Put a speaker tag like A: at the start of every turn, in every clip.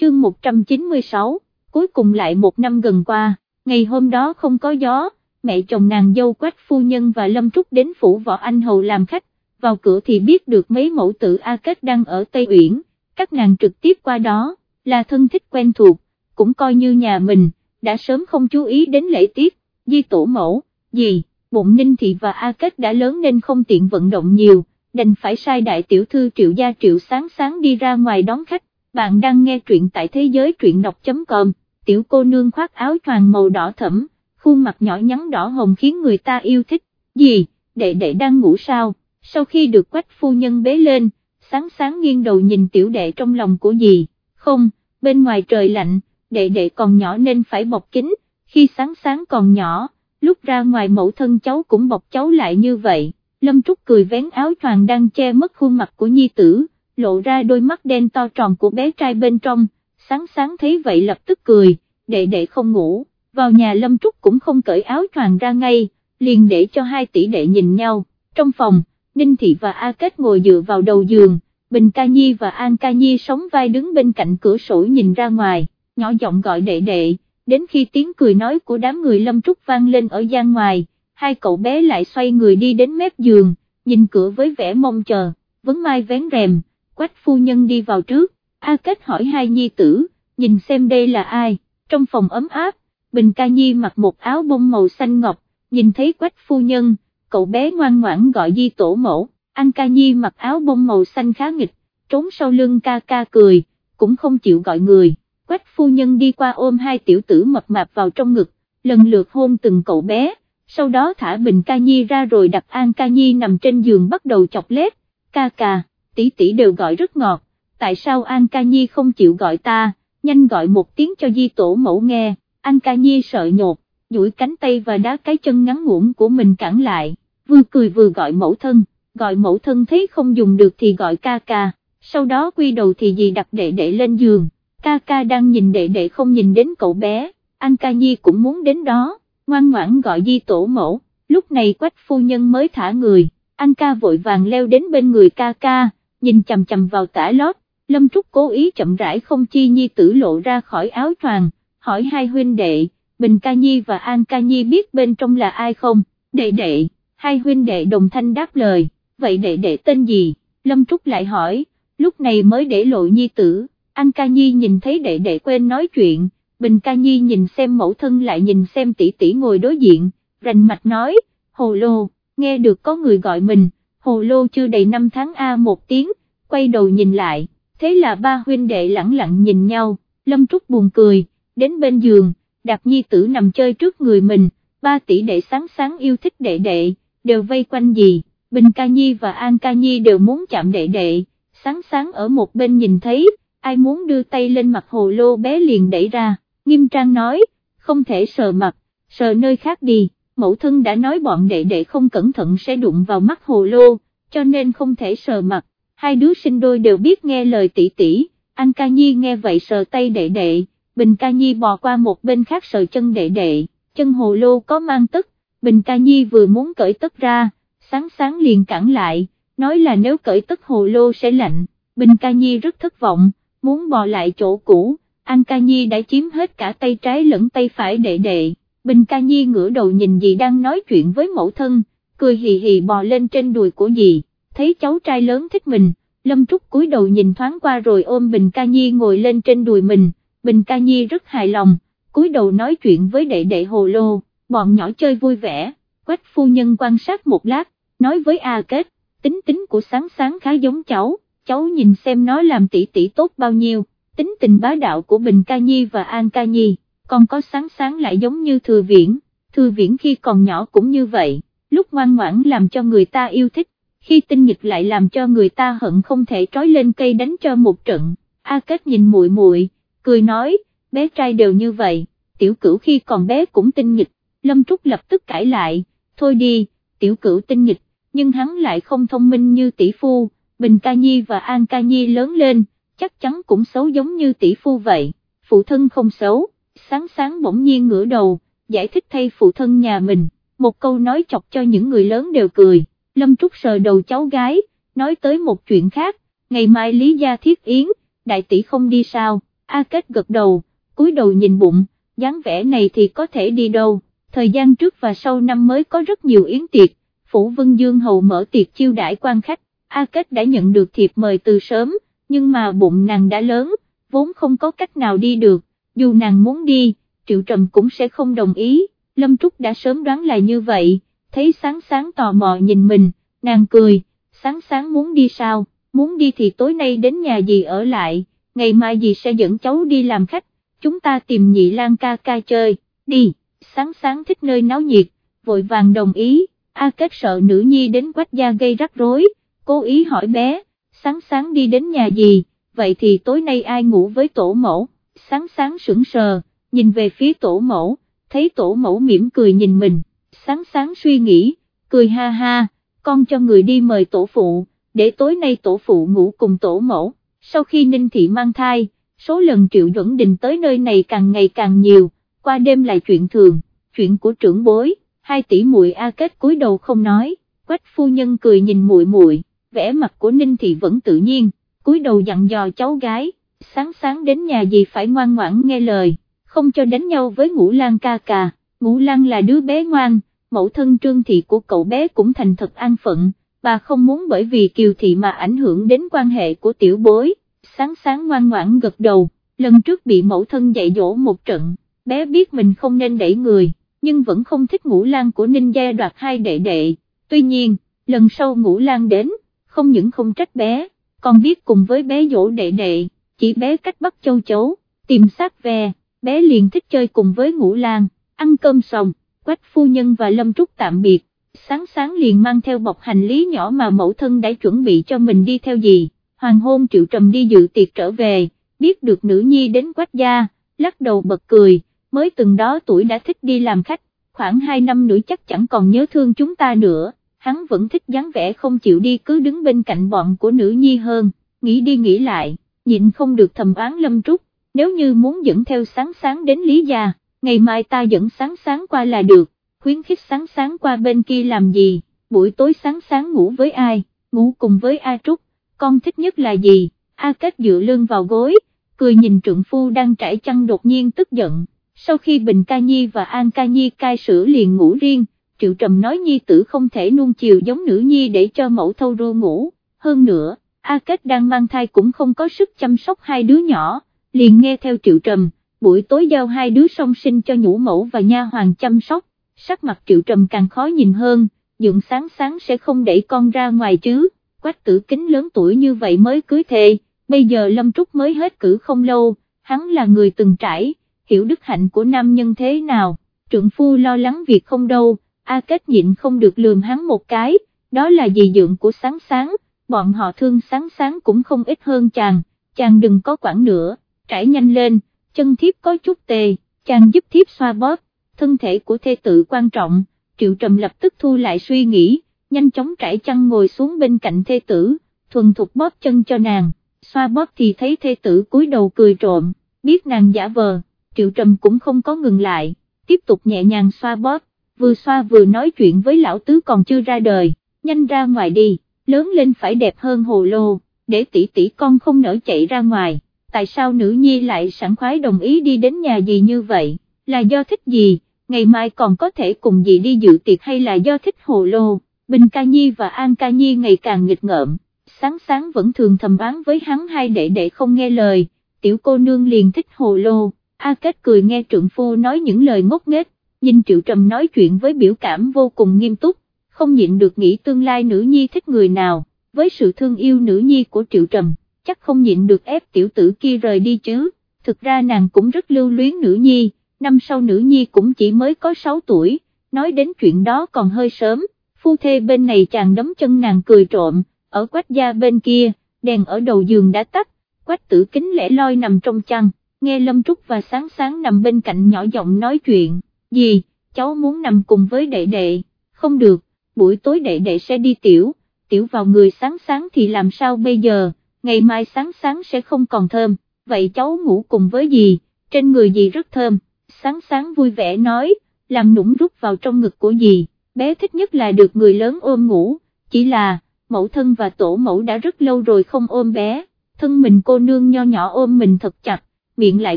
A: chương 196, cuối cùng lại một năm gần qua, ngày hôm đó không có gió, mẹ chồng nàng dâu quách phu nhân và Lâm Trúc đến phủ võ anh hầu làm khách, vào cửa thì biết được mấy mẫu tử A Kết đang ở Tây Uyển, các nàng trực tiếp qua đó, là thân thích quen thuộc, cũng coi như nhà mình, đã sớm không chú ý đến lễ tiết, di tổ mẫu, gì, bụng ninh thị và A Kết đã lớn nên không tiện vận động nhiều, đành phải sai đại tiểu thư triệu gia triệu sáng sáng đi ra ngoài đón khách, bạn đang nghe truyện tại thế giới truyện đọc.com, tiểu cô nương khoác áo choàng màu đỏ thẫm, khuôn mặt nhỏ nhắn đỏ hồng khiến người ta yêu thích, gì, đệ đệ đang ngủ sao, sau khi được quách phu nhân bế lên, sáng sáng nghiêng đầu nhìn tiểu đệ trong lòng của dì, không, bên ngoài trời lạnh, đệ đệ còn nhỏ nên phải bọc kín, khi sáng sáng còn nhỏ, lúc ra ngoài mẫu thân cháu cũng bọc cháu lại như vậy, Lâm Trúc cười vén áo choàng đang che mất khuôn mặt của nhi tử, lộ ra đôi mắt đen to tròn của bé trai bên trong, sáng sáng thấy vậy lập tức cười, đệ đệ không ngủ, vào nhà Lâm Trúc cũng không cởi áo choàng ra ngay, liền để cho hai tỷ đệ nhìn nhau, trong phòng, Ninh Thị và A Kết ngồi dựa vào đầu giường, Bình Ca Nhi và An Ca Nhi sống vai đứng bên cạnh cửa sổ nhìn ra ngoài, nhỏ giọng gọi đệ đệ, đến khi tiếng cười nói của đám người Lâm Trúc vang lên ở gian ngoài, hai cậu bé lại xoay người đi đến mép giường, nhìn cửa với vẻ mong chờ, vấn mai vén rèm, quách phu nhân đi vào trước, A Kết hỏi hai nhi tử, nhìn xem đây là ai, trong phòng ấm áp, Bình Ca Nhi mặc một áo bông màu xanh ngọc, nhìn thấy quách phu nhân, cậu bé ngoan ngoãn gọi di tổ mẫu, An Ca Nhi mặc áo bông màu xanh khá nghịch, trốn sau lưng ca ca cười, cũng không chịu gọi người, quách phu nhân đi qua ôm hai tiểu tử mập mạp vào trong ngực, lần lượt hôn từng cậu bé, sau đó thả Bình Ca Nhi ra rồi đặt An Ca Nhi nằm trên giường bắt đầu chọc lết, ca ca, tỷ tỷ đều gọi rất ngọt, tại sao An Ca Nhi không chịu gọi ta, nhanh gọi một tiếng cho di tổ mẫu nghe, An Ca Nhi sợ nhột, duỗi cánh tay và đá cái chân ngắn ngủn của mình cản lại, vừa cười vừa gọi mẫu thân, gọi mẫu thân thấy không dùng được thì gọi ca ca, sau đó quy đầu thì dì đặt đệ đệ lên giường, ca ca đang nhìn đệ đệ không nhìn đến cậu bé, An Ca Nhi cũng muốn đến đó, ngoan ngoãn gọi di tổ mẫu, lúc này quách phu nhân mới thả người, An ca vội vàng leo đến bên người ca ca, nhìn chầm chầm vào tả lót, Lâm Trúc cố ý chậm rãi không chi nhi tử lộ ra khỏi áo choàng, hỏi hai huynh đệ, Bình Ca Nhi và An Ca Nhi biết bên trong là ai không, đệ đệ, hai huynh đệ đồng thanh đáp lời, vậy đệ đệ tên gì, Lâm Trúc lại hỏi, lúc này mới để lộ nhi tử, An Ca Nhi nhìn thấy đệ đệ quên nói chuyện, Bình Ca Nhi nhìn xem mẫu thân lại nhìn xem tỷ tỷ ngồi đối diện, rành mạch nói, hồ lô, nghe được có người gọi mình, hồ lô chưa đầy 5 tháng A một tiếng, quay đầu nhìn lại, thế là ba huynh đệ lẳng lặng nhìn nhau, Lâm Trúc buồn cười, đến bên giường, Đạp Nhi tử nằm chơi trước người mình, ba tỷ đệ sáng sáng yêu thích đệ đệ, đều vây quanh gì, Bình Ca Nhi và An Ca Nhi đều muốn chạm đệ đệ, sáng sáng ở một bên nhìn thấy, ai muốn đưa tay lên mặt hồ lô bé liền đẩy ra, nghiêm trang nói, không thể sờ mặt, sờ nơi khác đi, mẫu thân đã nói bọn đệ đệ không cẩn thận sẽ đụng vào mắt hồ lô, cho nên không thể sờ mặt, hai đứa sinh đôi đều biết nghe lời tỷ tỷ, Anh Ca Nhi nghe vậy sờ tay đệ đệ, Bình Ca Nhi bò qua một bên khác sờ chân đệ đệ, chân hồ lô có mang tức, Bình Ca Nhi vừa muốn cởi tất ra, sáng sáng liền cản lại, nói là nếu cởi tất hồ lô sẽ lạnh, Bình Ca Nhi rất thất vọng, muốn bò lại chỗ cũ, An Ca Nhi đã chiếm hết cả tay trái lẫn tay phải đệ đệ, Bình Ca Nhi ngửa đầu nhìn dì đang nói chuyện với mẫu thân, cười hì hì bò lên trên đùi của dì, thấy cháu trai lớn thích mình, Lâm Trúc cúi đầu nhìn thoáng qua rồi ôm Bình Ca Nhi ngồi lên trên đùi mình, Bình Ca Nhi rất hài lòng, cúi đầu nói chuyện với đệ đệ hồ lô, bọn nhỏ chơi vui vẻ, quách phu nhân quan sát một lát, nói với A Kết, tính tính của sáng sáng khá giống cháu, cháu nhìn xem nó làm tỷ tỷ tốt bao nhiêu, tính tình bá đạo của Bình Ca Nhi và An Ca Nhi, còn có sáng sáng lại giống như Thừa Viễn, Thừa Viễn khi còn nhỏ cũng như vậy, lúc ngoan ngoãn làm cho người ta yêu thích, khi tinh nghịch lại làm cho người ta hận không thể trói lên cây đánh cho một trận, A Kết nhìn muội muội cười nói, bé trai đều như vậy, tiểu cửu khi còn bé cũng tinh nghịch, Lâm Trúc lập tức cãi lại, thôi đi, tiểu cửu tinh nghịch, nhưng hắn lại không thông minh như tỷ phu, Bình Ca Nhi và An Ca Nhi lớn lên, chắc chắn cũng xấu giống như tỷ phu vậy, phụ thân không xấu, sáng sáng bỗng nhiên ngửa đầu, giải thích thay phụ thân nhà mình, một câu nói chọc cho những người lớn đều cười, Lâm Trúc sờ đầu cháu gái, nói tới một chuyện khác, ngày mai Lý Gia Thiết Yến, đại tỷ không đi sao, A Kết gật đầu, cúi đầu nhìn bụng, dáng vẻ này thì có thể đi đâu, thời gian trước và sau năm mới có rất nhiều yến tiệc, Phủ Vân Dương Hầu mở tiệc chiêu đãi quan khách, A Kết đã nhận được thiệp mời từ sớm, nhưng mà bụng nàng đã lớn, vốn không có cách nào đi được, dù nàng muốn đi, Triệu Trầm cũng sẽ không đồng ý, Lâm Trúc đã sớm đoán là như vậy, thấy sáng sáng tò mò nhìn mình, nàng cười, sáng sáng muốn đi sao, muốn đi thì tối nay đến nhà gì ở lại, ngày mai gì sẽ dẫn cháu đi làm khách, chúng ta tìm nhị lan ca ca chơi, đi, sáng sáng thích nơi náo nhiệt, vội vàng đồng ý, A Kết sợ nữ nhi đến quách gia gây rắc rối, cố ý hỏi bé, sáng sáng đi đến nhà gì, vậy thì tối nay ai ngủ với tổ mẫu, sáng sáng sững sờ, nhìn về phía tổ mẫu, thấy tổ mẫu mỉm cười nhìn mình, sáng sáng suy nghĩ, cười ha ha, con cho người đi mời tổ phụ, để tối nay tổ phụ ngủ cùng tổ mẫu, sau khi Ninh Thị mang thai, số lần Triệu Duẩn Đình tới nơi này càng ngày càng nhiều, qua đêm là chuyện thường, chuyện của trưởng bối, hai tỷ muội A Kết cúi đầu không nói, quách phu nhân cười nhìn muội muội, vẻ mặt của Ninh Thị vẫn tự nhiên, cúi đầu dặn dò cháu gái, sáng sáng đến nhà gì phải ngoan ngoãn nghe lời, không cho đánh nhau với ngũ lan ca ca, ngũ lan là đứa bé ngoan, mẫu thân trương thị của cậu bé cũng thành thật an phận, bà không muốn bởi vì kiều thị mà ảnh hưởng đến quan hệ của tiểu bối, sáng sáng ngoan ngoãn gật đầu, lần trước bị mẫu thân dạy dỗ một trận, bé biết mình không nên đẩy người, nhưng vẫn không thích ngũ lan của ninh gia đoạt hai đệ đệ, tuy nhiên, lần sau ngũ lan đến, không những không trách bé, còn biết cùng với bé dỗ đệ đệ, chỉ bé cách bắt châu chấu, tìm sát về, bé liền thích chơi cùng với ngũ lang, ăn cơm xong, quách phu nhân và lâm trúc tạm biệt, sáng sáng liền mang theo bọc hành lý nhỏ mà mẫu thân đã chuẩn bị cho mình đi theo gì, hoàng hôn triệu trầm đi dự tiệc trở về, biết được nữ nhi đến quách gia, lắc đầu bật cười, mới từng đó tuổi đã thích đi làm khách, khoảng 2 năm nữa chắc chẳng còn nhớ thương chúng ta nữa, hắn vẫn thích dáng vẻ không chịu đi cứ đứng bên cạnh bọn của nữ nhi hơn, nghĩ đi nghĩ lại, nhịn không được thầm oán lâm trúc, nếu như muốn dẫn theo sáng sáng đến Lý Gia, ngày mai ta dẫn sáng sáng qua là được, khuyến khích sáng sáng qua bên kia làm gì, buổi tối sáng sáng ngủ với ai, ngủ cùng với A Trúc, con thích nhất là gì, A Kết dựa lưng vào gối, cười nhìn trượng phu đang trải chăn đột nhiên tức giận, sau khi Bình Ca Nhi và An Ca Nhi cai sữa liền ngủ riêng, Triệu Trầm nói Nhi tử không thể nuông chiều giống nữ Nhi để cho mẫu thâu ru ngủ, hơn nữa, A Kết đang mang thai cũng không có sức chăm sóc hai đứa nhỏ, liền nghe theo Triệu Trầm, buổi tối giao hai đứa song sinh cho nhũ mẫu và nha hoàng chăm sóc, sắc mặt Triệu Trầm càng khó nhìn hơn, dựng sáng sáng sẽ không đẩy con ra ngoài chứ, quách tử kính lớn tuổi như vậy mới cưới thề, bây giờ Lâm Trúc mới hết cử không lâu, hắn là người từng trải, hiểu đức hạnh của nam nhân thế nào, trượng phu lo lắng việc không đâu, A Kết nhịn không được lườm hắn một cái, đó là gì dượng của sáng sáng, bọn họ thương sáng sáng cũng không ít hơn chàng, chàng đừng có quản nữa, trải nhanh lên, chân thiếp có chút tê, chàng giúp thiếp xoa bóp, thân thể của thê tự quan trọng, triệu trầm lập tức thu lại suy nghĩ, nhanh chóng trải chăn ngồi xuống bên cạnh thê tử, thuần thục bóp chân cho nàng, xoa bóp thì thấy thê tử cúi đầu cười trộm, biết nàng giả vờ, triệu trầm cũng không có ngừng lại, tiếp tục nhẹ nhàng xoa bóp, vừa xoa vừa nói chuyện với lão tứ còn chưa ra đời, nhanh ra ngoài đi, lớn lên phải đẹp hơn hồ lô, để tỷ tỷ con không nỡ chạy ra ngoài, tại sao nữ nhi lại sẵn khoái đồng ý đi đến nhà gì như vậy, là do thích gì, ngày mai còn có thể cùng dì đi dự tiệc hay là do thích hồ lô, Bình Ca Nhi và An Ca Nhi ngày càng nghịch ngợm, sáng sáng vẫn thường thầm bán với hắn hai đệ đệ không nghe lời, tiểu cô nương liền thích hồ lô, A Kết cười nghe trượng phu nói những lời ngốc nghếch, nhìn Triệu Trầm nói chuyện với biểu cảm vô cùng nghiêm túc, không nhịn được nghĩ tương lai nữ nhi thích người nào, với sự thương yêu nữ nhi của Triệu Trầm, chắc không nhịn được ép tiểu tử kia rời đi chứ, thực ra nàng cũng rất lưu luyến nữ nhi, năm sau nữ nhi cũng chỉ mới có 6 tuổi, nói đến chuyện đó còn hơi sớm, phu thê bên này chàng đấm chân nàng cười trộm, ở quách gia bên kia, đèn ở đầu giường đã tắt, quách tử kính lẻ loi nằm trong chăn, nghe Lâm Trúc và sáng sáng nằm bên cạnh nhỏ giọng nói chuyện, gì, cháu muốn nằm cùng với đệ đệ, không được, buổi tối đệ đệ sẽ đi tiểu, tiểu vào người sáng sáng thì làm sao bây giờ, ngày mai sáng sáng sẽ không còn thơm, vậy cháu ngủ cùng với gì, trên người gì rất thơm, sáng sáng vui vẻ nói, làm nũng rút vào trong ngực của dì, bé thích nhất là được người lớn ôm ngủ, chỉ là, mẫu thân và tổ mẫu đã rất lâu rồi không ôm bé, thân mình cô nương nho nhỏ ôm mình thật chặt, miệng lại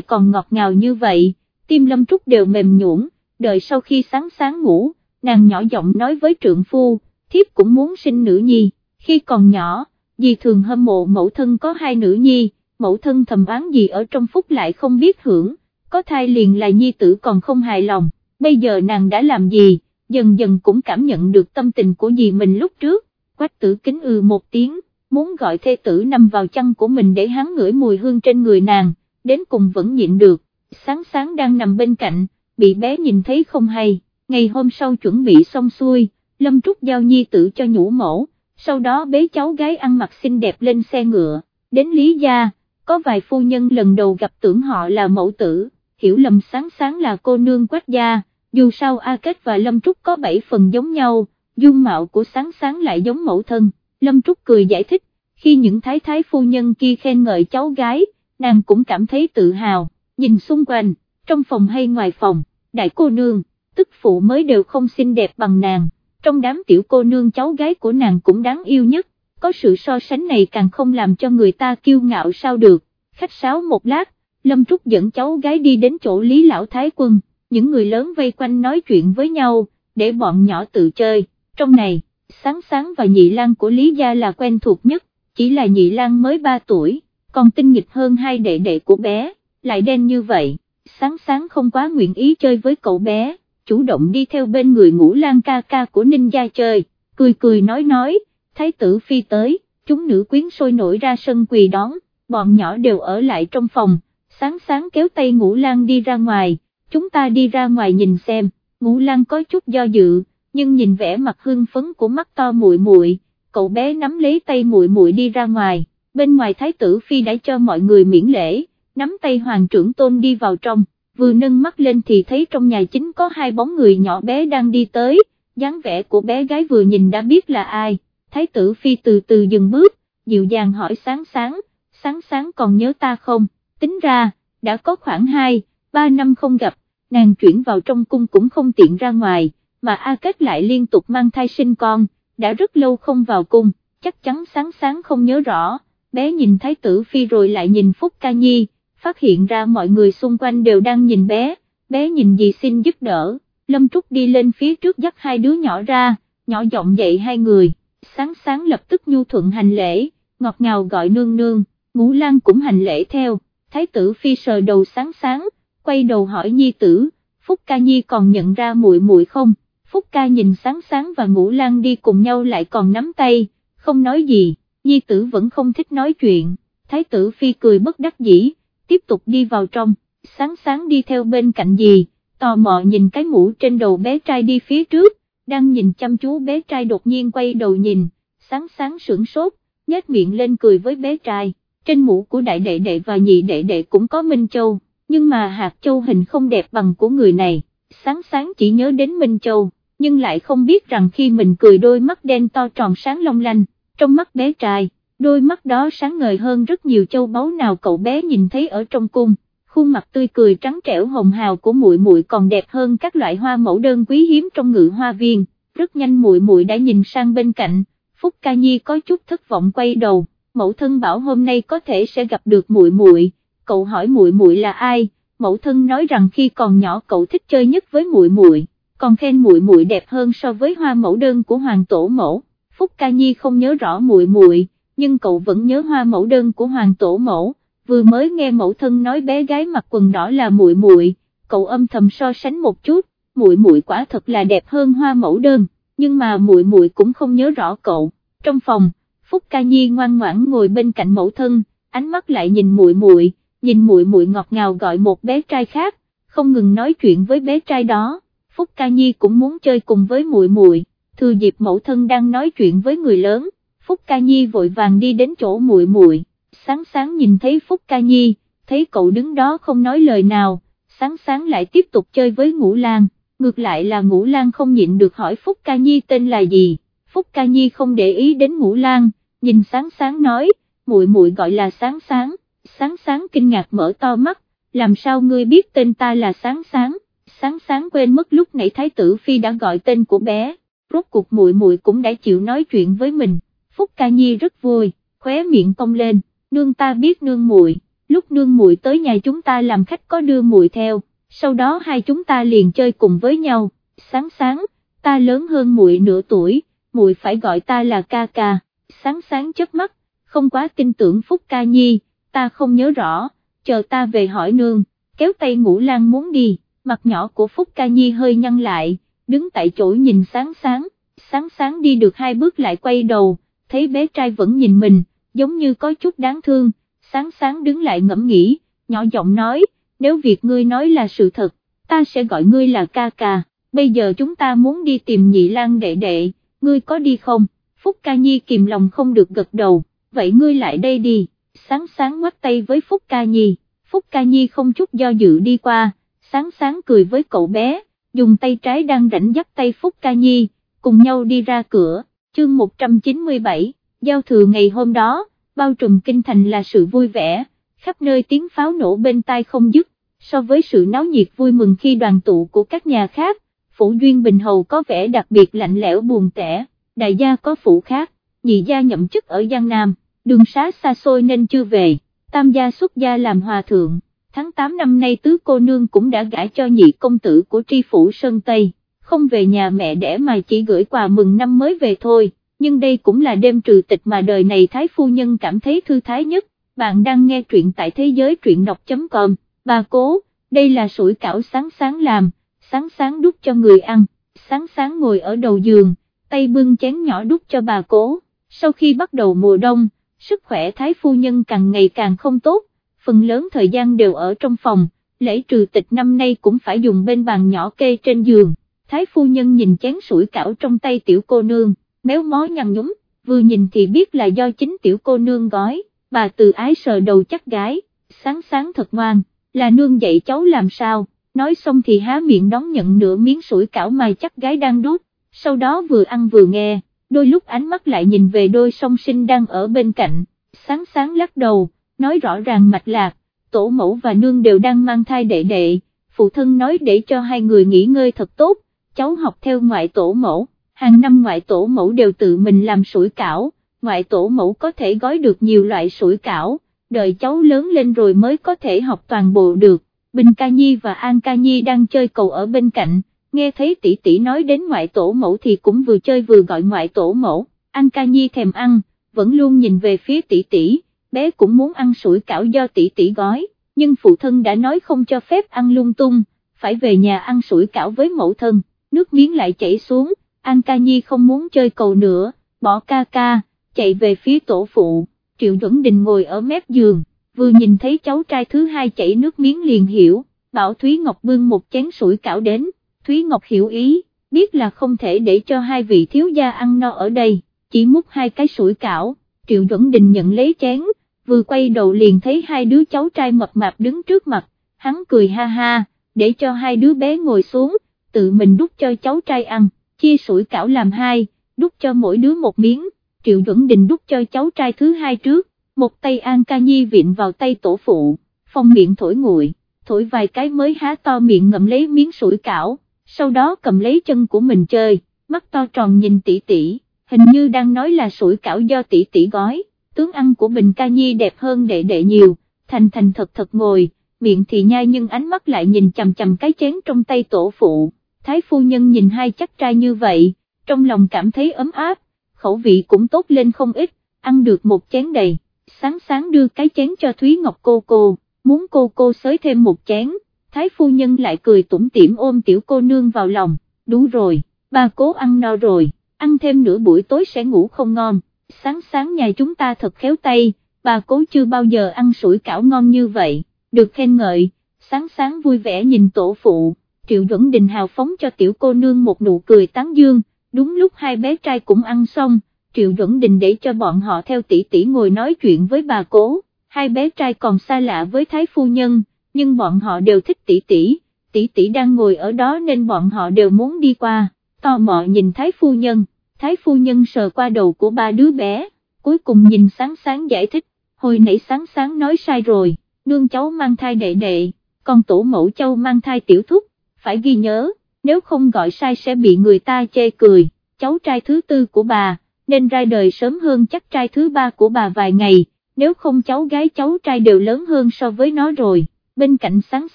A: còn ngọt ngào như vậy, tim Lâm Trúc đều mềm nhũn, đợi sau khi sáng sáng ngủ, nàng nhỏ giọng nói với trượng phu, thiếp cũng muốn sinh nữ nhi, khi còn nhỏ, dì thường hâm mộ mẫu thân có hai nữ nhi, mẫu thân thầm oán gì ở trong phúc lại không biết hưởng, có thai liền là nhi tử còn không hài lòng, bây giờ nàng đã làm gì, dần dần cũng cảm nhận được tâm tình của dì mình lúc trước, quách tử kính ư ừ một tiếng, muốn gọi thê tử nằm vào chăn của mình để hắn ngửi mùi hương trên người nàng, đến cùng vẫn nhịn được, sáng sáng đang nằm bên cạnh, bị bé nhìn thấy không hay, ngày hôm sau chuẩn bị xong xuôi, Lâm Trúc giao nhi tử cho nhũ mẫu, sau đó bế cháu gái ăn mặc xinh đẹp lên xe ngựa, đến Lý Gia, có vài phu nhân lần đầu gặp tưởng họ là mẫu tử, hiểu lầm sáng sáng là cô nương quách gia, dù sao A Kết và Lâm Trúc có bảy phần giống nhau, dung mạo của sáng sáng lại giống mẫu thân, Lâm Trúc cười giải thích, khi những thái thái phu nhân kia khen ngợi cháu gái, nàng cũng cảm thấy tự hào, nhìn xung quanh, trong phòng hay ngoài phòng, đại cô nương, tức phụ mới đều không xinh đẹp bằng nàng, trong đám tiểu cô nương cháu gái của nàng cũng đáng yêu nhất, có sự so sánh này càng không làm cho người ta kiêu ngạo sao được, khách sáo một lát, Lâm Trúc dẫn cháu gái đi đến chỗ Lý Lão Thái Quân, những người lớn vây quanh nói chuyện với nhau, để bọn nhỏ tự chơi, trong này, sáng sáng và nhị lang của Lý Gia là quen thuộc nhất, chỉ là nhị lang mới 3 tuổi, còn tinh nghịch hơn hai đệ đệ của bé, lại đen như vậy, sáng sáng không quá nguyện ý chơi với cậu bé, chủ động đi theo bên người ngũ lan ca ca của Ninh Gia chơi, cười cười nói nói, thái tử phi tới, chúng nữ quyến sôi nổi ra sân quỳ đón, bọn nhỏ đều ở lại trong phòng, sáng sáng kéo tay ngũ lan đi ra ngoài, chúng ta đi ra ngoài nhìn xem, ngũ lan có chút do dự, nhưng nhìn vẻ mặt hưng phấn của mắt to muội muội, cậu bé nắm lấy tay muội muội đi ra ngoài, bên ngoài thái tử phi đã cho mọi người miễn lễ, nắm tay hoàng trưởng tôn đi vào trong, vừa nâng mắt lên thì thấy trong nhà chính có hai bóng người nhỏ bé đang đi tới, dáng vẻ của bé gái vừa nhìn đã biết là ai, thái tử phi từ từ dừng bước, dịu dàng hỏi sáng sáng, sáng sáng còn nhớ ta không, tính ra, đã có khoảng 2, 3 năm không gặp, nàng chuyển vào trong cung cũng không tiện ra ngoài, mà A Kết lại liên tục mang thai sinh con, đã rất lâu không vào cung, chắc chắn sáng sáng không nhớ rõ, bé nhìn thái tử phi rồi lại nhìn Phúc Ca Nhi, phát hiện ra mọi người xung quanh đều đang nhìn bé, bé nhìn gì xin giúp đỡ, Lâm Trúc đi lên phía trước dắt hai đứa nhỏ ra, nhỏ giọng dậy hai người, sáng sáng lập tức nhu thuận hành lễ, ngọt ngào gọi nương nương, ngũ lan cũng hành lễ theo, thái tử phi sờ đầu sáng sáng, quay đầu hỏi nhi tử, Phúc Ca Nhi còn nhận ra muội muội không, Phúc Ca nhìn sáng sáng và ngũ lan đi cùng nhau lại còn nắm tay, không nói gì, nhi tử vẫn không thích nói chuyện, thái tử phi cười bất đắc dĩ, tiếp tục đi vào trong, sáng sáng đi theo bên cạnh gì, tò mò nhìn cái mũ trên đầu bé trai đi phía trước, đang nhìn chăm chú bé trai đột nhiên quay đầu nhìn, sáng sáng sửng sốt, nhếch miệng lên cười với bé trai, trên mũ của đại đệ đệ và nhị đệ đệ cũng có Minh Châu, nhưng mà hạt châu hình không đẹp bằng của người này, sáng sáng chỉ nhớ đến Minh Châu, nhưng lại không biết rằng khi mình cười đôi mắt đen to tròn sáng long lanh, trong mắt bé trai đôi mắt đó sáng ngời hơn rất nhiều châu báu nào cậu bé nhìn thấy ở trong cung, khuôn mặt tươi cười trắng trẻo hồng hào của muội muội còn đẹp hơn các loại hoa mẫu đơn quý hiếm trong ngự hoa viên, rất nhanh muội muội đã nhìn sang bên cạnh, Phúc Ca Nhi có chút thất vọng quay đầu, mẫu thân bảo hôm nay có thể sẽ gặp được muội muội, cậu hỏi muội muội là ai, mẫu thân nói rằng khi còn nhỏ cậu thích chơi nhất với muội muội, còn khen muội muội đẹp hơn so với hoa mẫu đơn của hoàng tổ mẫu. Phúc Ca Nhi không nhớ rõ muội muội, nhưng cậu vẫn nhớ hoa mẫu đơn của hoàng tổ mẫu, vừa mới nghe mẫu thân nói bé gái mặc quần đỏ là muội muội, cậu âm thầm so sánh một chút, muội muội quả thật là đẹp hơn hoa mẫu đơn, nhưng mà muội muội cũng không nhớ rõ cậu. Trong phòng, Phúc Ca Nhi ngoan ngoãn ngồi bên cạnh mẫu thân, ánh mắt lại nhìn muội muội, nhìn muội muội ngọt ngào gọi một bé trai khác, không ngừng nói chuyện với bé trai đó. Phúc Ca Nhi cũng muốn chơi cùng với muội muội, thừa dịp mẫu thân đang nói chuyện với người lớn, Phúc Ca Nhi vội vàng đi đến chỗ muội muội, sáng sáng nhìn thấy Phúc Ca Nhi, thấy cậu đứng đó không nói lời nào, sáng sáng lại tiếp tục chơi với Ngũ Lan, ngược lại là Ngũ Lan không nhịn được hỏi Phúc Ca Nhi tên là gì, Phúc Ca Nhi không để ý đến Ngũ Lan, nhìn sáng sáng nói, muội muội gọi là sáng sáng, sáng sáng kinh ngạc mở to mắt, làm sao ngươi biết tên ta là sáng sáng, sáng sáng quên mất lúc nãy Thái tử Phi đã gọi tên của bé, rốt cuộc muội muội cũng đã chịu nói chuyện với mình. Phúc Ca Nhi rất vui, khóe miệng cong lên, nương ta biết nương muội, lúc nương muội tới nhà chúng ta làm khách có đưa muội theo, sau đó hai chúng ta liền chơi cùng với nhau, sáng sáng, ta lớn hơn muội nửa tuổi, muội phải gọi ta là ca ca, sáng sáng chớp mắt, không quá tin tưởng Phúc Ca Nhi, ta không nhớ rõ, chờ ta về hỏi nương, kéo tay ngũ lan muốn đi, mặt nhỏ của Phúc Ca Nhi hơi nhăn lại, đứng tại chỗ nhìn sáng sáng, sáng sáng đi được hai bước lại quay đầu, thấy bé trai vẫn nhìn mình, giống như có chút đáng thương, sáng sáng đứng lại ngẫm nghĩ, nhỏ giọng nói, nếu việc ngươi nói là sự thật, ta sẽ gọi ngươi là ca ca, bây giờ chúng ta muốn đi tìm nhị lang đệ đệ, ngươi có đi không? Phúc Ca Nhi kìm lòng không được gật đầu, vậy ngươi lại đây đi, sáng sáng ngoắt tay với Phúc Ca Nhi, Phúc Ca Nhi không chút do dự đi qua, sáng sáng cười với cậu bé, dùng tay trái đang rảnh dắt tay Phúc Ca Nhi, cùng nhau đi ra cửa, chương 197, giao thừa ngày hôm đó, bao trùm kinh thành là sự vui vẻ, khắp nơi tiếng pháo nổ bên tai không dứt, so với sự náo nhiệt vui mừng khi đoàn tụ của các nhà khác, phủ duyên bình hầu có vẻ đặc biệt lạnh lẽo buồn tẻ, đại gia có phủ khác, nhị gia nhậm chức ở Giang Nam, đường xá xa xôi nên chưa về, tam gia xuất gia làm hòa thượng, tháng 8 năm nay tứ cô nương cũng đã gả cho nhị công tử của tri phủ Sơn Tây, không về nhà mẹ đẻ mà chỉ gửi quà mừng năm mới về thôi, nhưng đây cũng là đêm trừ tịch mà đời này Thái Phu Nhân cảm thấy thư thái nhất, bạn đang nghe truyện tại thế giới truyện đọc.com, bà cố, đây là sủi cảo sáng sáng làm, sáng sáng đút cho người ăn, sáng sáng ngồi ở đầu giường, tay bưng chén nhỏ đút cho bà cố, sau khi bắt đầu mùa đông, sức khỏe Thái Phu Nhân càng ngày càng không tốt, phần lớn thời gian đều ở trong phòng, lễ trừ tịch năm nay cũng phải dùng bên bàn nhỏ kê trên giường, Thái Phu Nhân nhìn chén sủi cảo trong tay tiểu cô nương, méo mó nhăn nhúm, vừa nhìn thì biết là do chính tiểu cô nương gói, bà từ ái sờ đầu chắc gái, sáng sáng thật ngoan, là nương dạy cháu làm sao, nói xong thì há miệng đón nhận nửa miếng sủi cảo mà chắc gái đang đút, sau đó vừa ăn vừa nghe, đôi lúc ánh mắt lại nhìn về đôi song sinh đang ở bên cạnh, sáng sáng lắc đầu, nói rõ ràng mạch lạc, tổ mẫu và nương đều đang mang thai đệ đệ, phụ thân nói để cho hai người nghỉ ngơi thật tốt, cháu học theo ngoại tổ mẫu, hàng năm ngoại tổ mẫu đều tự mình làm sủi cảo, ngoại tổ mẫu có thể gói được nhiều loại sủi cảo, đợi cháu lớn lên rồi mới có thể học toàn bộ được. Bình Ca Nhi và An Ca Nhi đang chơi cầu ở bên cạnh, nghe thấy tỷ tỷ nói đến ngoại tổ mẫu thì cũng vừa chơi vừa gọi ngoại tổ mẫu, An Ca Nhi thèm ăn, vẫn luôn nhìn về phía tỷ tỷ, bé cũng muốn ăn sủi cảo do tỷ tỷ gói, nhưng phụ thân đã nói không cho phép ăn lung tung, phải về nhà ăn sủi cảo với mẫu thân, nước miếng lại chảy xuống, An Ca Nhi không muốn chơi cầu nữa, bỏ ca ca, chạy về phía tổ phụ, Triệu Duẩn Đình ngồi ở mép giường, vừa nhìn thấy cháu trai thứ hai chảy nước miếng liền hiểu, bảo Thúy Ngọc bưng một chén sủi cảo đến, Thúy Ngọc hiểu ý, biết là không thể để cho hai vị thiếu gia ăn no ở đây, chỉ múc hai cái sủi cảo, Triệu Duẩn Đình nhận lấy chén, vừa quay đầu liền thấy hai đứa cháu trai mập mạp đứng trước mặt, hắn cười ha ha, để cho hai đứa bé ngồi xuống, tự mình đút cho cháu trai ăn, chia sủi cảo làm hai, đút cho mỗi đứa một miếng, Triệu Duẩn Đình đút cho cháu trai thứ hai trước, một tay An Ca Nhi viện vào tay tổ phụ, phong miệng thổi nguội, thổi vài cái mới há to miệng ngậm lấy miếng sủi cảo, sau đó cầm lấy chân của mình chơi, mắt to tròn nhìn tỷ tỷ, hình như đang nói là sủi cảo do tỷ tỷ gói, tướng ăn của Bình Ca Nhi đẹp hơn đệ đệ nhiều, thành thành thật thật ngồi, miệng thì nhai nhưng ánh mắt lại nhìn chầm chầm cái chén trong tay tổ phụ, thái phu nhân nhìn hai chắc trai như vậy, trong lòng cảm thấy ấm áp, khẩu vị cũng tốt lên không ít, ăn được một chén đầy, sáng sáng đưa cái chén cho Thúy Ngọc cô cô, muốn cô cô xới thêm một chén, thái phu nhân lại cười tủm tỉm ôm tiểu cô nương vào lòng, đủ rồi, bà cố ăn no rồi, ăn thêm nửa buổi tối sẽ ngủ không ngon, sáng sáng nhà chúng ta thật khéo tay, bà cố chưa bao giờ ăn sủi cảo ngon như vậy, được khen ngợi, sáng sáng vui vẻ nhìn tổ phụ, triệu duẩn đình hào phóng cho tiểu cô nương một nụ cười tán dương, đúng lúc hai bé trai cũng ăn xong, triệu duẩn đình để cho bọn họ theo tỷ tỷ ngồi nói chuyện với bà cố, hai bé trai còn xa lạ với thái phu nhân, nhưng bọn họ đều thích tỷ tỷ, tỷ tỷ đang ngồi ở đó nên bọn họ đều muốn đi qua, tò mò nhìn thái phu nhân, thái phu nhân sờ qua đầu của ba đứa bé, cuối cùng nhìn sáng sáng giải thích, hồi nãy sáng sáng nói sai rồi, nương cháu mang thai đệ đệ, còn tổ mẫu châu mang thai tiểu thúc, phải ghi nhớ, nếu không gọi sai sẽ bị người ta chê cười, cháu trai thứ tư của bà, nên ra đời sớm hơn chắc trai thứ ba của bà vài ngày, nếu không cháu gái cháu trai đều lớn hơn so với nó rồi, bên cạnh sáng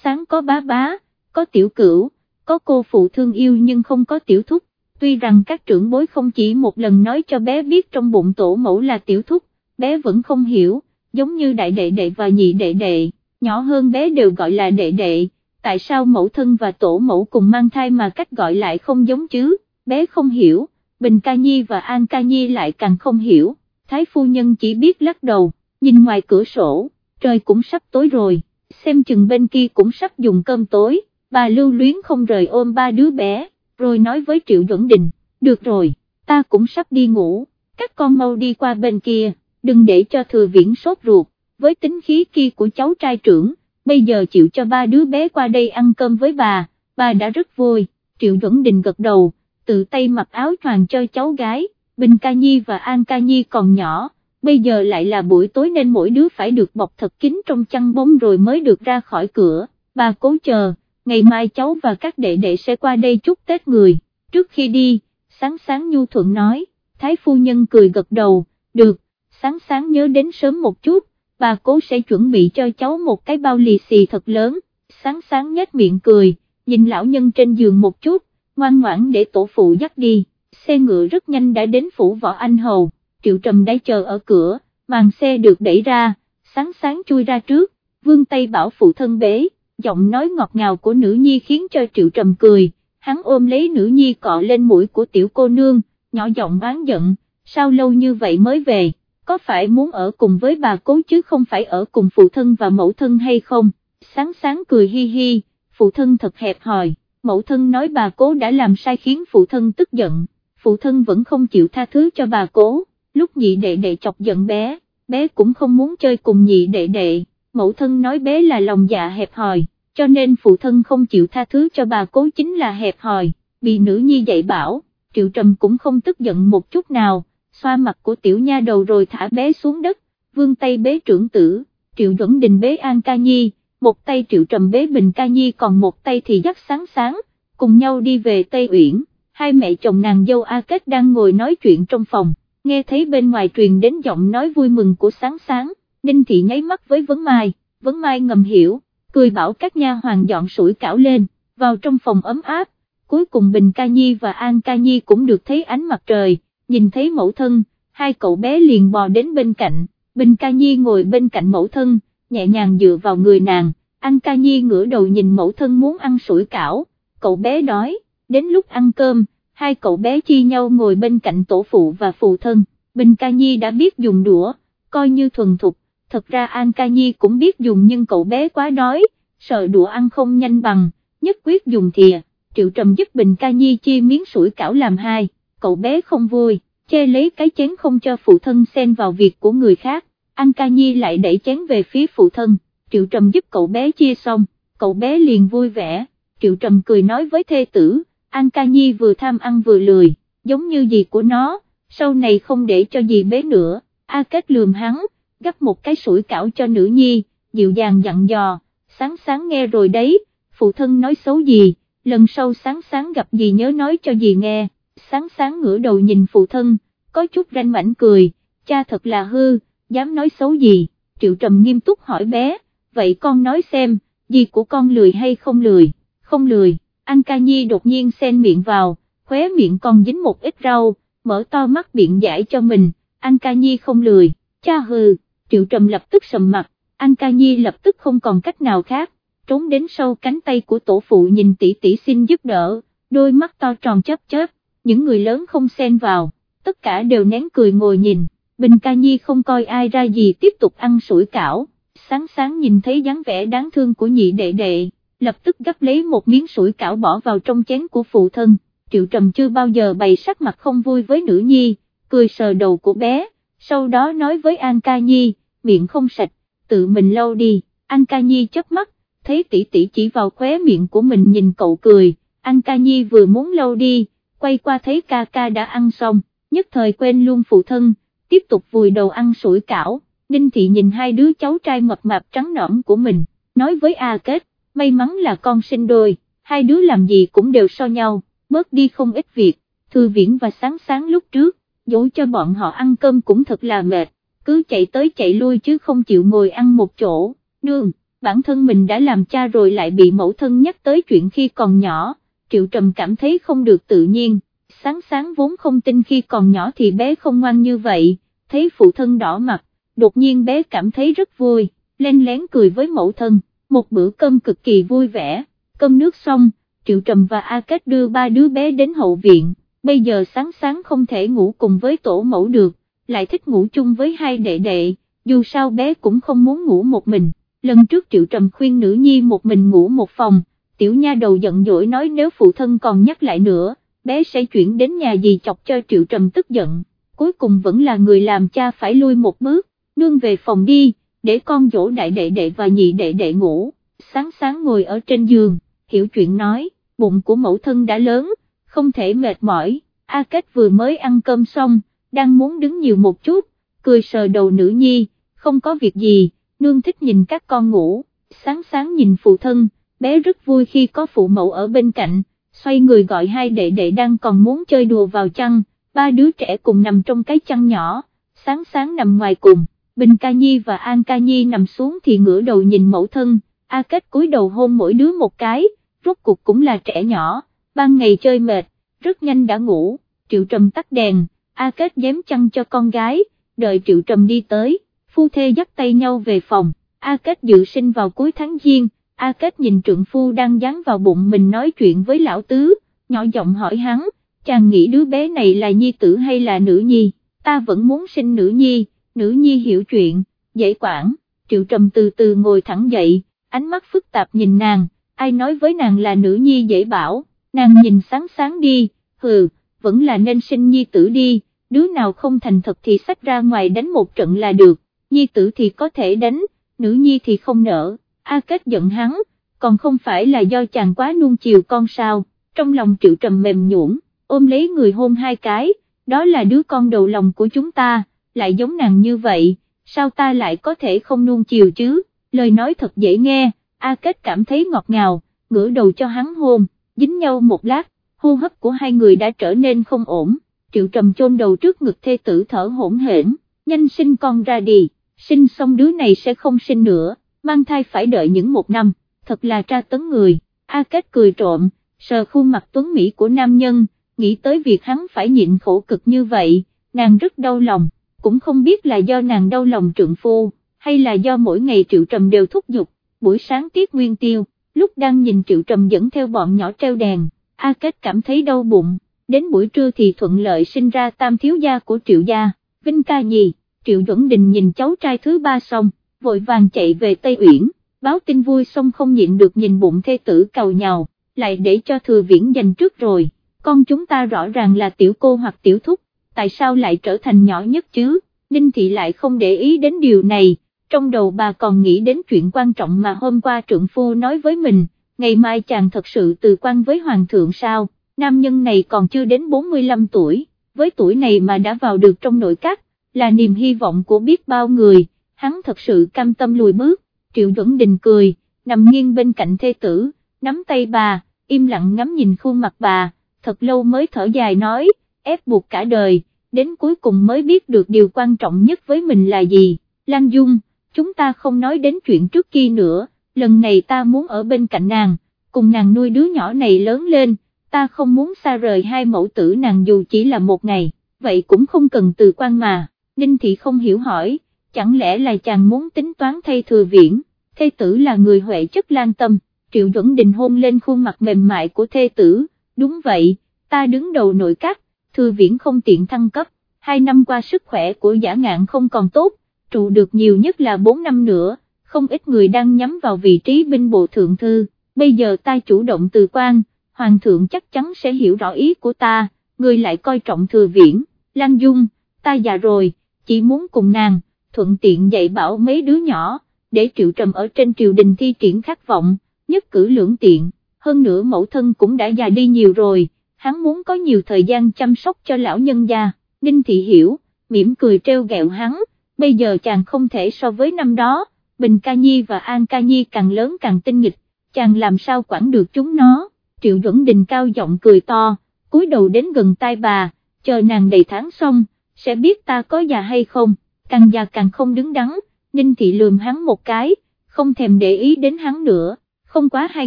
A: sáng có bá bá, có tiểu cửu, có cô phụ thương yêu nhưng không có tiểu thúc, tuy rằng các trưởng bối không chỉ một lần nói cho bé biết trong bụng tổ mẫu là tiểu thúc, bé vẫn không hiểu, giống như đại đệ đệ và nhị đệ đệ, nhỏ hơn bé đều gọi là đệ đệ, tại sao mẫu thân và tổ mẫu cùng mang thai mà cách gọi lại không giống chứ, bé không hiểu, Bình Ca Nhi và An Ca Nhi lại càng không hiểu, Thái Phu Nhân chỉ biết lắc đầu, nhìn ngoài cửa sổ, trời cũng sắp tối rồi, xem chừng bên kia cũng sắp dùng cơm tối, bà lưu luyến không rời ôm ba đứa bé, rồi nói với Triệu Duẩn Đình, được rồi, ta cũng sắp đi ngủ, các con mau đi qua bên kia, đừng để cho thừa viễn sốt ruột, với tính khí kia của cháu trai trưởng, bây giờ chịu cho ba đứa bé qua đây ăn cơm với bà, bà đã rất vui, Triệu Duẩn Đình gật đầu, tự tay mặc áo choàng cho cháu gái, Bình Ca Nhi và An Ca Nhi còn nhỏ, bây giờ lại là buổi tối nên mỗi đứa phải được bọc thật kín trong chăn bóng rồi mới được ra khỏi cửa, bà cố chờ, ngày mai cháu và các đệ đệ sẽ qua đây chúc Tết người, trước khi đi, sáng sáng nhu thuận nói, Thái phu nhân cười gật đầu, được, sáng sáng nhớ đến sớm một chút, bà cố sẽ chuẩn bị cho cháu một cái bao lì xì thật lớn, sáng sáng nhếch miệng cười, nhìn lão nhân trên giường một chút, ngoan ngoãn để tổ phụ dắt đi, xe ngựa rất nhanh đã đến phủ võ anh hầu, triệu trầm đã chờ ở cửa, màn xe được đẩy ra, sáng sáng chui ra trước, vương tay bảo phụ thân bế, giọng nói ngọt ngào của nữ nhi khiến cho triệu trầm cười, hắn ôm lấy nữ nhi cọ lên mũi của tiểu cô nương, nhỏ giọng bán giận, sao lâu như vậy mới về, có phải muốn ở cùng với bà cố chứ không phải ở cùng phụ thân và mẫu thân hay không, sáng sáng cười hi hi, phụ thân thật hẹp hòi, mẫu thân nói bà cố đã làm sai khiến phụ thân tức giận, phụ thân vẫn không chịu tha thứ cho bà cố, lúc nhị đệ đệ chọc giận bé, bé cũng không muốn chơi cùng nhị đệ đệ, mẫu thân nói bé là lòng dạ hẹp hòi, cho nên phụ thân không chịu tha thứ cho bà cố chính là hẹp hòi, bị nữ nhi dạy bảo, triệu trầm cũng không tức giận một chút nào, xoa mặt của tiểu nha đầu rồi thả bé xuống đất, vương tay bế trưởng tử, triệu duẩn đình bế an ca nhi, một tay triệu trầm bế bình ca nhi còn một tay thì dắt sáng sáng, cùng nhau đi về Tây Uyển, hai mẹ chồng nàng dâu A Kết đang ngồi nói chuyện trong phòng, nghe thấy bên ngoài truyền đến giọng nói vui mừng của sáng sáng, Ninh Thị nháy mắt với Vấn Mai, Vấn Mai ngầm hiểu, cười bảo các nha hoàng dọn sủi cảo lên, vào trong phòng ấm áp, cuối cùng Bình Ca Nhi và An Ca Nhi cũng được thấy ánh mặt trời, nhìn thấy mẫu thân, hai cậu bé liền bò đến bên cạnh, Bình Ca Nhi ngồi bên cạnh mẫu thân, nhẹ nhàng dựa vào người nàng, An Ca Nhi ngửa đầu nhìn mẫu thân muốn ăn sủi cảo, cậu bé đói, đến lúc ăn cơm, hai cậu bé chia nhau ngồi bên cạnh tổ phụ và phụ thân, Bình Ca Nhi đã biết dùng đũa, coi như thuần thục, thật ra An Ca Nhi cũng biết dùng nhưng cậu bé quá đói, sợ đũa ăn không nhanh bằng, nhất quyết dùng thìa, Triệu Trầm giúp Bình Ca Nhi chia miếng sủi cảo làm hai, cậu bé không vui, chê lấy cái chén không cho phụ thân xen vào việc của người khác, An Ca Nhi lại đẩy chén về phía phụ thân, Triệu Trầm giúp cậu bé chia xong, cậu bé liền vui vẻ, Triệu Trầm cười nói với thê tử, An Ca Nhi vừa tham ăn vừa lười, giống như gì của nó, sau này không để cho gì bế nữa, A Kết lườm hắn, gấp một cái sủi cảo cho nữ nhi, dịu dàng dặn dò, sáng sáng nghe rồi đấy, phụ thân nói xấu gì, lần sau sáng sáng gặp gì nhớ nói cho gì nghe, sáng sáng ngửa đầu nhìn phụ thân, có chút ranh mảnh cười, cha thật là hư, dám nói xấu gì, triệu trầm nghiêm túc hỏi bé, vậy con nói xem, gì của con lười hay không lười, không lười, An Ca Nhi đột nhiên xen miệng vào, khóe miệng còn dính một ít rau, mở to mắt biện giải cho mình, An Ca Nhi không lười, cha hừ, triệu trầm lập tức sầm mặt, An Ca Nhi lập tức không còn cách nào khác, trốn đến sau cánh tay của tổ phụ nhìn tỷ tỷ xin giúp đỡ, đôi mắt to tròn chớp chớp, những người lớn không xen vào, tất cả đều nén cười ngồi nhìn, Bình Ca Nhi không coi ai ra gì tiếp tục ăn sủi cảo, sáng sáng nhìn thấy dáng vẻ đáng thương của nhị đệ đệ, lập tức gấp lấy một miếng sủi cảo bỏ vào trong chén của phụ thân, Triệu Trầm chưa bao giờ bày sắc mặt không vui với nữ nhi, cười sờ đầu của bé, sau đó nói với An Ca Nhi, miệng không sạch, tự mình lau đi, An Ca Nhi chớp mắt, thấy tỷ tỷ chỉ vào khóe miệng của mình nhìn cậu cười, An Ca Nhi vừa muốn lau đi, quay qua thấy ca ca đã ăn xong, nhất thời quên luôn phụ thân, tiếp tục vùi đầu ăn sủi cảo, Ninh Thị nhìn hai đứa cháu trai mập mạp trắng nõn của mình, nói với A Kết, may mắn là con sinh đôi, hai đứa làm gì cũng đều so nhau, bớt đi không ít việc, thư viễn và sáng sáng lúc trước, dỗ cho bọn họ ăn cơm cũng thật là mệt, cứ chạy tới chạy lui chứ không chịu ngồi ăn một chỗ, nương, bản thân mình đã làm cha rồi lại bị mẫu thân nhắc tới chuyện khi còn nhỏ, triệu trầm cảm thấy không được tự nhiên, sáng sáng vốn không tin khi còn nhỏ thì bé không ngoan như vậy, thấy phụ thân đỏ mặt, đột nhiên bé cảm thấy rất vui, lên lén cười với mẫu thân, một bữa cơm cực kỳ vui vẻ, cơm nước xong, triệu trầm và A Kết đưa ba đứa bé đến hậu viện, bây giờ sáng sáng không thể ngủ cùng với tổ mẫu được, lại thích ngủ chung với hai đệ đệ, dù sao bé cũng không muốn ngủ một mình, lần trước triệu trầm khuyên nữ nhi một mình ngủ một phòng, tiểu nha đầu giận dỗi nói nếu phụ thân còn nhắc lại nữa, bé sẽ chuyển đến nhà gì chọc cho triệu trầm tức giận, cuối cùng vẫn là người làm cha phải lui một bước, nương về phòng đi, để con dỗ đại đệ đệ và nhị đệ đệ ngủ, sáng sáng ngồi ở trên giường, hiểu chuyện nói, bụng của mẫu thân đã lớn, không thể mệt mỏi, A Kết vừa mới ăn cơm xong, đang muốn đứng nhiều một chút, cười sờ đầu nữ nhi, không có việc gì, nương thích nhìn các con ngủ, sáng sáng nhìn phụ thân, bé rất vui khi có phụ mẫu ở bên cạnh, xoay người gọi hai đệ đệ đang còn muốn chơi đùa vào chăn, ba đứa trẻ cùng nằm trong cái chăn nhỏ, sáng sáng nằm ngoài cùng, Bình Ca Nhi và An Ca Nhi nằm xuống thì ngửa đầu nhìn mẫu thân, A Kết cúi đầu hôn mỗi đứa một cái, rốt cuộc cũng là trẻ nhỏ, ban ngày chơi mệt, rất nhanh đã ngủ, Triệu Trầm tắt đèn, A Kết dám chăn cho con gái, đợi Triệu Trầm đi tới, phu thê dắt tay nhau về phòng, A Kết dự sinh vào cuối tháng Giêng, A Kết nhìn trượng phu đang dán vào bụng mình nói chuyện với lão tứ, nhỏ giọng hỏi hắn, chàng nghĩ đứa bé này là nhi tử hay là nữ nhi, ta vẫn muốn sinh nữ nhi, nữ nhi hiểu chuyện, dễ quản, triệu trầm từ từ ngồi thẳng dậy, ánh mắt phức tạp nhìn nàng, ai nói với nàng là nữ nhi dễ bảo, nàng nhìn sáng sáng đi, hừ, vẫn là nên sinh nhi tử đi, đứa nào không thành thật thì sách ra ngoài đánh một trận là được, nhi tử thì có thể đánh, nữ nhi thì không nỡ. A Kết giận hắn, còn không phải là do chàng quá nuông chiều con sao, trong lòng triệu trầm mềm nhũn, ôm lấy người hôn hai cái, đó là đứa con đầu lòng của chúng ta, lại giống nàng như vậy, sao ta lại có thể không nuông chiều chứ, lời nói thật dễ nghe, A Kết cảm thấy ngọt ngào, ngửa đầu cho hắn hôn, dính nhau một lát, hô hấp của hai người đã trở nên không ổn, triệu trầm chôn đầu trước ngực thê tử thở hỗn hển, nhanh sinh con ra đi, sinh xong đứa này sẽ không sinh nữa mang thai phải đợi những một năm, thật là tra tấn người, A Kết cười trộm, sờ khuôn mặt tuấn Mỹ của nam nhân, nghĩ tới việc hắn phải nhịn khổ cực như vậy, nàng rất đau lòng, cũng không biết là do nàng đau lòng trượng phu, hay là do mỗi ngày triệu trầm đều thúc giục, buổi sáng tiết nguyên tiêu, lúc đang nhìn triệu trầm dẫn theo bọn nhỏ treo đèn, A Kết cảm thấy đau bụng, đến buổi trưa thì thuận lợi sinh ra tam thiếu gia của triệu gia, Vinh ca nhì, triệu duẩn đình nhìn cháu trai thứ ba xong, vội vàng chạy về Tây Uyển, báo tin vui xong không nhịn được nhìn bụng thê tử cầu nhào, lại để cho thừa viễn giành trước rồi, con chúng ta rõ ràng là tiểu cô hoặc tiểu thúc, tại sao lại trở thành nhỏ nhất chứ, Ninh Thị lại không để ý đến điều này, trong đầu bà còn nghĩ đến chuyện quan trọng mà hôm qua trượng phu nói với mình, ngày mai chàng thật sự từ quan với hoàng thượng sao, nam nhân này còn chưa đến 45 tuổi, với tuổi này mà đã vào được trong nội các, là niềm hy vọng của biết bao người hắn thật sự cam tâm lùi bước, Triệu Duẩn Đình cười, nằm nghiêng bên cạnh thê tử, nắm tay bà, im lặng ngắm nhìn khuôn mặt bà, thật lâu mới thở dài nói, ép buộc cả đời, đến cuối cùng mới biết được điều quan trọng nhất với mình là gì, Lan Dung, chúng ta không nói đến chuyện trước kia nữa, lần này ta muốn ở bên cạnh nàng, cùng nàng nuôi đứa nhỏ này lớn lên, ta không muốn xa rời hai mẫu tử nàng dù chỉ là một ngày, vậy cũng không cần từ quan mà, Ninh Thị không hiểu hỏi, chẳng lẽ là chàng muốn tính toán thay thừa viễn, thê tử là người huệ chất lan tâm, triệu duẩn đình hôn lên khuôn mặt mềm mại của thê tử, đúng vậy, ta đứng đầu nội các, thừa viễn không tiện thăng cấp, hai năm qua sức khỏe của giả ngạn không còn tốt, trụ được nhiều nhất là bốn năm nữa, không ít người đang nhắm vào vị trí binh bộ thượng thư, bây giờ ta chủ động từ quan, hoàng thượng chắc chắn sẽ hiểu rõ ý của ta, người lại coi trọng thừa viễn, Lan Dung, ta già rồi, chỉ muốn cùng nàng thuận tiện dạy bảo mấy đứa nhỏ, để triệu trầm ở trên triều đình thi triển khát vọng, nhất cử lưỡng tiện, hơn nữa mẫu thân cũng đã già đi nhiều rồi, hắn muốn có nhiều thời gian chăm sóc cho lão nhân gia, Ninh Thị hiểu, mỉm cười treo gẹo hắn, bây giờ chàng không thể so với năm đó, Bình Ca Nhi và An Ca Nhi càng lớn càng tinh nghịch, chàng làm sao quản được chúng nó, Triệu Duẩn Đình cao giọng cười to, cúi đầu đến gần tai bà, chờ nàng đầy tháng xong, sẽ biết ta có già hay không càng già càng không đứng đắn, Ninh Thị lườm hắn một cái, không thèm để ý đến hắn nữa, không quá hai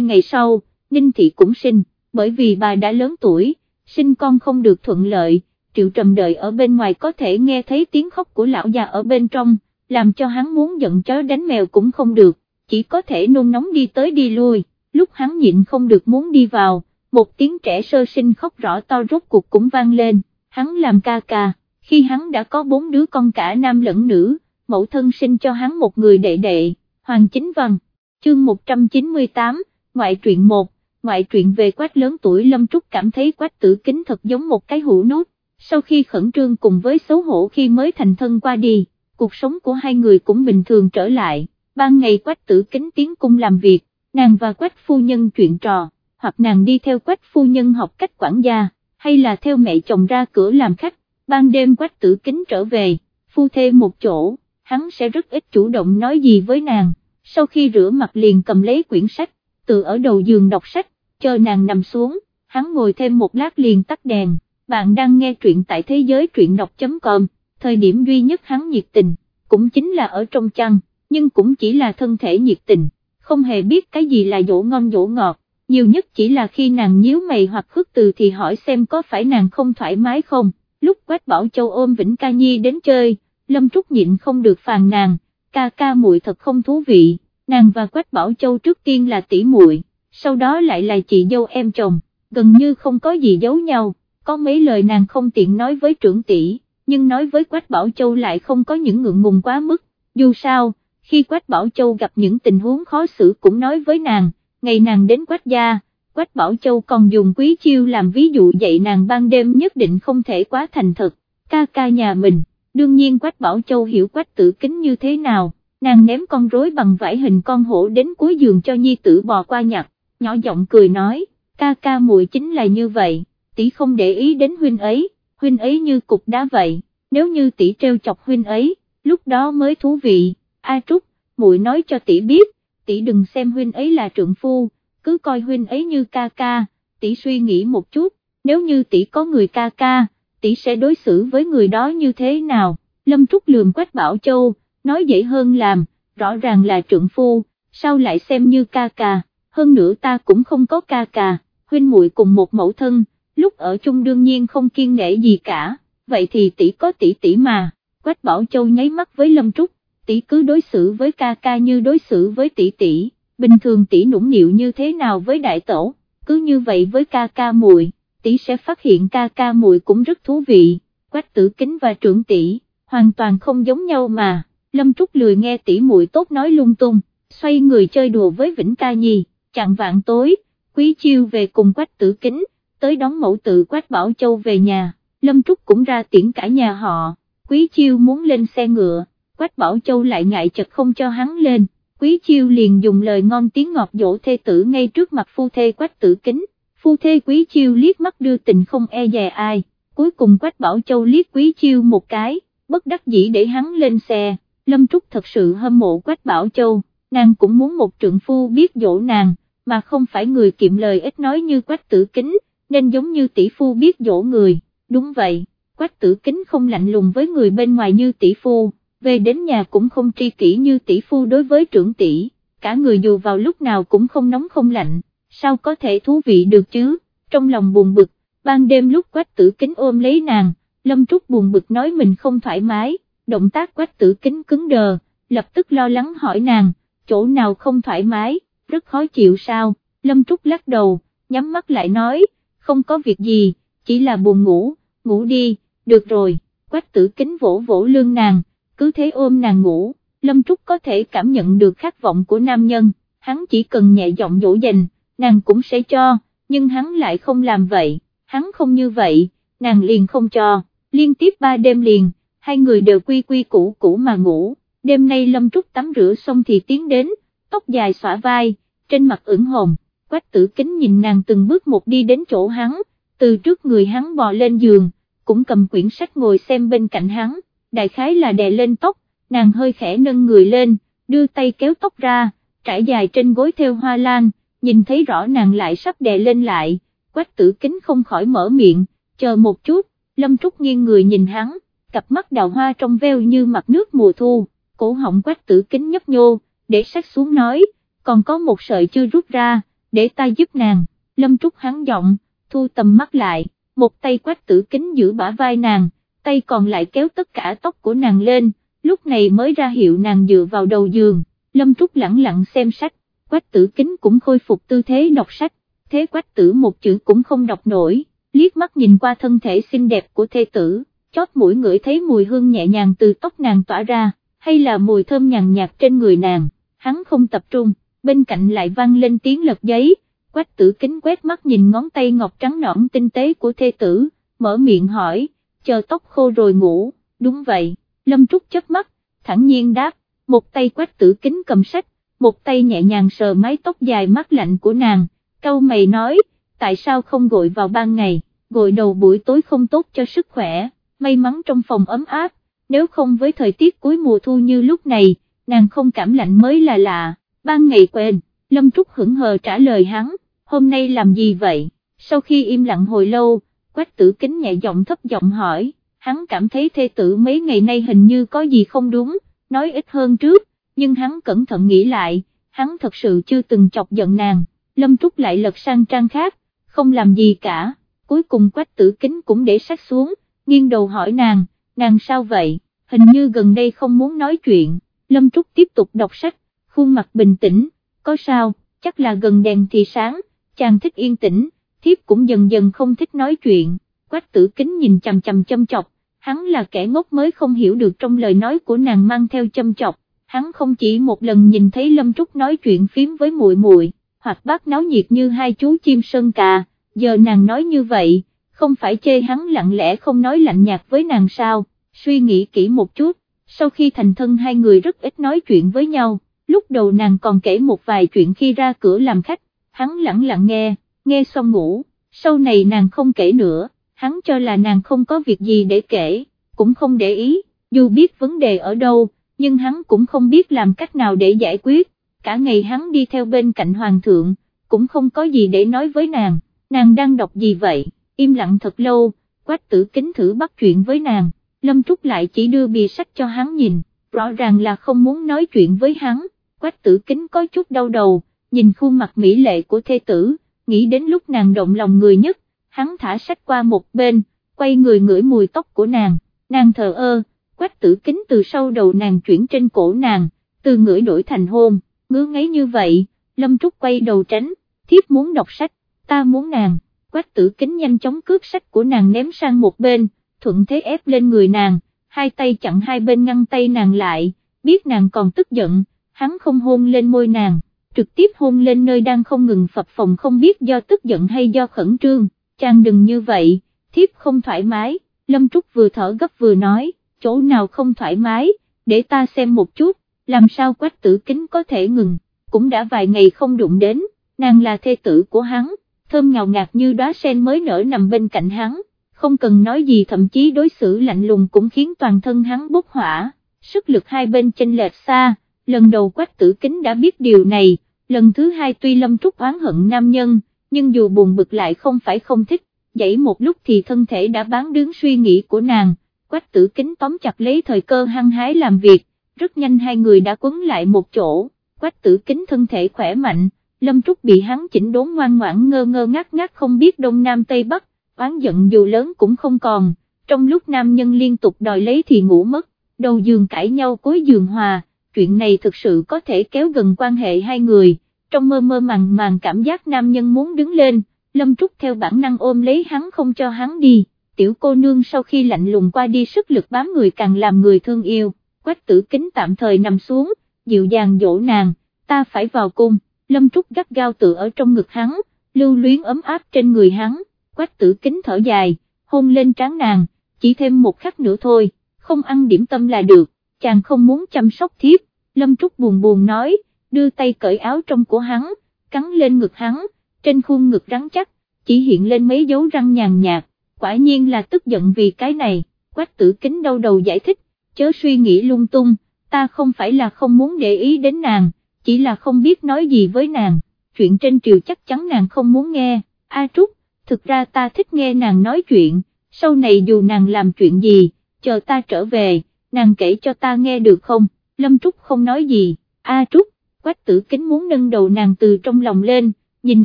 A: ngày sau, Ninh Thị cũng sinh, bởi vì bà đã lớn tuổi, sinh con không được thuận lợi, Triệu Trầm đợi ở bên ngoài có thể nghe thấy tiếng khóc của lão già ở bên trong, làm cho hắn muốn giận chó đánh mèo cũng không được, chỉ có thể nôn nóng đi tới đi lui, lúc hắn nhịn không được muốn đi vào, một tiếng trẻ sơ sinh khóc rõ to rốt cuộc cũng vang lên, hắn làm ca ca, khi hắn đã có bốn đứa con cả nam lẫn nữ, mẫu thân sinh cho hắn một người đệ đệ, Hoàng Chính Văn, chương 198, ngoại truyện 1, ngoại truyện về quách lớn tuổi Lâm Trúc cảm thấy quách tử kính thật giống một cái hũ nút, sau khi khẩn trương cùng với xấu hổ khi mới thành thân qua đi, cuộc sống của hai người cũng bình thường trở lại, ban ngày quách tử kính tiến cung làm việc, nàng và quách phu nhân chuyện trò, hoặc nàng đi theo quách phu nhân học cách quản gia, hay là theo mẹ chồng ra cửa làm khách, ban đêm quách tử kính trở về, phu thê một chỗ, hắn sẽ rất ít chủ động nói gì với nàng, sau khi rửa mặt liền cầm lấy quyển sách, tự ở đầu giường đọc sách, chờ nàng nằm xuống, hắn ngồi thêm một lát liền tắt đèn, bạn đang nghe truyện tại thế giới truyện đọc.com, thời điểm duy nhất hắn nhiệt tình, cũng chính là ở trong chăn, nhưng cũng chỉ là thân thể nhiệt tình, không hề biết cái gì là dỗ ngon dỗ ngọt, nhiều nhất chỉ là khi nàng nhíu mày hoặc khước từ thì hỏi xem có phải nàng không thoải mái không, lúc Quách Bảo Châu ôm Vĩnh Ca Nhi đến chơi, Lâm Trúc nhịn không được phàn nàng, ca ca muội thật không thú vị, nàng và Quách Bảo Châu trước tiên là tỷ muội, sau đó lại là chị dâu em chồng, gần như không có gì giấu nhau, có mấy lời nàng không tiện nói với trưởng tỷ, nhưng nói với Quách Bảo Châu lại không có những ngượng ngùng quá mức, dù sao, khi Quách Bảo Châu gặp những tình huống khó xử cũng nói với nàng, ngày nàng đến Quách gia, Quách Bảo Châu còn dùng quý chiêu làm ví dụ dạy nàng ban đêm nhất định không thể quá thành thật, ca ca nhà mình, đương nhiên Quách Bảo Châu hiểu Quách tử kính như thế nào, nàng ném con rối bằng vải hình con hổ đến cuối giường cho nhi tử bò qua nhặt, nhỏ giọng cười nói, ca ca muội chính là như vậy, tỷ không để ý đến huynh ấy, huynh ấy như cục đá vậy, nếu như tỷ treo chọc huynh ấy, lúc đó mới thú vị, A Trúc, muội nói cho tỷ biết, tỷ đừng xem huynh ấy là trượng phu, cứ coi huynh ấy như ca ca, tỷ suy nghĩ một chút, nếu như tỷ có người ca ca, tỷ sẽ đối xử với người đó như thế nào, Lâm Trúc lườm Quách Bảo Châu, nói dễ hơn làm, rõ ràng là trượng phu, sao lại xem như ca ca, hơn nữa ta cũng không có ca ca, huynh muội cùng một mẫu thân, lúc ở chung đương nhiên không kiên nể gì cả, vậy thì tỷ có tỷ tỷ mà, Quách Bảo Châu nháy mắt với Lâm Trúc, tỷ cứ đối xử với ca ca như đối xử với tỷ tỷ, bình thường tỷ nũng nịu như thế nào với đại tổ, cứ như vậy với ca ca muội, tỷ sẽ phát hiện ca ca muội cũng rất thú vị, Quách Tử Kính và trưởng tỷ, hoàn toàn không giống nhau mà, Lâm Trúc lười nghe tỷ muội tốt nói lung tung, xoay người chơi đùa với Vĩnh Ca Nhi, chặn vạn tối, Quý Chiêu về cùng Quách Tử Kính, tới đón mẫu tự Quách Bảo Châu về nhà, Lâm Trúc cũng ra tiễn cả nhà họ, Quý Chiêu muốn lên xe ngựa, Quách Bảo Châu lại ngại chật không cho hắn lên, Quý Chiêu liền dùng lời ngon tiếng ngọt dỗ thê tử ngay trước mặt phu thê Quách Tử Kính, phu thê Quý Chiêu liếc mắt đưa tình không e dè ai, cuối cùng Quách Bảo Châu liếc Quý Chiêu một cái, bất đắc dĩ để hắn lên xe, Lâm Trúc thật sự hâm mộ Quách Bảo Châu, nàng cũng muốn một trượng phu biết dỗ nàng, mà không phải người kiệm lời ít nói như Quách Tử Kính, nên giống như tỷ phu biết dỗ người, đúng vậy, Quách Tử Kính không lạnh lùng với người bên ngoài như tỷ phu về đến nhà cũng không tri kỷ như tỷ phu đối với trưởng tỷ, cả người dù vào lúc nào cũng không nóng không lạnh, sao có thể thú vị được chứ, trong lòng buồn bực, ban đêm lúc quách tử kính ôm lấy nàng, Lâm Trúc buồn bực nói mình không thoải mái, động tác quách tử kính cứng đờ, lập tức lo lắng hỏi nàng, chỗ nào không thoải mái, rất khó chịu sao, Lâm Trúc lắc đầu, nhắm mắt lại nói, không có việc gì, chỉ là buồn ngủ, ngủ đi, được rồi, quách tử kính vỗ vỗ lưng nàng, cứ thế ôm nàng ngủ, Lâm Trúc có thể cảm nhận được khát vọng của nam nhân, hắn chỉ cần nhẹ giọng dỗ dành, nàng cũng sẽ cho, nhưng hắn lại không làm vậy, hắn không như vậy, nàng liền không cho, liên tiếp ba đêm liền, hai người đều quy quy củ củ mà ngủ, đêm nay Lâm Trúc tắm rửa xong thì tiến đến, tóc dài xõa vai, trên mặt ửng hồng, quách tử kính nhìn nàng từng bước một đi đến chỗ hắn, từ trước người hắn bò lên giường, cũng cầm quyển sách ngồi xem bên cạnh hắn đại khái là đè lên tóc, nàng hơi khẽ nâng người lên, đưa tay kéo tóc ra, trải dài trên gối theo hoa lan, nhìn thấy rõ nàng lại sắp đè lên lại, quách tử kính không khỏi mở miệng, chờ một chút, lâm trúc nghiêng người nhìn hắn, cặp mắt đào hoa trong veo như mặt nước mùa thu, cổ họng quách tử kính nhấp nhô, để sách xuống nói, còn có một sợi chưa rút ra, để ta giúp nàng, lâm trúc hắn giọng, thu tầm mắt lại, một tay quách tử kính giữ bả vai nàng, tay còn lại kéo tất cả tóc của nàng lên, lúc này mới ra hiệu nàng dựa vào đầu giường, lâm trúc lặng lặng xem sách, quách tử kính cũng khôi phục tư thế đọc sách, thế quách tử một chữ cũng không đọc nổi, liếc mắt nhìn qua thân thể xinh đẹp của thê tử, chót mũi ngửi thấy mùi hương nhẹ nhàng từ tóc nàng tỏa ra, hay là mùi thơm nhàn nhạt trên người nàng, hắn không tập trung, bên cạnh lại vang lên tiếng lật giấy, quách tử kính quét mắt nhìn ngón tay ngọc trắng nõn tinh tế của thê tử, mở miệng hỏi, chờ tóc khô rồi ngủ, đúng vậy, lâm trúc chớp mắt, thẳng nhiên đáp, một tay quách tử kính cầm sách, một tay nhẹ nhàng sờ mái tóc dài mát lạnh của nàng, câu mày nói, tại sao không gội vào ban ngày, gội đầu buổi tối không tốt cho sức khỏe, may mắn trong phòng ấm áp, nếu không với thời tiết cuối mùa thu như lúc này, nàng không cảm lạnh mới là lạ, ban ngày quên, Lâm Trúc hững hờ trả lời hắn, hôm nay làm gì vậy, sau khi im lặng hồi lâu, quách tử kính nhẹ giọng thấp giọng hỏi, hắn cảm thấy thê tử mấy ngày nay hình như có gì không đúng, nói ít hơn trước, nhưng hắn cẩn thận nghĩ lại, hắn thật sự chưa từng chọc giận nàng, Lâm Trúc lại lật sang trang khác, không làm gì cả, cuối cùng quách tử kính cũng để sách xuống, nghiêng đầu hỏi nàng, nàng sao vậy, hình như gần đây không muốn nói chuyện, Lâm Trúc tiếp tục đọc sách, khuôn mặt bình tĩnh, có sao, chắc là gần đèn thì sáng, chàng thích yên tĩnh, thiếp cũng dần dần không thích nói chuyện, quách tử kính nhìn chằm chằm châm chọc, hắn là kẻ ngốc mới không hiểu được trong lời nói của nàng mang theo châm chọc, hắn không chỉ một lần nhìn thấy Lâm Trúc nói chuyện phím với muội muội, hoặc bác náo nhiệt như hai chú chim sơn cà, giờ nàng nói như vậy, không phải chê hắn lặng lẽ không nói lạnh nhạt với nàng sao, suy nghĩ kỹ một chút, sau khi thành thân hai người rất ít nói chuyện với nhau, lúc đầu nàng còn kể một vài chuyện khi ra cửa làm khách, hắn lặng lặng nghe, nghe xong ngủ, sau này nàng không kể nữa, hắn cho là nàng không có việc gì để kể, cũng không để ý, dù biết vấn đề ở đâu, nhưng hắn cũng không biết làm cách nào để giải quyết, cả ngày hắn đi theo bên cạnh hoàng thượng, cũng không có gì để nói với nàng, nàng đang đọc gì vậy, im lặng thật lâu, quách tử kính thử bắt chuyện với nàng, Lâm Trúc lại chỉ đưa bìa sách cho hắn nhìn, rõ ràng là không muốn nói chuyện với hắn, quách tử kính có chút đau đầu, nhìn khuôn mặt mỹ lệ của thê tử, nghĩ đến lúc nàng động lòng người nhất, hắn thả sách qua một bên, quay người ngửi mùi tóc của nàng, nàng thờ ơ, quách tử kính từ sau đầu nàng chuyển trên cổ nàng, từ ngửi đổi thành hôn, ngứa ngáy như vậy, Lâm Trúc quay đầu tránh, thiếp muốn đọc sách, ta muốn nàng, quách tử kính nhanh chóng cướp sách của nàng ném sang một bên, thuận thế ép lên người nàng, hai tay chặn hai bên ngăn tay nàng lại, biết nàng còn tức giận, hắn không hôn lên môi nàng, trực tiếp hôn lên nơi đang không ngừng phập phòng không biết do tức giận hay do khẩn trương, chàng đừng như vậy, thiếp không thoải mái, Lâm Trúc vừa thở gấp vừa nói, chỗ nào không thoải mái, để ta xem một chút, làm sao quách tử kính có thể ngừng, cũng đã vài ngày không đụng đến, nàng là thê tử của hắn, thơm ngào ngạt như đóa sen mới nở nằm bên cạnh hắn, không cần nói gì thậm chí đối xử lạnh lùng cũng khiến toàn thân hắn bốc hỏa, sức lực hai bên chênh lệch xa, lần đầu quách tử kính đã biết điều này, lần thứ hai tuy lâm trúc oán hận nam nhân, nhưng dù buồn bực lại không phải không thích, dậy một lúc thì thân thể đã bán đứng suy nghĩ của nàng, quách tử kính tóm chặt lấy thời cơ hăng hái làm việc, rất nhanh hai người đã quấn lại một chỗ, quách tử kính thân thể khỏe mạnh, lâm trúc bị hắn chỉnh đốn ngoan ngoãn ngơ ngơ ngác ngác không biết đông nam tây bắc, oán giận dù lớn cũng không còn, trong lúc nam nhân liên tục đòi lấy thì ngủ mất, đầu giường cãi nhau cối giường hòa, chuyện này thực sự có thể kéo gần quan hệ hai người, trong mơ mơ màng màng cảm giác nam nhân muốn đứng lên, Lâm Trúc theo bản năng ôm lấy hắn không cho hắn đi, tiểu cô nương sau khi lạnh lùng qua đi sức lực bám người càng làm người thương yêu, quách tử kính tạm thời nằm xuống, dịu dàng dỗ nàng, ta phải vào cung, Lâm Trúc gắt gao tự ở trong ngực hắn, lưu luyến ấm áp trên người hắn. Quách tử kính thở dài, hôn lên trán nàng, chỉ thêm một khắc nữa thôi, không ăn điểm tâm là được, chàng không muốn chăm sóc thiếp, Lâm Trúc buồn buồn nói, đưa tay cởi áo trong của hắn, cắn lên ngực hắn, trên khuôn ngực rắn chắc, chỉ hiện lên mấy dấu răng nhàn nhạt, quả nhiên là tức giận vì cái này, quách tử kính đau đầu giải thích, chớ suy nghĩ lung tung, ta không phải là không muốn để ý đến nàng, chỉ là không biết nói gì với nàng, chuyện trên triều chắc chắn nàng không muốn nghe, A Trúc, thực ra ta thích nghe nàng nói chuyện, sau này dù nàng làm chuyện gì, chờ ta trở về, nàng kể cho ta nghe được không, Lâm Trúc không nói gì, A Trúc, quách tử kính muốn nâng đầu nàng từ trong lòng lên, nhìn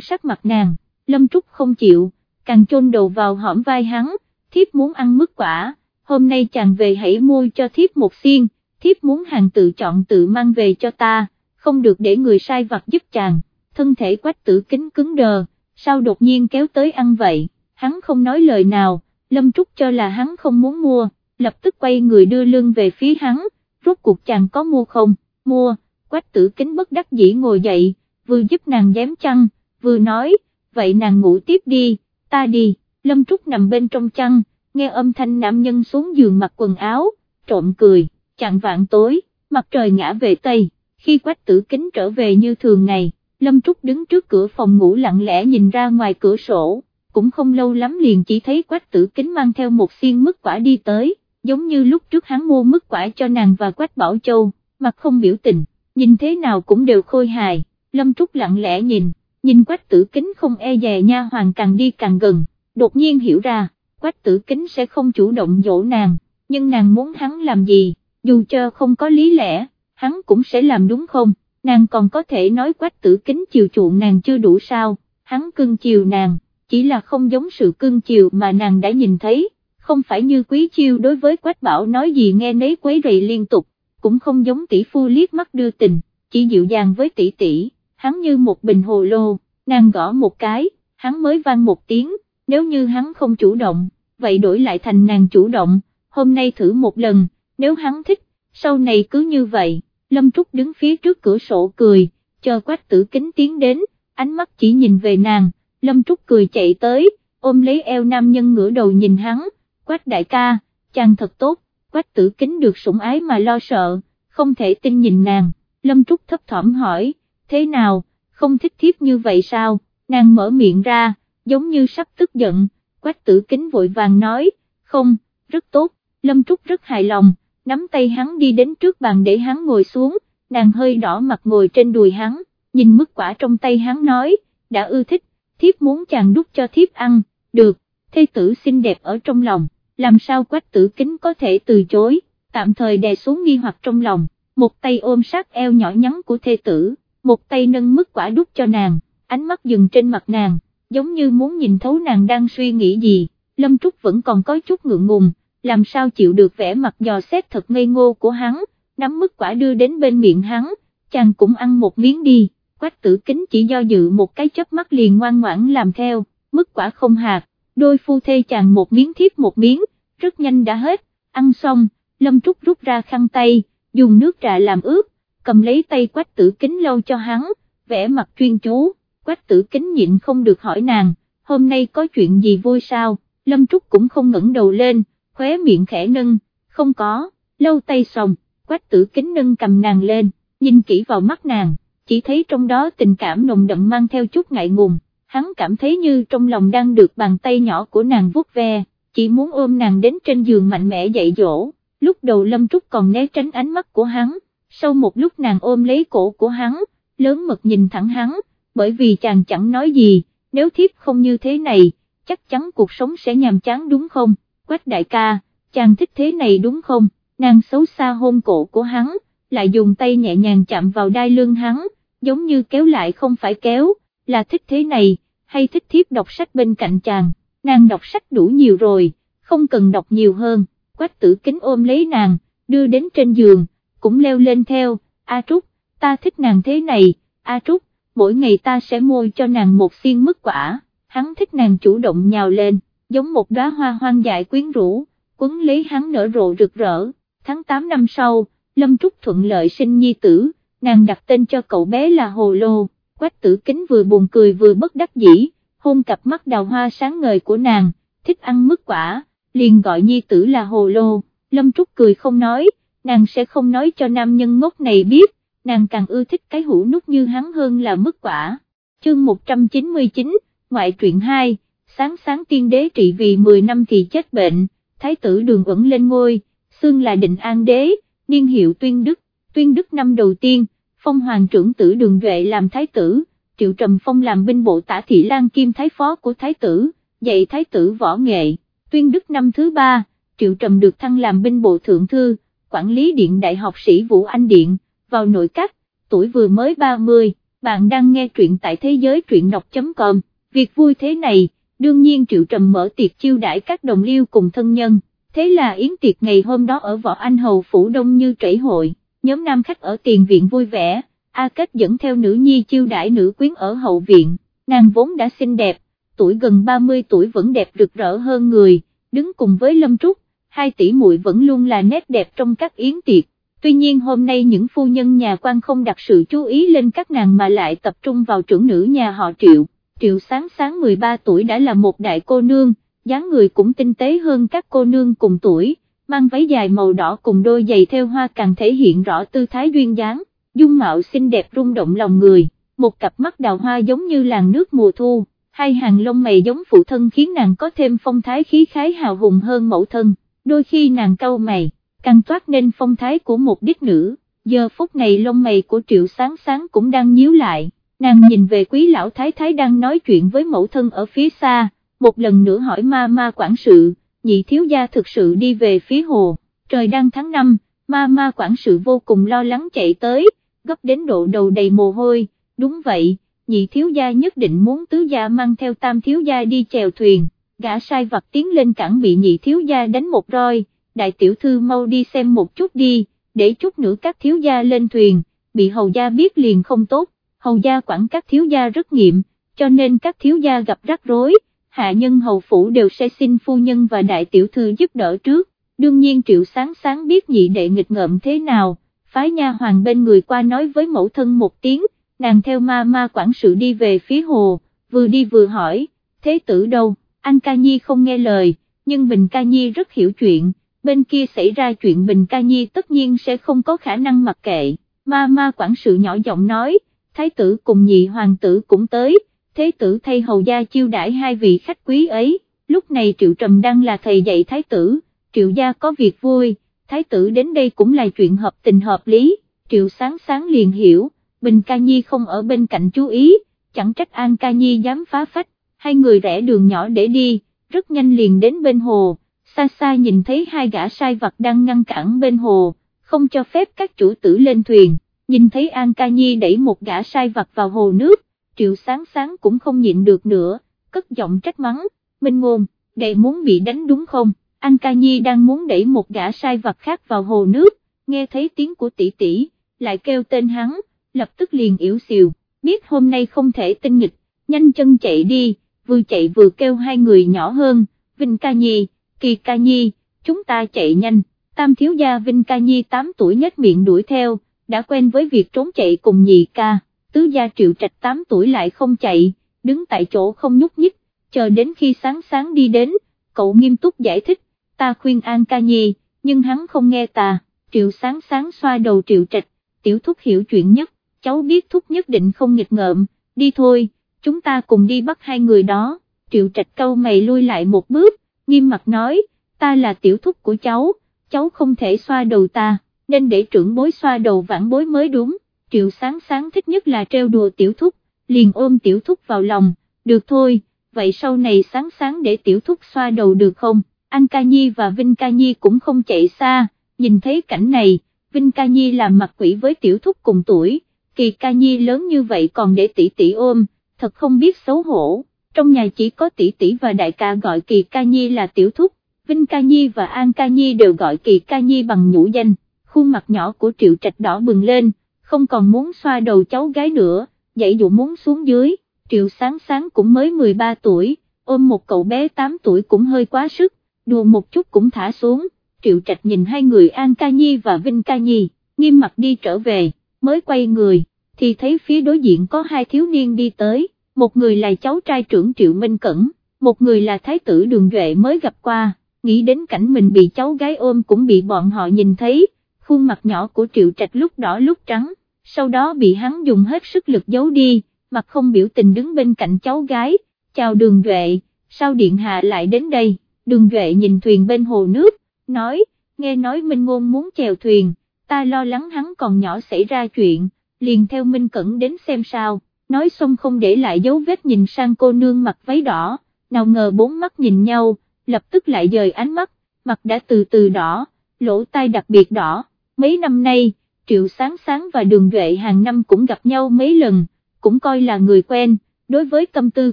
A: sắc mặt nàng, Lâm Trúc không chịu, càng chôn đầu vào hõm vai hắn, thiếp muốn ăn mứt quả, hôm nay chàng về hãy mua cho thiếp một xiên, thiếp muốn hàng tự chọn tự mang về cho ta, không được để người sai vặt giúp chàng, thân thể quách tử kính cứng đờ, sao đột nhiên kéo tới ăn vậy, hắn không nói lời nào, Lâm Trúc cho là hắn không muốn mua, lập tức quay người đưa lưng về phía hắn, rốt cuộc chàng có mua không, mua, quách tử kính bất đắc dĩ ngồi dậy, vừa giúp nàng dám chăn, vừa nói, vậy nàng ngủ tiếp đi, ta đi, Lâm Trúc nằm bên trong chăn, nghe âm thanh nam nhân xuống giường mặc quần áo, trộm cười, chạng vạn tối, mặt trời ngã về Tây, khi quách tử kính trở về như thường ngày, Lâm Trúc đứng trước cửa phòng ngủ lặng lẽ nhìn ra ngoài cửa sổ, cũng không lâu lắm liền chỉ thấy quách tử kính mang theo một xiên mứt quả đi tới, giống như lúc trước hắn mua mứt quả cho nàng và quách bảo châu, mặt không biểu tình, nhìn thế nào cũng đều khôi hài, Lâm Trúc lặng lẽ nhìn, nhìn quách tử kính không e dè nha hoàng càng đi càng gần, đột nhiên hiểu ra, quách tử kính sẽ không chủ động dỗ nàng, nhưng nàng muốn hắn làm gì, dù cho không có lý lẽ, hắn cũng sẽ làm đúng không, nàng còn có thể nói quách tử kính chiều chuộng nàng chưa đủ sao, hắn cưng chiều nàng, chỉ là không giống sự cưng chiều mà nàng đã nhìn thấy, không phải như quý chiêu đối với quách bảo nói gì nghe nấy quấy rầy liên tục, cũng không giống tỷ phu liếc mắt đưa tình, chỉ dịu dàng với tỷ tỷ, hắn như một bình hồ lô, nàng gõ một cái, hắn mới vang một tiếng, nếu như hắn không chủ động, vậy đổi lại thành nàng chủ động, hôm nay thử một lần, nếu hắn thích, sau này cứ như vậy, Lâm Trúc đứng phía trước cửa sổ cười, chờ quách tử kính tiến đến, ánh mắt chỉ nhìn về nàng, Lâm Trúc cười chạy tới, ôm lấy eo nam nhân ngửa đầu nhìn hắn, quách đại ca, chàng thật tốt, quách tử kính được sủng ái mà lo sợ, không thể tin nhìn nàng, Lâm Trúc thấp thỏm hỏi, thế nào, không thích thiếp như vậy sao, nàng mở miệng ra, giống như sắp tức giận, quách tử kính vội vàng nói, không, rất tốt, Lâm Trúc rất hài lòng, nắm tay hắn đi đến trước bàn để hắn ngồi xuống, nàng hơi đỏ mặt ngồi trên đùi hắn, nhìn mức quả trong tay hắn nói, đã ưa thích, thiếp muốn chàng đút cho thiếp ăn, được, thê tử xinh đẹp ở trong lòng, làm sao quách tử kính có thể từ chối, tạm thời đè xuống nghi hoặc trong lòng, một tay ôm sát eo nhỏ nhắn của thê tử, một tay nâng mức quả đút cho nàng, ánh mắt dừng trên mặt nàng, giống như muốn nhìn thấu nàng đang suy nghĩ gì, Lâm Trúc vẫn còn có chút ngượng ngùng, làm sao chịu được vẻ mặt dò xét thật ngây ngô của hắn, nắm mức quả đưa đến bên miệng hắn, chàng cũng ăn một miếng đi, quách tử kính chỉ do dự một cái chớp mắt liền ngoan ngoãn làm theo, mức quả không hạt, đôi phu thê chàng một miếng thiếp một miếng, rất nhanh đã hết, ăn xong, Lâm Trúc rút ra khăn tay, dùng nước trà làm ướp, cầm lấy tay quách tử kính lâu cho hắn, vẽ mặt chuyên chú, quách tử kính nhịn không được hỏi nàng, hôm nay có chuyện gì vui sao, Lâm Trúc cũng không ngẩng đầu lên, khóe miệng khẽ nâng, không có, lâu tay xong, quách tử kính nâng cầm nàng lên, nhìn kỹ vào mắt nàng, chỉ thấy trong đó tình cảm nồng đậm mang theo chút ngại ngùng, hắn cảm thấy như trong lòng đang được bàn tay nhỏ của nàng vuốt ve, chỉ muốn ôm nàng đến trên giường mạnh mẽ dạy dỗ, lúc đầu Lâm Trúc còn né tránh ánh mắt của hắn, sau một lúc nàng ôm lấy cổ của hắn, lớn mật nhìn thẳng hắn, bởi vì chàng chẳng nói gì, nếu thiếp không như thế này, chắc chắn cuộc sống sẽ nhàm chán đúng không? quách đại ca, chàng thích thế này đúng không, nàng xấu xa hôn cổ của hắn, lại dùng tay nhẹ nhàng chạm vào đai lưng hắn, giống như kéo lại không phải kéo, là thích thế này, hay thích thiếp đọc sách bên cạnh chàng, nàng đọc sách đủ nhiều rồi, không cần đọc nhiều hơn, quách tử kính ôm lấy nàng, đưa đến trên giường, cũng leo lên theo, A Trúc, ta thích nàng thế này, A Trúc, mỗi ngày ta sẽ mua cho nàng một xiên mứt quả, hắn thích nàng chủ động nhào lên giống một đóa hoa hoang dại quyến rũ, quấn lấy hắn nở rộ rực rỡ. Tháng 8 năm sau, Lâm Trúc thuận lợi sinh nhi tử, nàng đặt tên cho cậu bé là Hồ Lô, quách tử kính vừa buồn cười vừa bất đắc dĩ, hôn cặp mắt đào hoa sáng ngời của nàng, thích ăn mứt quả, liền gọi nhi tử là Hồ Lô, Lâm Trúc cười không nói, nàng sẽ không nói cho nam nhân ngốc này biết, nàng càng ưa thích cái hũ nút như hắn hơn là mứt quả. Chương 199, ngoại truyện 2 sáng sáng tiên đế trị vì 10 năm thì chết bệnh, thái tử đường ẩn lên ngôi, xương là định an đế, niên hiệu tuyên đức, tuyên đức năm đầu tiên, phong hoàng trưởng tử đường Duệ làm thái tử, triệu trầm phong làm binh bộ tả thị lan kim thái phó của thái tử, dạy thái tử võ nghệ, tuyên đức năm thứ ba, Triệu Trầm được thăng làm binh bộ thượng thư, quản lý điện đại học sĩ Vũ Anh Điện, vào nội các, tuổi vừa mới 30, bạn đang nghe truyện tại thế giới truyện đọc.com, việc vui thế này, đương nhiên Triệu Trầm mở tiệc chiêu đãi các đồng liêu cùng thân nhân, thế là yến tiệc ngày hôm đó ở Võ Anh Hầu Phủ Đông như trảy hội, nhóm nam khách ở tiền viện vui vẻ, A Kết dẫn theo nữ nhi chiêu đãi nữ quyến ở hậu viện, nàng vốn đã xinh đẹp, tuổi gần 30 tuổi vẫn đẹp rực rỡ hơn người, đứng cùng với Lâm Trúc, hai tỷ muội vẫn luôn là nét đẹp trong các yến tiệc. Tuy nhiên hôm nay những phu nhân nhà quan không đặt sự chú ý lên các nàng mà lại tập trung vào trưởng nữ nhà họ Triệu. Triệu sáng sáng 13 tuổi đã là một đại cô nương, dáng người cũng tinh tế hơn các cô nương cùng tuổi, mang váy dài màu đỏ cùng đôi giày theo hoa càng thể hiện rõ tư thái duyên dáng, dung mạo xinh đẹp rung động lòng người, một cặp mắt đào hoa giống như làn nước mùa thu, hai hàng lông mày giống phụ thân khiến nàng có thêm phong thái khí khái hào hùng hơn mẫu thân, đôi khi nàng cau mày, càng toát nên phong thái của một đích nữ, giờ phút này lông mày của triệu sáng sáng cũng đang nhíu lại, nàng nhìn về quý lão thái thái đang nói chuyện với mẫu thân ở phía xa, một lần nữa hỏi ma ma quản sự, nhị thiếu gia thực sự đi về phía hồ, trời đang tháng năm, ma ma quản sự vô cùng lo lắng chạy tới, gấp đến độ đầu đầy mồ hôi, đúng vậy, nhị thiếu gia nhất định muốn tứ gia mang theo tam thiếu gia đi chèo thuyền, gã sai vặt tiến lên cảng bị nhị thiếu gia đánh một roi, đại tiểu thư mau đi xem một chút đi, để chút nữa các thiếu gia lên thuyền, bị hầu gia biết liền không tốt, hầu gia quản các thiếu gia rất nghiệm, cho nên các thiếu gia gặp rắc rối, hạ nhân hầu phủ đều sẽ xin phu nhân và đại tiểu thư giúp đỡ trước, đương nhiên triệu sáng sáng biết nhị đệ nghịch ngợm thế nào, phái nha hoàng bên người qua nói với mẫu thân một tiếng, nàng theo ma ma quản sự đi về phía hồ, vừa đi vừa hỏi, thế tử đâu, anh ca nhi không nghe lời, nhưng Bình ca nhi rất hiểu chuyện, bên kia xảy ra chuyện Bình ca nhi tất nhiên sẽ không có khả năng mặc kệ, ma ma quản sự nhỏ giọng nói, thái tử cùng nhị hoàng tử cũng tới, thế tử thay hầu gia chiêu đãi hai vị khách quý ấy, lúc này Triệu Trầm đang là thầy dạy thái tử, Triệu gia có việc vui, thái tử đến đây cũng là chuyện hợp tình hợp lý, Triệu sáng sáng liền hiểu, Bình Ca Nhi không ở bên cạnh chú ý, chẳng trách An Ca Nhi dám phá phách, hai người rẽ đường nhỏ để đi, rất nhanh liền đến bên hồ, xa xa nhìn thấy hai gã sai vặt đang ngăn cản bên hồ, không cho phép các chủ tử lên thuyền, nhìn thấy An Ca Nhi đẩy một gã sai vặt vào hồ nước, triệu sáng sáng cũng không nhịn được nữa, cất giọng trách mắng, Minh Ngôn, đệ muốn bị đánh đúng không, An Ca Nhi đang muốn đẩy một gã sai vặt khác vào hồ nước, nghe thấy tiếng của tỷ tỷ, lại kêu tên hắn, lập tức liền yếu xìu, biết hôm nay không thể tinh nghịch, nhanh chân chạy đi, vừa chạy vừa kêu hai người nhỏ hơn, Vinh Ca Nhi, Kỳ Ca Nhi, chúng ta chạy nhanh, tam thiếu gia Vinh Ca Nhi 8 tuổi nhếch miệng đuổi theo, đã quen với việc trốn chạy cùng nhị ca, tứ gia triệu trạch 8 tuổi lại không chạy, đứng tại chỗ không nhúc nhích, chờ đến khi sáng sáng đi đến, cậu nghiêm túc giải thích, ta khuyên An Ca Nhi, nhưng hắn không nghe ta, triệu sáng sáng xoa đầu triệu trạch, tiểu thúc hiểu chuyện nhất, cháu biết thúc nhất định không nghịch ngợm, đi thôi, chúng ta cùng đi bắt hai người đó, triệu trạch câu mày lui lại một bước, nghiêm mặt nói, ta là tiểu thúc của cháu, cháu không thể xoa đầu ta, nên để trưởng bối xoa đầu vãn bối mới đúng, triệu sáng sáng thích nhất là treo đùa tiểu thúc, liền ôm tiểu thúc vào lòng, được thôi, vậy sau này sáng sáng để tiểu thúc xoa đầu được không, Anh Ca Nhi và Vinh Ca Nhi cũng không chạy xa, nhìn thấy cảnh này, Vinh Ca Nhi làm mặt quỷ với tiểu thúc cùng tuổi, kỳ ca nhi lớn như vậy còn để tỷ tỷ ôm, thật không biết xấu hổ, trong nhà chỉ có tỷ tỷ và đại ca gọi kỳ ca nhi là tiểu thúc, Vinh ca nhi và An ca nhi đều gọi kỳ ca nhi bằng nhũ danh, khuôn mặt nhỏ của triệu trạch đỏ bừng lên, không còn muốn xoa đầu cháu gái nữa, dậy dụ muốn xuống dưới, triệu sáng sáng cũng mới 13 tuổi, ôm một cậu bé 8 tuổi cũng hơi quá sức, đùa một chút cũng thả xuống, triệu trạch nhìn hai người An ca nhi và Vinh ca nhi, nghiêm mặt đi trở về mới quay người, thì thấy phía đối diện có hai thiếu niên đi tới, một người là cháu trai trưởng Triệu Minh Cẩn, một người là thái tử Đường Duệ mới gặp qua, nghĩ đến cảnh mình bị cháu gái ôm cũng bị bọn họ nhìn thấy, khuôn mặt nhỏ của Triệu Trạch lúc đỏ lúc trắng, sau đó bị hắn dùng hết sức lực giấu đi, mặt không biểu tình đứng bên cạnh cháu gái, chào Đường Duệ, sao Điện Hạ lại đến đây, Đường Duệ nhìn thuyền bên hồ nước, nói, nghe nói Minh Ngôn muốn chèo thuyền, ta lo lắng hắn còn nhỏ xảy ra chuyện, liền theo Minh Cẩn đến xem sao, nói xong không để lại dấu vết nhìn sang cô nương mặc váy đỏ, nào ngờ bốn mắt nhìn nhau, lập tức lại dời ánh mắt, mặt đã từ từ đỏ, lỗ tai đặc biệt đỏ, mấy năm nay, Triệu Sáng Sáng và Đường Duệ hàng năm cũng gặp nhau mấy lần, cũng coi là người quen, đối với tâm tư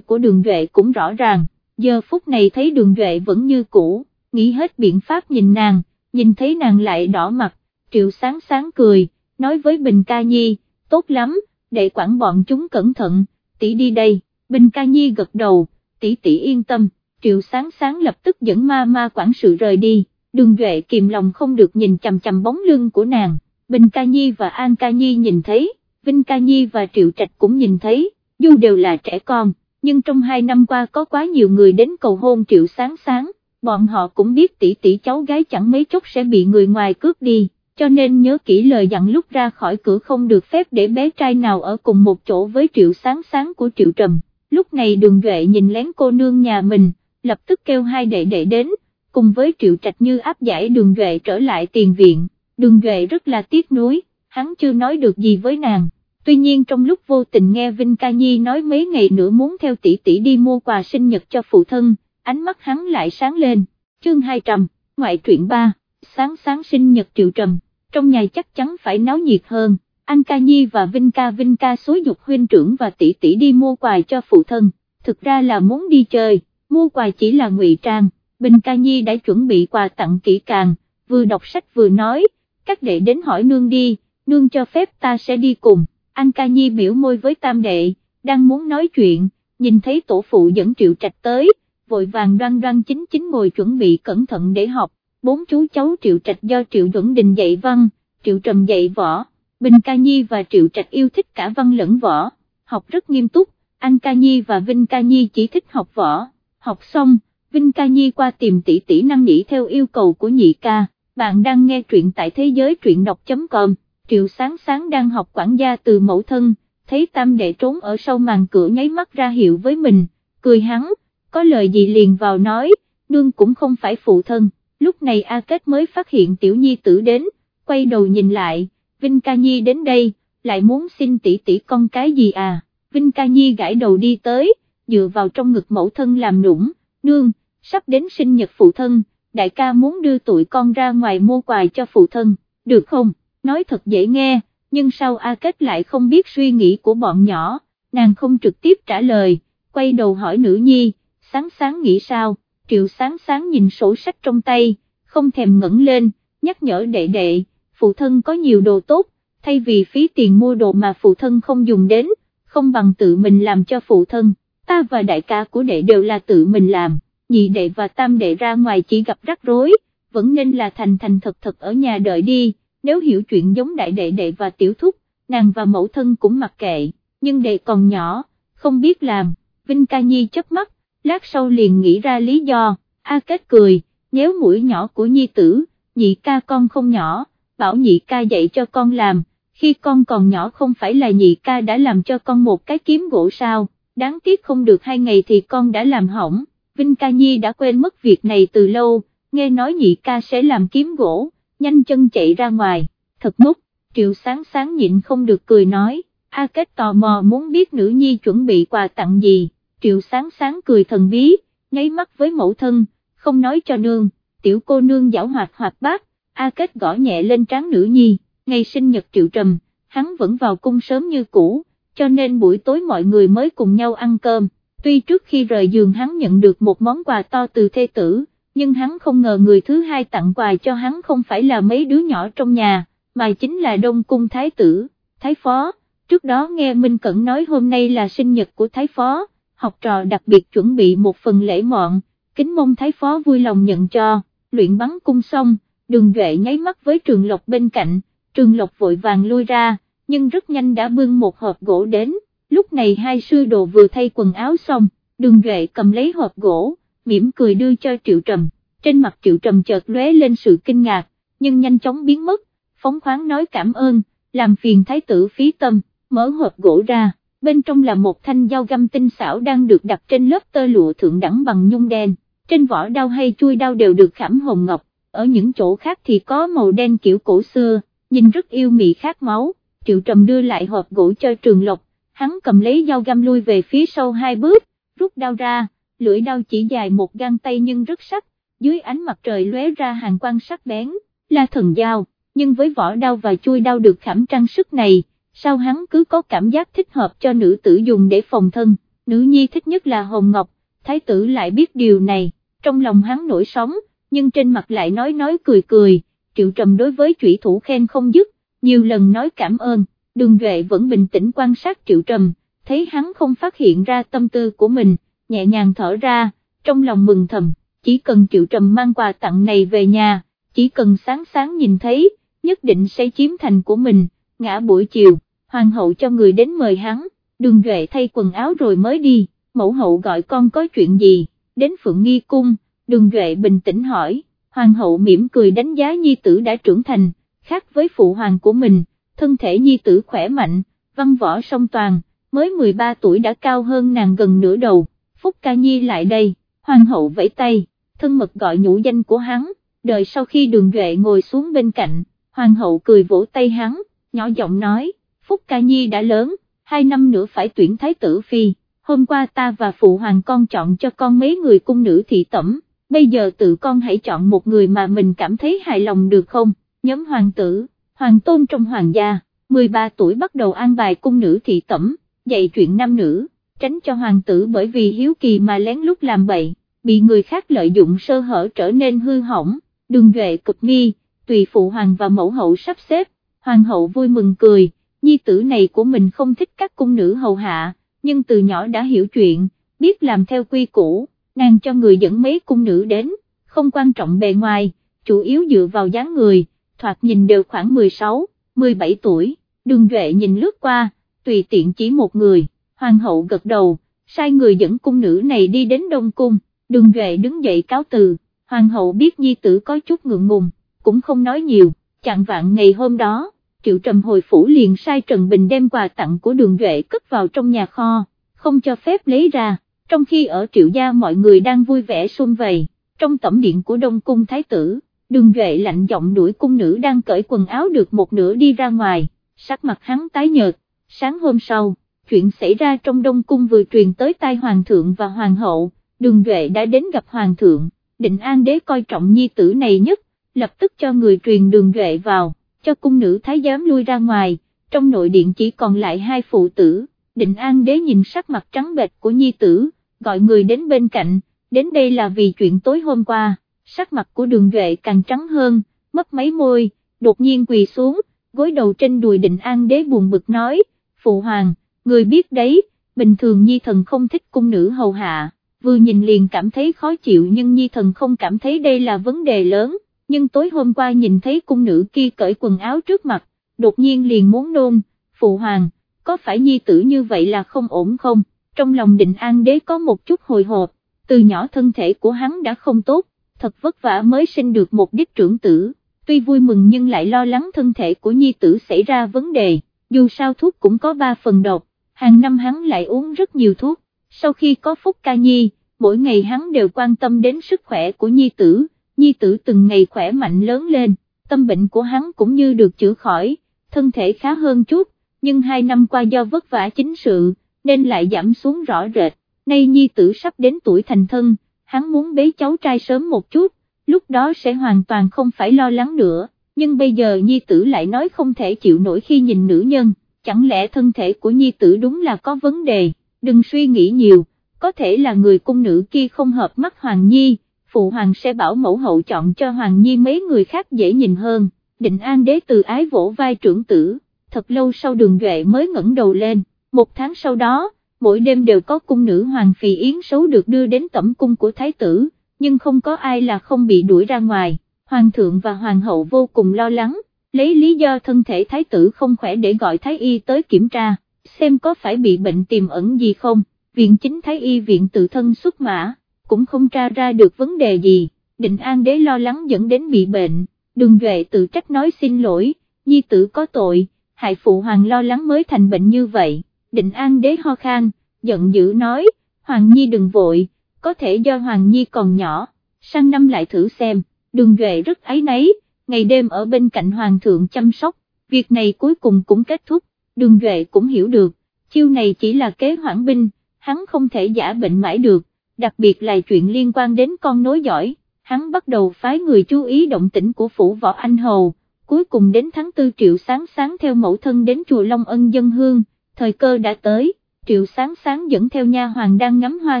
A: của Đường Duệ cũng rõ ràng, giờ phút này thấy Đường Duệ vẫn như cũ, nghĩ hết biện pháp nhìn nàng, nhìn thấy nàng lại đỏ mặt, Triệu Sáng Sáng cười, nói với Bình Ca Nhi, tốt lắm, để quản bọn chúng cẩn thận, tỷ đi đây, Bình Ca Nhi gật đầu, tỷ tỷ yên tâm, Triệu Sáng Sáng lập tức dẫn ma ma quản sự rời đi, đường Duệ kìm lòng không được nhìn chằm chằm bóng lưng của nàng, Bình Ca Nhi và An Ca Nhi nhìn thấy, Vinh Ca Nhi và Triệu Trạch cũng nhìn thấy, dù đều là trẻ con, nhưng trong hai năm qua có quá nhiều người đến cầu hôn Triệu Sáng Sáng, bọn họ cũng biết tỷ tỷ cháu gái chẳng mấy chốc sẽ bị người ngoài cướp đi cho nên nhớ kỹ lời dặn lúc ra khỏi cửa không được phép để bé trai nào ở cùng một chỗ với triệu sáng sáng của triệu trầm. Lúc này đường duệ nhìn lén cô nương nhà mình, lập tức kêu hai đệ đệ đến, cùng với triệu trạch như áp giải đường duệ trở lại tiền viện, đường duệ rất là tiếc nuối, hắn chưa nói được gì với nàng. Tuy nhiên trong lúc vô tình nghe Vinh Ca Nhi nói mấy ngày nữa muốn theo tỷ tỷ đi mua quà sinh nhật cho phụ thân, ánh mắt hắn lại sáng lên, chương 200, ngoại truyện 3, sáng sáng sinh nhật triệu trầm trong nhà chắc chắn phải náo nhiệt hơn. Anh Ca Nhi và Vinh Ca Vinh Ca xối dục huynh trưởng và tỷ tỷ đi mua quà cho phụ thân, thực ra là muốn đi chơi, mua quà chỉ là ngụy trang, Bình Ca Nhi đã chuẩn bị quà tặng kỹ càng, vừa đọc sách vừa nói, các đệ đến hỏi nương đi, nương cho phép ta sẽ đi cùng, anh Ca Nhi biểu môi với tam đệ, đang muốn nói chuyện, nhìn thấy tổ phụ dẫn triệu trạch tới, vội vàng đoan đoan chính chính ngồi chuẩn bị cẩn thận để học, bốn chú cháu Triệu Trạch do Triệu Duẩn Đình dạy văn, Triệu Trầm dạy võ, Bình Ca Nhi và Triệu Trạch yêu thích cả văn lẫn võ, học rất nghiêm túc, Anh Ca Nhi và Vinh Ca Nhi chỉ thích học võ, học xong, Vinh Ca Nhi qua tìm tỷ tỷ năng nỉ theo yêu cầu của nhị ca, bạn đang nghe truyện tại thế giới truyện đọc.com, Triệu Sáng Sáng đang học quản gia từ mẫu thân, thấy tam đệ trốn ở sau màn cửa nháy mắt ra hiệu với mình, cười hắn, có lời gì liền vào nói, nương cũng không phải phụ thân lúc này A Kết mới phát hiện tiểu nhi tử đến, quay đầu nhìn lại, Vinh Ca Nhi đến đây, lại muốn xin tỷ tỷ con cái gì à, Vinh Ca Nhi gãi đầu đi tới, dựa vào trong ngực mẫu thân làm nũng, nương, sắp đến sinh nhật phụ thân, đại ca muốn đưa tụi con ra ngoài mua quà cho phụ thân, được không, nói thật dễ nghe, nhưng sao A Kết lại không biết suy nghĩ của bọn nhỏ, nàng không trực tiếp trả lời, quay đầu hỏi nữ nhi, sáng sáng nghĩ sao, triệu sáng sáng nhìn sổ sách trong tay, không thèm ngẩng lên, nhắc nhở đệ đệ, phụ thân có nhiều đồ tốt, thay vì phí tiền mua đồ mà phụ thân không dùng đến, không bằng tự mình làm cho phụ thân, ta và đại ca của đệ đều là tự mình làm, nhị đệ và tam đệ ra ngoài chỉ gặp rắc rối, vẫn nên là thành thành thật thật ở nhà đợi đi, nếu hiểu chuyện giống đại đệ đệ và tiểu thúc, nàng và mẫu thân cũng mặc kệ, nhưng đệ còn nhỏ, không biết làm, Vinh Ca Nhi chớp mắt, lát sau liền nghĩ ra lý do, A Kết cười, nếu mũi nhỏ của nhi tử, nhị ca con không nhỏ, bảo nhị ca dạy cho con làm, khi con còn nhỏ không phải là nhị ca đã làm cho con một cái kiếm gỗ sao, đáng tiếc không được hai ngày thì con đã làm hỏng, Vinh Ca Nhi đã quên mất việc này từ lâu, nghe nói nhị ca sẽ làm kiếm gỗ, nhanh chân chạy ra ngoài, thật ngốc, triệu sáng sáng nhịn không được cười nói, A Kết tò mò muốn biết nữ nhi chuẩn bị quà tặng gì. Triệu sáng sáng cười thần bí, nháy mắt với mẫu thân, không nói cho nương, tiểu cô nương giảo hoạt hoạt bát, A Kết gõ nhẹ lên trán nữ nhi, ngày sinh nhật triệu trầm, hắn vẫn vào cung sớm như cũ, cho nên buổi tối mọi người mới cùng nhau ăn cơm, tuy trước khi rời giường hắn nhận được một món quà to từ thê tử, nhưng hắn không ngờ người thứ hai tặng quà cho hắn không phải là mấy đứa nhỏ trong nhà, mà chính là đông cung thái tử, thái phó, trước đó nghe Minh Cẩn nói hôm nay là sinh nhật của thái phó học trò đặc biệt chuẩn bị một phần lễ mọn, kính mong thái phó vui lòng nhận cho, luyện bắn cung xong, đường duệ nháy mắt với trường lộc bên cạnh, trường lộc vội vàng lui ra, nhưng rất nhanh đã bưng một hộp gỗ đến, lúc này hai sư đồ vừa thay quần áo xong, đường duệ cầm lấy hộp gỗ, mỉm cười đưa cho triệu trầm, trên mặt triệu trầm chợt lóe lên sự kinh ngạc, nhưng nhanh chóng biến mất, phóng khoáng nói cảm ơn, làm phiền thái tử phí tâm, mở hộp gỗ ra. Bên trong là một thanh dao găm tinh xảo đang được đặt trên lớp tơ lụa thượng đẳng bằng nhung đen, trên vỏ đao hay chui đao đều được khảm hồng ngọc, ở những chỗ khác thì có màu đen kiểu cổ xưa, nhìn rất yêu mị khát máu, triệu trầm đưa lại hộp gỗ cho trường lộc, hắn cầm lấy dao găm lui về phía sau hai bước, rút đao ra, lưỡi đao chỉ dài một gang tay nhưng rất sắc, dưới ánh mặt trời lóe ra hàng quan sắc bén, là thần dao, nhưng với vỏ đao và chui đao được khảm trang sức này, sao hắn cứ có cảm giác thích hợp cho nữ tử dùng để phòng thân, nữ nhi thích nhất là Hồng Ngọc, thái tử lại biết điều này, trong lòng hắn nổi sóng, nhưng trên mặt lại nói nói cười cười, triệu trầm đối với chủy thủ khen không dứt, nhiều lần nói cảm ơn, đường Duệ vẫn bình tĩnh quan sát triệu trầm, thấy hắn không phát hiện ra tâm tư của mình, nhẹ nhàng thở ra, trong lòng mừng thầm, chỉ cần triệu trầm mang quà tặng này về nhà, chỉ cần sáng sáng nhìn thấy, nhất định sẽ chiếm thành của mình, ngã buổi chiều, hoàng hậu cho người đến mời hắn, đường Duệ thay quần áo rồi mới đi, mẫu hậu gọi con có chuyện gì, đến Phượng Nghi Cung, đường Duệ bình tĩnh hỏi, hoàng hậu mỉm cười đánh giá nhi tử đã trưởng thành, khác với phụ hoàng của mình, thân thể nhi tử khỏe mạnh, văn võ song toàn, mới 13 tuổi đã cao hơn nàng gần nửa đầu, Phúc Ca Nhi lại đây, hoàng hậu vẫy tay, thân mật gọi nhũ danh của hắn, đợi sau khi đường Duệ ngồi xuống bên cạnh, hoàng hậu cười vỗ tay hắn, nhỏ giọng nói, Phúc Ca Nhi đã lớn, hai năm nữa phải tuyển thái tử phi, hôm qua ta và phụ hoàng con chọn cho con mấy người cung nữ thị tẩm, bây giờ tự con hãy chọn một người mà mình cảm thấy hài lòng được không, nhóm hoàng tử, hoàng tôn trong hoàng gia, 13 tuổi bắt đầu an bài cung nữ thị tẩm, dạy chuyện nam nữ, tránh cho hoàng tử bởi vì hiếu kỳ mà lén lút làm bậy, bị người khác lợi dụng sơ hở trở nên hư hỏng, đường duệ cực mi, tùy phụ hoàng và mẫu hậu sắp xếp, hoàng hậu vui mừng cười, nhi tử này của mình không thích các cung nữ hầu hạ, nhưng từ nhỏ đã hiểu chuyện, biết làm theo quy củ, nàng cho người dẫn mấy cung nữ đến, không quan trọng bề ngoài, chủ yếu dựa vào dáng người, thoạt nhìn đều khoảng 16, 17 tuổi, đường duệ nhìn lướt qua, tùy tiện chỉ một người, hoàng hậu gật đầu, sai người dẫn cung nữ này đi đến Đông Cung, đường duệ đứng dậy cáo từ, hoàng hậu biết nhi tử có chút ngượng ngùng, cũng không nói nhiều, chặn vạn ngày hôm đó Triệu Trầm hồi phủ liền sai Trần Bình đem quà tặng của đường Duệ cất vào trong nhà kho, không cho phép lấy ra, trong khi ở Triệu Gia mọi người đang vui vẻ xung vầy, trong tẩm điện của Đông Cung Thái Tử, đường Duệ lạnh giọng đuổi cung nữ đang cởi quần áo được một nửa đi ra ngoài, sắc mặt hắn tái nhợt, sáng hôm sau, chuyện xảy ra trong Đông Cung vừa truyền tới tai Hoàng thượng và Hoàng hậu, đường Duệ đã đến gặp Hoàng thượng, định an đế coi trọng nhi tử này nhất, lập tức cho người truyền đường Duệ vào cho cung nữ thái giám lui ra ngoài, trong nội điện chỉ còn lại hai phụ tử, định an đế nhìn sắc mặt trắng bệch của nhi tử, gọi người đến bên cạnh, đến đây là vì chuyện tối hôm qua, sắc mặt của đường duệ càng trắng hơn, mất mấy môi, đột nhiên quỳ xuống, gối đầu trên đùi định an đế buồn bực nói, phụ hoàng, người biết đấy, bình thường nhi thần không thích cung nữ hầu hạ, vừa nhìn liền cảm thấy khó chịu nhưng nhi thần không cảm thấy đây là vấn đề lớn nhưng tối hôm qua nhìn thấy cung nữ kia cởi quần áo trước mặt, đột nhiên liền muốn nôn, phụ hoàng, có phải nhi tử như vậy là không ổn không, trong lòng định an đế có một chút hồi hộp, từ nhỏ thân thể của hắn đã không tốt, thật vất vả mới sinh được một đích trưởng tử, tuy vui mừng nhưng lại lo lắng thân thể của nhi tử xảy ra vấn đề, dù sao thuốc cũng có ba phần độc, hàng năm hắn lại uống rất nhiều thuốc, sau khi có phúc ca nhi, mỗi ngày hắn đều quan tâm đến sức khỏe của nhi tử. Nhi tử từng ngày khỏe mạnh lớn lên, tâm bệnh của hắn cũng như được chữa khỏi, thân thể khá hơn chút, nhưng hai năm qua do vất vả chính sự, nên lại giảm xuống rõ rệt, nay nhi tử sắp đến tuổi thành thân, hắn muốn bế cháu trai sớm một chút, lúc đó sẽ hoàn toàn không phải lo lắng nữa, nhưng bây giờ nhi tử lại nói không thể chịu nổi khi nhìn nữ nhân, chẳng lẽ thân thể của nhi tử đúng là có vấn đề, đừng suy nghĩ nhiều, có thể là người cung nữ kia không hợp mắt Hoàng Nhi phụ hoàng sẽ bảo mẫu hậu chọn cho hoàng nhi mấy người khác dễ nhìn hơn, định an đế từ ái vỗ vai trưởng tử, thật lâu sau đường duệ mới ngẩng đầu lên, một tháng sau đó, mỗi đêm đều có cung nữ hoàng phì yến xấu được đưa đến tẩm cung của thái tử, nhưng không có ai là không bị đuổi ra ngoài, hoàng thượng và hoàng hậu vô cùng lo lắng, lấy lý do thân thể thái tử không khỏe để gọi thái y tới kiểm tra, xem có phải bị bệnh tiềm ẩn gì không, viện chính thái y viện tự thân xuất mã cũng không tra ra được vấn đề gì, định an đế lo lắng dẫn đến bị bệnh, đường duệ tự trách nói xin lỗi, nhi tử có tội, hại phụ hoàng lo lắng mới thành bệnh như vậy, định an đế ho khan, giận dữ nói, hoàng nhi đừng vội, có thể do hoàng nhi còn nhỏ, sang năm lại thử xem, đường duệ rất ấy nấy, ngày đêm ở bên cạnh hoàng thượng chăm sóc, việc này cuối cùng cũng kết thúc, đường duệ cũng hiểu được, chiêu này chỉ là kế hoãn binh, hắn không thể giả bệnh mãi được đặc biệt là chuyện liên quan đến con nối giỏi, hắn bắt đầu phái người chú ý động tĩnh của phủ võ anh hầu, cuối cùng đến tháng tư triệu sáng sáng theo mẫu thân đến chùa Long Ân dân hương, thời cơ đã tới, triệu sáng sáng dẫn theo nha hoàng đang ngắm hoa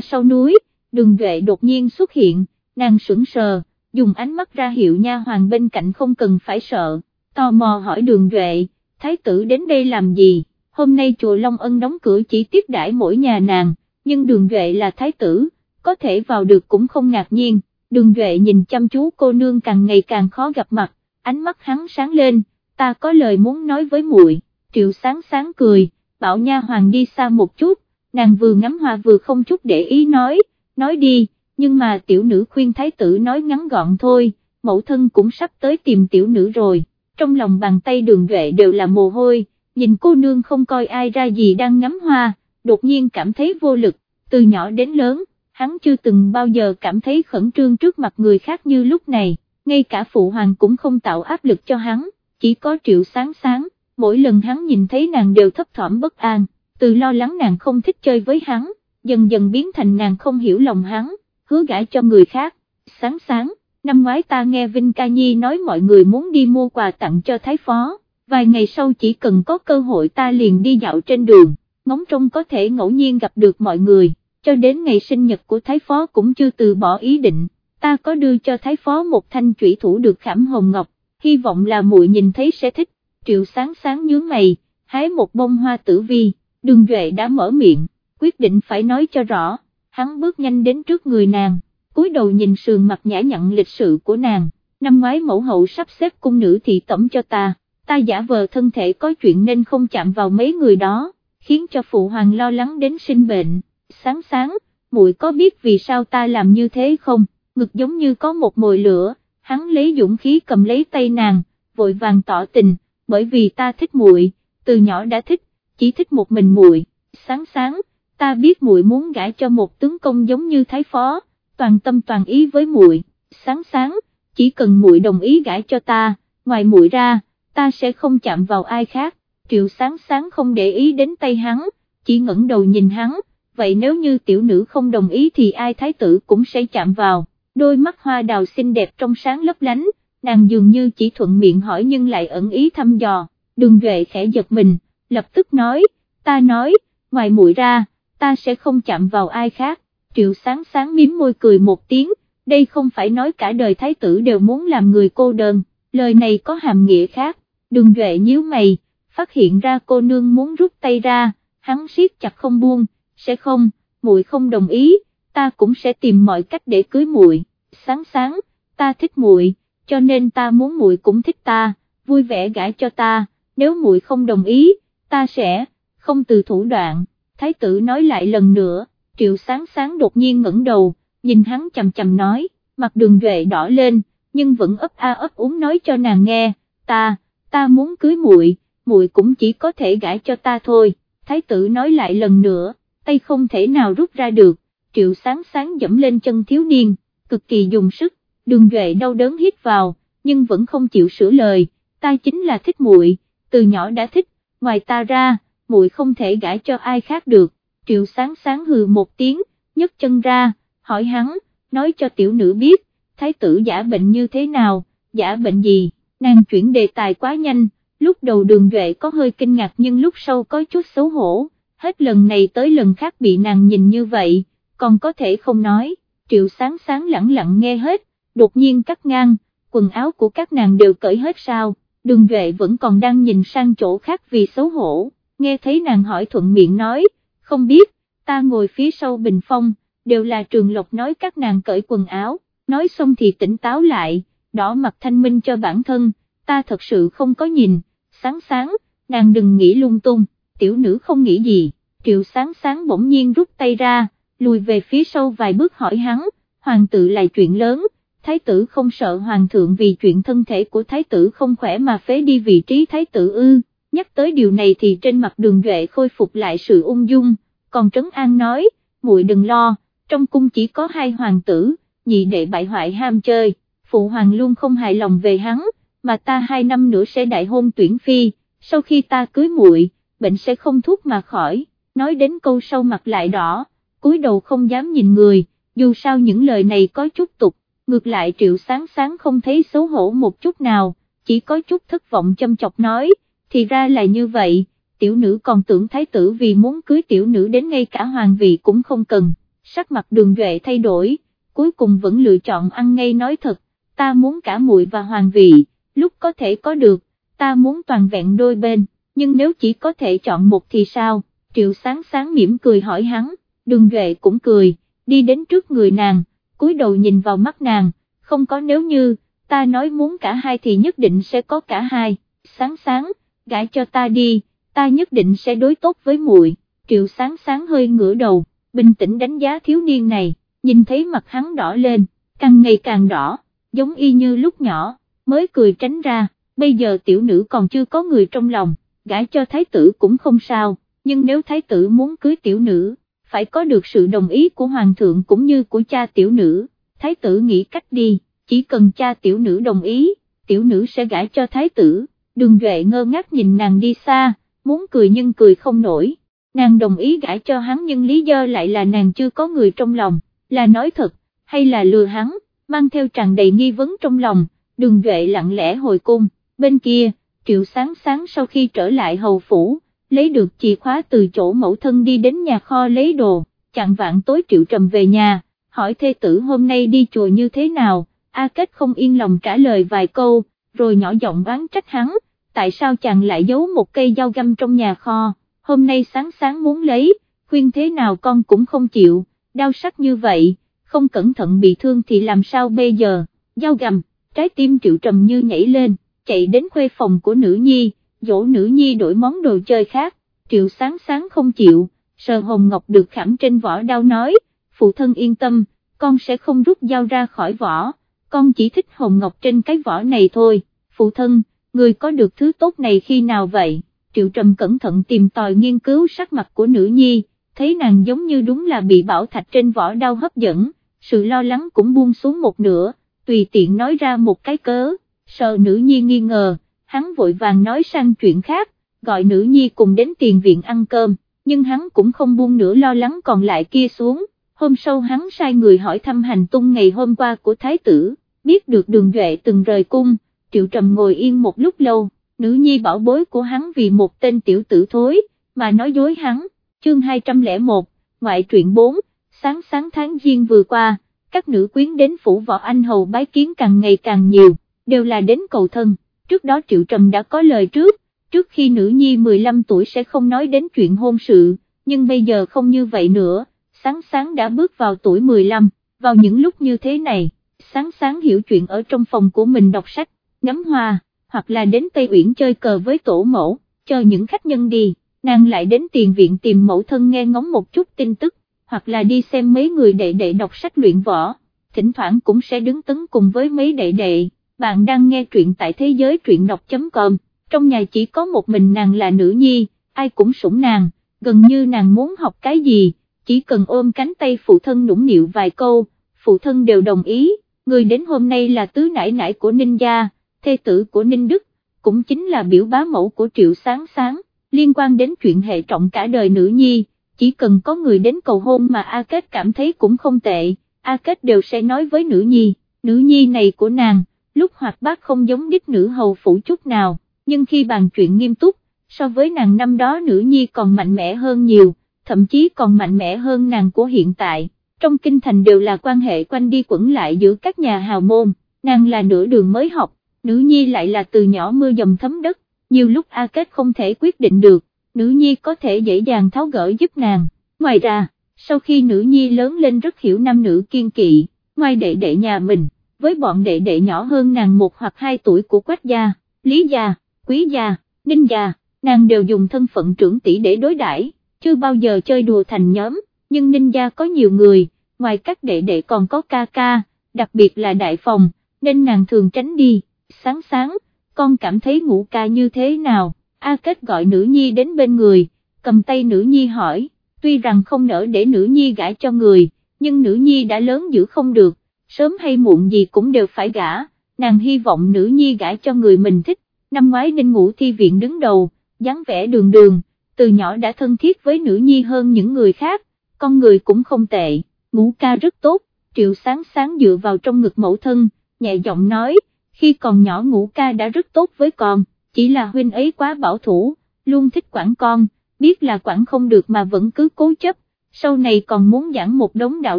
A: sau núi, đường duệ đột nhiên xuất hiện, nàng sững sờ, dùng ánh mắt ra hiệu nha hoàng bên cạnh không cần phải sợ, tò mò hỏi đường duệ, thái tử đến đây làm gì, hôm nay chùa Long Ân đóng cửa chỉ tiếp đãi mỗi nhà nàng, nhưng đường duệ là thái tử, có thể vào được cũng không ngạc nhiên, đường duệ nhìn chăm chú cô nương càng ngày càng khó gặp mặt, ánh mắt hắn sáng lên, ta có lời muốn nói với muội. triệu sáng sáng cười, bảo nha hoàng đi xa một chút, nàng vừa ngắm hoa vừa không chút để ý nói, nói đi, nhưng mà tiểu nữ khuyên thái tử nói ngắn gọn thôi, mẫu thân cũng sắp tới tìm tiểu nữ rồi, trong lòng bàn tay đường duệ đều là mồ hôi, nhìn cô nương không coi ai ra gì đang ngắm hoa, đột nhiên cảm thấy vô lực, từ nhỏ đến lớn, hắn chưa từng bao giờ cảm thấy khẩn trương trước mặt người khác như lúc này, ngay cả phụ hoàng cũng không tạo áp lực cho hắn, chỉ có triệu sáng sáng, mỗi lần hắn nhìn thấy nàng đều thấp thỏm bất an, từ lo lắng nàng không thích chơi với hắn, dần dần biến thành nàng không hiểu lòng hắn, hứa gãi cho người khác, sáng sáng, năm ngoái ta nghe Vinh Ca Nhi nói mọi người muốn đi mua quà tặng cho Thái Phó, vài ngày sau chỉ cần có cơ hội ta liền đi dạo trên đường, ngóng trông có thể ngẫu nhiên gặp được mọi người, cho đến ngày sinh nhật của Thái Phó cũng chưa từ bỏ ý định, ta có đưa cho Thái Phó một thanh chủy thủ được khảm hồng ngọc, hy vọng là muội nhìn thấy sẽ thích, triệu sáng sáng nhướng mày, hái một bông hoa tử vi, đường duệ đã mở miệng, quyết định phải nói cho rõ, hắn bước nhanh đến trước người nàng, cúi đầu nhìn sườn mặt nhã nhặn lịch sự của nàng, năm ngoái mẫu hậu sắp xếp cung nữ thị tẩm cho ta, ta giả vờ thân thể có chuyện nên không chạm vào mấy người đó, khiến cho phụ hoàng lo lắng đến sinh bệnh, sáng sáng, muội có biết vì sao ta làm như thế không, ngực giống như có một mồi lửa, hắn lấy dũng khí cầm lấy tay nàng, vội vàng tỏ tình, bởi vì ta thích muội, từ nhỏ đã thích, chỉ thích một mình muội, sáng sáng, ta biết muội muốn gả cho một tướng công giống như thái phó, toàn tâm toàn ý với muội, sáng sáng, chỉ cần muội đồng ý gả cho ta, ngoài muội ra, ta sẽ không chạm vào ai khác, triệu sáng sáng không để ý đến tay hắn, chỉ ngẩng đầu nhìn hắn, vậy nếu như tiểu nữ không đồng ý thì ai thái tử cũng sẽ chạm vào, đôi mắt hoa đào xinh đẹp trong sáng lấp lánh, nàng dường như chỉ thuận miệng hỏi nhưng lại ẩn ý thăm dò, đường duệ khẽ giật mình, lập tức nói, ta nói, ngoài muội ra, ta sẽ không chạm vào ai khác, triệu sáng sáng miếm môi cười một tiếng, đây không phải nói cả đời thái tử đều muốn làm người cô đơn, lời này có hàm nghĩa khác, đường duệ nhíu mày, phát hiện ra cô nương muốn rút tay ra, hắn siết chặt không buông, sẽ không, muội không đồng ý, ta cũng sẽ tìm mọi cách để cưới muội. sáng sáng, ta thích muội, cho nên ta muốn muội cũng thích ta, vui vẻ gãi cho ta, nếu muội không đồng ý, ta sẽ, không từ thủ đoạn, thái tử nói lại lần nữa, triệu sáng sáng đột nhiên ngẩng đầu, nhìn hắn chầm chầm nói, mặt đường duệ đỏ lên, nhưng vẫn ấp a ấp úng nói cho nàng nghe, ta, ta muốn cưới muội, muội cũng chỉ có thể gãi cho ta thôi, thái tử nói lại lần nữa, tay không thể nào rút ra được, triệu sáng sáng dẫm lên chân thiếu niên, cực kỳ dùng sức, đường duệ đau đớn hít vào, nhưng vẫn không chịu sửa lời, ta chính là thích muội, từ nhỏ đã thích, ngoài ta ra, muội không thể gãi cho ai khác được, triệu sáng sáng hừ một tiếng, nhấc chân ra, hỏi hắn, nói cho tiểu nữ biết, thái tử giả bệnh như thế nào, giả bệnh gì, nàng chuyển đề tài quá nhanh, lúc đầu đường duệ có hơi kinh ngạc nhưng lúc sau có chút xấu hổ, hết lần này tới lần khác bị nàng nhìn như vậy, còn có thể không nói, triệu sáng sáng lẳng lặng nghe hết, đột nhiên cắt ngang, quần áo của các nàng đều cởi hết sao, đường duệ vẫn còn đang nhìn sang chỗ khác vì xấu hổ, nghe thấy nàng hỏi thuận miệng nói, không biết, ta ngồi phía sau bình phong, đều là trường lộc nói các nàng cởi quần áo, nói xong thì tỉnh táo lại, đỏ mặt thanh minh cho bản thân, ta thật sự không có nhìn, sáng sáng, nàng đừng nghĩ lung tung, tiểu nữ không nghĩ gì, triệu sáng sáng bỗng nhiên rút tay ra, lùi về phía sau vài bước hỏi hắn, hoàng tự là chuyện lớn, thái tử không sợ hoàng thượng vì chuyện thân thể của thái tử không khỏe mà phế đi vị trí thái tử ư, nhắc tới điều này thì trên mặt đường duệ khôi phục lại sự ung dung, còn Trấn An nói, muội đừng lo, trong cung chỉ có hai hoàng tử, nhị đệ bại hoại ham chơi, phụ hoàng luôn không hài lòng về hắn, mà ta hai năm nữa sẽ đại hôn tuyển phi, sau khi ta cưới muội, bệnh sẽ không thuốc mà khỏi, nói đến câu sau mặt lại đỏ, cúi đầu không dám nhìn người, dù sao những lời này có chút tục, ngược lại triệu sáng sáng không thấy xấu hổ một chút nào, chỉ có chút thất vọng châm chọc nói, thì ra là như vậy, tiểu nữ còn tưởng thái tử vì muốn cưới tiểu nữ đến ngay cả hoàng vị cũng không cần, sắc mặt đường duệ thay đổi, cuối cùng vẫn lựa chọn ăn ngay nói thật, ta muốn cả muội và hoàng vị, lúc có thể có được, ta muốn toàn vẹn đôi bên, nhưng nếu chỉ có thể chọn một thì sao, triệu sáng sáng mỉm cười hỏi hắn, đường duệ cũng cười, đi đến trước người nàng, cúi đầu nhìn vào mắt nàng, không có nếu như, ta nói muốn cả hai thì nhất định sẽ có cả hai, sáng sáng, gãi cho ta đi, ta nhất định sẽ đối tốt với muội. triệu sáng sáng hơi ngửa đầu, bình tĩnh đánh giá thiếu niên này, nhìn thấy mặt hắn đỏ lên, càng ngày càng đỏ, giống y như lúc nhỏ, mới cười tránh ra, bây giờ tiểu nữ còn chưa có người trong lòng, gãi cho thái tử cũng không sao, nhưng nếu thái tử muốn cưới tiểu nữ, phải có được sự đồng ý của hoàng thượng cũng như của cha tiểu nữ, thái tử nghĩ cách đi, chỉ cần cha tiểu nữ đồng ý, tiểu nữ sẽ gả cho thái tử, đường duệ ngơ ngác nhìn nàng đi xa, muốn cười nhưng cười không nổi, nàng đồng ý gả cho hắn nhưng lý do lại là nàng chưa có người trong lòng, là nói thật, hay là lừa hắn, mang theo tràn đầy nghi vấn trong lòng, đường duệ lặng lẽ hồi cung, bên kia, triệu sáng sáng sau khi trở lại hầu phủ, lấy được chìa khóa từ chỗ mẫu thân đi đến nhà kho lấy đồ, chặn vạn tối triệu trầm về nhà, hỏi thê tử hôm nay đi chùa như thế nào, A Kết không yên lòng trả lời vài câu, rồi nhỏ giọng oán trách hắn, tại sao chàng lại giấu một cây dao găm trong nhà kho, hôm nay sáng sáng muốn lấy, khuyên thế nào con cũng không chịu, đau sắc như vậy, không cẩn thận bị thương thì làm sao bây giờ, dao găm, trái tim triệu trầm như nhảy lên, chạy đến khuê phòng của nữ nhi, dỗ nữ nhi đổi món đồ chơi khác, triệu sáng sáng không chịu, sờ hồng ngọc được khảm trên vỏ đau nói, phụ thân yên tâm, con sẽ không rút dao ra khỏi vỏ, con chỉ thích hồng ngọc trên cái vỏ này thôi, phụ thân, người có được thứ tốt này khi nào vậy, triệu trầm cẩn thận tìm tòi nghiên cứu sắc mặt của nữ nhi, thấy nàng giống như đúng là bị bảo thạch trên vỏ đau hấp dẫn, sự lo lắng cũng buông xuống một nửa, tùy tiện nói ra một cái cớ, sợ nữ nhi nghi ngờ, hắn vội vàng nói sang chuyện khác, gọi nữ nhi cùng đến tiền viện ăn cơm, nhưng hắn cũng không buông nửa lo lắng còn lại kia xuống, hôm sau hắn sai người hỏi thăm hành tung ngày hôm qua của thái tử, biết được đường duệ từng rời cung, triệu trầm ngồi yên một lúc lâu, nữ nhi bảo bối của hắn vì một tên tiểu tử thối, mà nói dối hắn, chương 201, ngoại truyện 4, sáng sáng tháng giêng vừa qua, các nữ quyến đến phủ võ anh hầu bái kiến càng ngày càng nhiều, đều là đến cầu thân trước đó Triệu Trầm đã có lời trước, trước khi nữ nhi 15 tuổi sẽ không nói đến chuyện hôn sự, nhưng bây giờ không như vậy nữa, sáng sáng đã bước vào tuổi 15, vào những lúc như thế này, sáng sáng hiểu chuyện ở trong phòng của mình đọc sách, ngắm hoa, hoặc là đến Tây Uyển chơi cờ với tổ mẫu, chờ những khách nhân đi, nàng lại đến tiền viện tìm mẫu thân nghe ngóng một chút tin tức, hoặc là đi xem mấy người đệ đệ đọc sách luyện võ, thỉnh thoảng cũng sẽ đứng tấn cùng với mấy đệ đệ bạn đang nghe truyện tại thế giới truyện đọc.com, trong nhà chỉ có một mình nàng là nữ nhi, ai cũng sủng nàng, gần như nàng muốn học cái gì, chỉ cần ôm cánh tay phụ thân nũng nịu vài câu, phụ thân đều đồng ý, người đến hôm nay là tứ nải nải của Ninh Gia, thê tử của Ninh Đức, cũng chính là biểu bá mẫu của Triệu Sáng Sáng, liên quan đến chuyện hệ trọng cả đời nữ nhi, chỉ cần có người đến cầu hôn mà A Kết cảm thấy cũng không tệ, A Kết đều sẽ nói với nữ nhi, nữ nhi này của nàng lúc hoạt bát không giống đích nữ hầu phủ chút nào, nhưng khi bàn chuyện nghiêm túc, so với nàng năm đó nữ nhi còn mạnh mẽ hơn nhiều, thậm chí còn mạnh mẽ hơn nàng của hiện tại, trong kinh thành đều là quan hệ quanh đi quẩn lại giữa các nhà hào môn, nàng là nửa đường mới học, nữ nhi lại là từ nhỏ mưa dầm thấm đất, nhiều lúc A Kết không thể quyết định được, nữ nhi có thể dễ dàng tháo gỡ giúp nàng, ngoài ra, sau khi nữ nhi lớn lên rất hiểu nam nữ kiên kỵ, ngoài đệ đệ nhà mình với bọn đệ đệ nhỏ hơn nàng một hoặc hai tuổi của Quách gia, Lý gia, Quý gia, Ninh gia, nàng đều dùng thân phận trưởng tỷ để đối đãi, chưa bao giờ chơi đùa thành nhóm, nhưng Ninh gia có nhiều người, ngoài các đệ đệ còn có ca ca, đặc biệt là đại phòng, nên nàng thường tránh đi, sáng sáng, con cảm thấy ngủ ca như thế nào, A Kết gọi nữ nhi đến bên người, cầm tay nữ nhi hỏi, tuy rằng không nỡ để nữ nhi gãi cho người, nhưng nữ nhi đã lớn giữ không được sớm hay muộn gì cũng đều phải gả, nàng hy vọng nữ nhi gả cho người mình thích, năm ngoái Ninh Ngũ Thi Viện đứng đầu, dáng vẻ đường đường, từ nhỏ đã thân thiết với nữ nhi hơn những người khác, con người cũng không tệ, ngũ ca rất tốt, triệu sáng sáng dựa vào trong ngực mẫu thân, nhẹ giọng nói, khi còn nhỏ ngũ ca đã rất tốt với con, chỉ là huynh ấy quá bảo thủ, luôn thích quản con, biết là quản không được mà vẫn cứ cố chấp, sau này còn muốn giảng một đống đạo